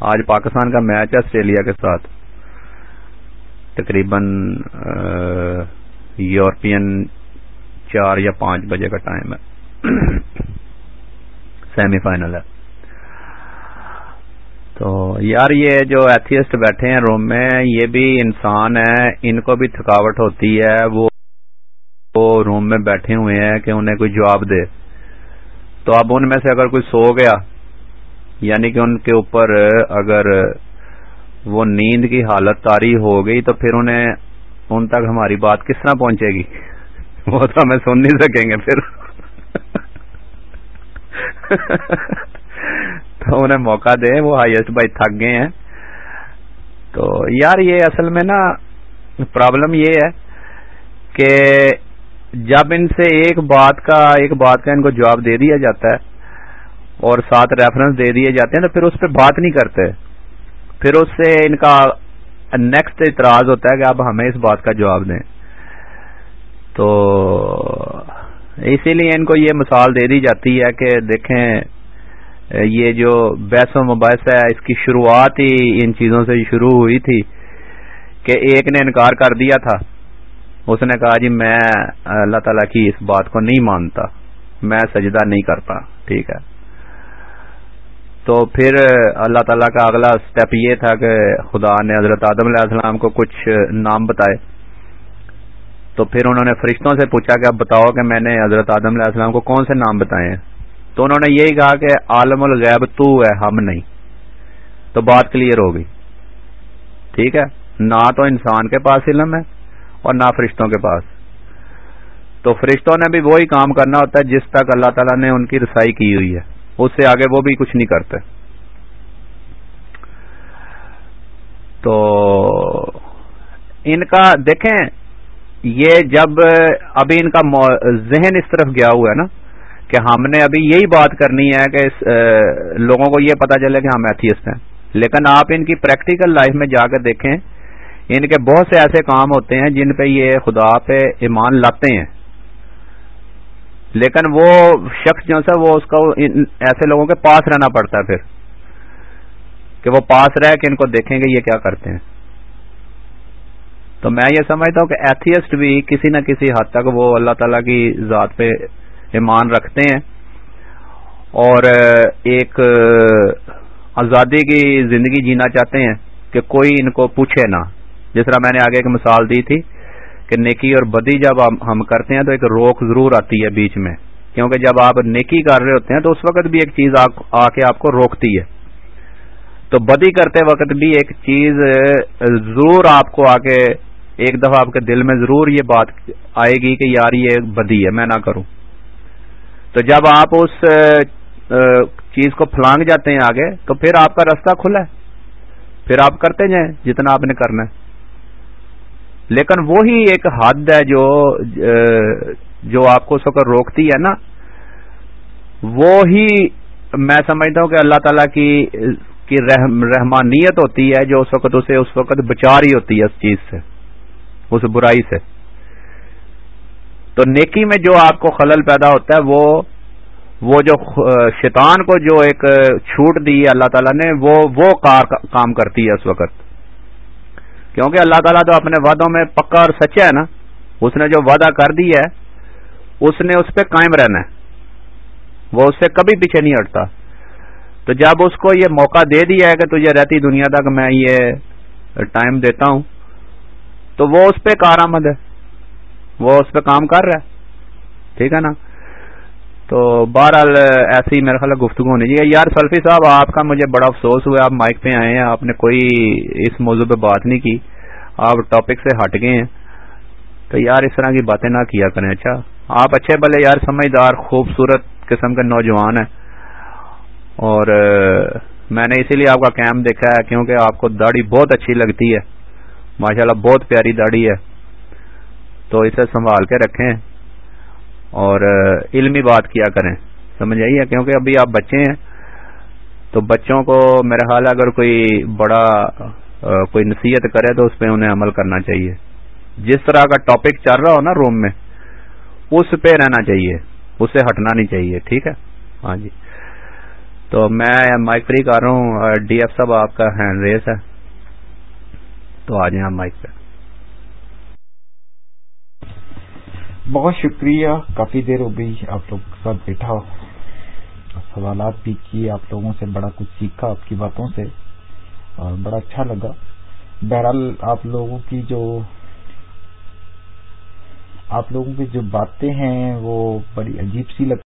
آج پاکستان کا میچ ہے آسٹریلیا کے ساتھ۔ تقریباً یورپین چار یا پانچ بجے کا ٹائم ہے۔ سیمی فائنل ہے۔ تو یار یہ جو ایتھیسٹ بیٹھے ہیں روم میں، یہ بھی انسان ہے ان کو بھی تھکاوٹ ہوتی ہے، وہ روم میں بیٹھے ہوئے ہیں کہ انہیں کوئی جواب دے۔ تو اب ان میں سے اگر کوئی سو گیا یعنی کہ ان کے اوپر اگر وہ نیند کی حالت تاری ہو گئی، تو پھر انہیں ان تک ہماری بات کس طرح پہنچے گی؟ [laughs] وہ تو ہمیں سن نہیں سکیں گے پھر۔ [laughs] تو انہیں موقع دے، وہ ہائیسٹ بائی تھک گئے ہیں۔ تو یار یہ اصل میں نا پرابلم یہ ہے کہ جب ان سے ایک بات کا، ایک بات کا ان کو جواب دے دیا جاتا ہے اور ساتھ ریفرنس دے دیے جاتے ہیں، تو پھر اس پہ بات نہیں کرتے۔ پھر اس سے ان کا نیکسٹ اعتراض ہوتا ہے کہ اب ہمیں اس بات کا جواب دیں۔ تو اسی لیے ان کو یہ مثال دے دی جاتی ہے کہ دیکھیں یہ جو بحث و مباحثہ ہے، اس کی شروعات ہی ان چیزوں سے شروع ہوئی تھی کہ ایک نے انکار کر دیا تھا۔ اس نے کہا جی میں اللہ تعالی کی اس بات کو نہیں مانتا، میں سجدہ نہیں کرتا۔ ٹھیک ہے۔ تو پھر اللہ تعالیٰ کا اگلا سٹیپ یہ تھا کہ خدا نے حضرت آدم علیہ السلام کو کچھ نام بتائے۔ تو پھر انہوں نے فرشتوں سے پوچھا کہ اب بتاؤ کہ میں نے حضرت آدم علیہ السلام کو کون سے نام بتائے ہیں؟ تو انہوں نے یہی کہا کہ عالم الغیب تو ہے، ہم نہیں۔ تو بات کلیئر ہو گئی۔ ٹھیک ہے؟ نہ تو انسان کے پاس علم ہے اور نہ فرشتوں کے پاس۔ تو فرشتوں نے بھی وہی کام کرنا ہوتا ہے جس تک اللہ تعالیٰ نے ان کی رسائی کی ہوئی ہے۔ اس سے آگے وہ بھی کچھ نہیں کرتے۔ تو ان کا دیکھیں، یہ جب ابھی ان کا ذہن اس طرف گیا ہوا ہے نا کہ ہم نے ابھی یہی بات کرنی ہے کہ لوگوں کو یہ پتا چلے کہ ہم ایتھیسٹ ہیں۔ لیکن آپ ان کی پریکٹیکل لائف میں جا کر دیکھیں، ان کے بہت سے ایسے کام ہوتے ہیں جن پہ یہ خدا پہ ایمان لاتے ہیں۔ لیکن وہ شخص جو سا وہ اس کو ایسے لوگوں کے پاس رہنا پڑتا ہے پھر، کہ وہ پاس رہ کے ان کو دیکھیں گے یہ کیا کرتے ہیں۔ تو میں یہ سمجھتا ہوں کہ ایتھیسٹ بھی کسی نہ کسی حد تک وہ اللہ تعالی کی ذات پہ ایمان رکھتے ہیں۔ اور ایک آزادی کی زندگی جینا چاہتے ہیں کہ کوئی ان کو پوچھے نہ۔ جس طرح میں نے آگے ایک مثال دی تھی کہ نیکی اور بدی جب ہم کرتے ہیں تو ایک روک ضرور آتی ہے بیچ میں۔ کیونکہ جب آپ نیکی کر رہے ہوتے ہیں تو اس وقت بھی ایک چیز آ کے آپ کو روکتی ہے۔ تو بدی کرتے وقت بھی ایک چیز ضرور آپ کو آ کے، ایک دفعہ آپ کے دل میں ضرور یہ بات آئے گی کہ یار یہ بدی ہے، میں نہ کروں۔ تو جب آپ اس چیز کو پھلانگ جاتے ہیں آگے، تو پھر آپ کا رستہ کھلا ہے۔ پھر آپ کرتے جائیں جتنا آپ نے کرنا ہے۔ لیکن وہی ایک حد ہے جو جو آپ کو اس وقت روکتی ہے نا، وہی میں سمجھتا ہوں کہ اللہ تعالی کی کی رحمانیت ہوتی ہے جو اس وقت اسے، اس وقت بچا رہی ہوتی ہے اس چیز سے، اس برائی سے۔ تو نیکی میں جو آپ کو خلل پیدا ہوتا ہے وہ وہ جو شیطان کو جو ایک چھوٹ دی ہے اللہ تعالیٰ نے، وہ وہ کام کرتی ہے اس وقت۔ کیونکہ اللہ تعالیٰ تو اپنے وعدوں میں پکا اور سچا ہے نا۔ اس نے جو وعدہ کر دی ہے، اس نے اس پہ قائم رہنا ہے۔ وہ اس سے کبھی پیچھے نہیں ہٹتا۔ تو جب اس کو یہ موقع دے دیا ہے کہ تجھے رہتی دنیا تک، میں یہ ٹائم دیتا ہوں، تو وہ اس پہ کارآمد ہے۔ وہ اس پہ کام کر رہا ہے۔ ٹھیک ہے نا؟ تو بہرحال ایسی میرا خیال گفتگو ہونی چاہیے۔ یار سلفی صاحب، آپ کا مجھے بڑا افسوس ہوا، آپ مائک پہ آئے ہیں، آپ نے کوئی اس موضوع پہ بات نہیں کی۔ آپ ٹاپک سے ہٹ گئے ہیں۔ تو یار اس طرح کی باتیں نہ کیا کریں اچھا؟ آپ اچھے بھلے یار، سمجھدار، خوبصورت قسم کے نوجوان ہیں۔ اور میں نے اسی لیے آپ کا کیمپ دیکھا ہے، کیونکہ آپ کو داڑھی بہت اچھی لگتی ہے۔ ماشاءاللہ بہت پیاری داڑھی ہے۔ تو اسے سنبھال کے رکھیں اور علمی بات کیا کریں۔ سمجھ آئیے کیونکہ ابھی آپ بچے ہیں، تو بچوں کو میرا خیال اگر کوئی بڑا کوئی نصیحت کرے تو اس پہ انہیں عمل کرنا چاہیے۔ جس طرح کا ٹاپک چل رہا ہو نا روم میں، اس پہ رہنا چاہیے، اسے ہٹنا نہیں چاہیے، ٹھیک ہے؟ ہاں جی۔ تو میں مائک فری کر رہا ہوں۔ ڈی ایف صاحب، آپ کا ہینڈ ریس ہے۔ تو آ جائیں آپ مائک پہ۔ بہت شکریہ، کافی دیر ہو گئی، آپ لوگ کے ساتھ بیٹھا، سوالات بھی کیے، آپ لوگوں سے بڑا کچھ سیکھا آپ کی باتوں سے، اور بڑا اچھا لگا۔ بہرحال آپ لوگوں کی جو، آپ لوگوں کی جو باتیں ہیں وہ بڑی عجیب سی لگتی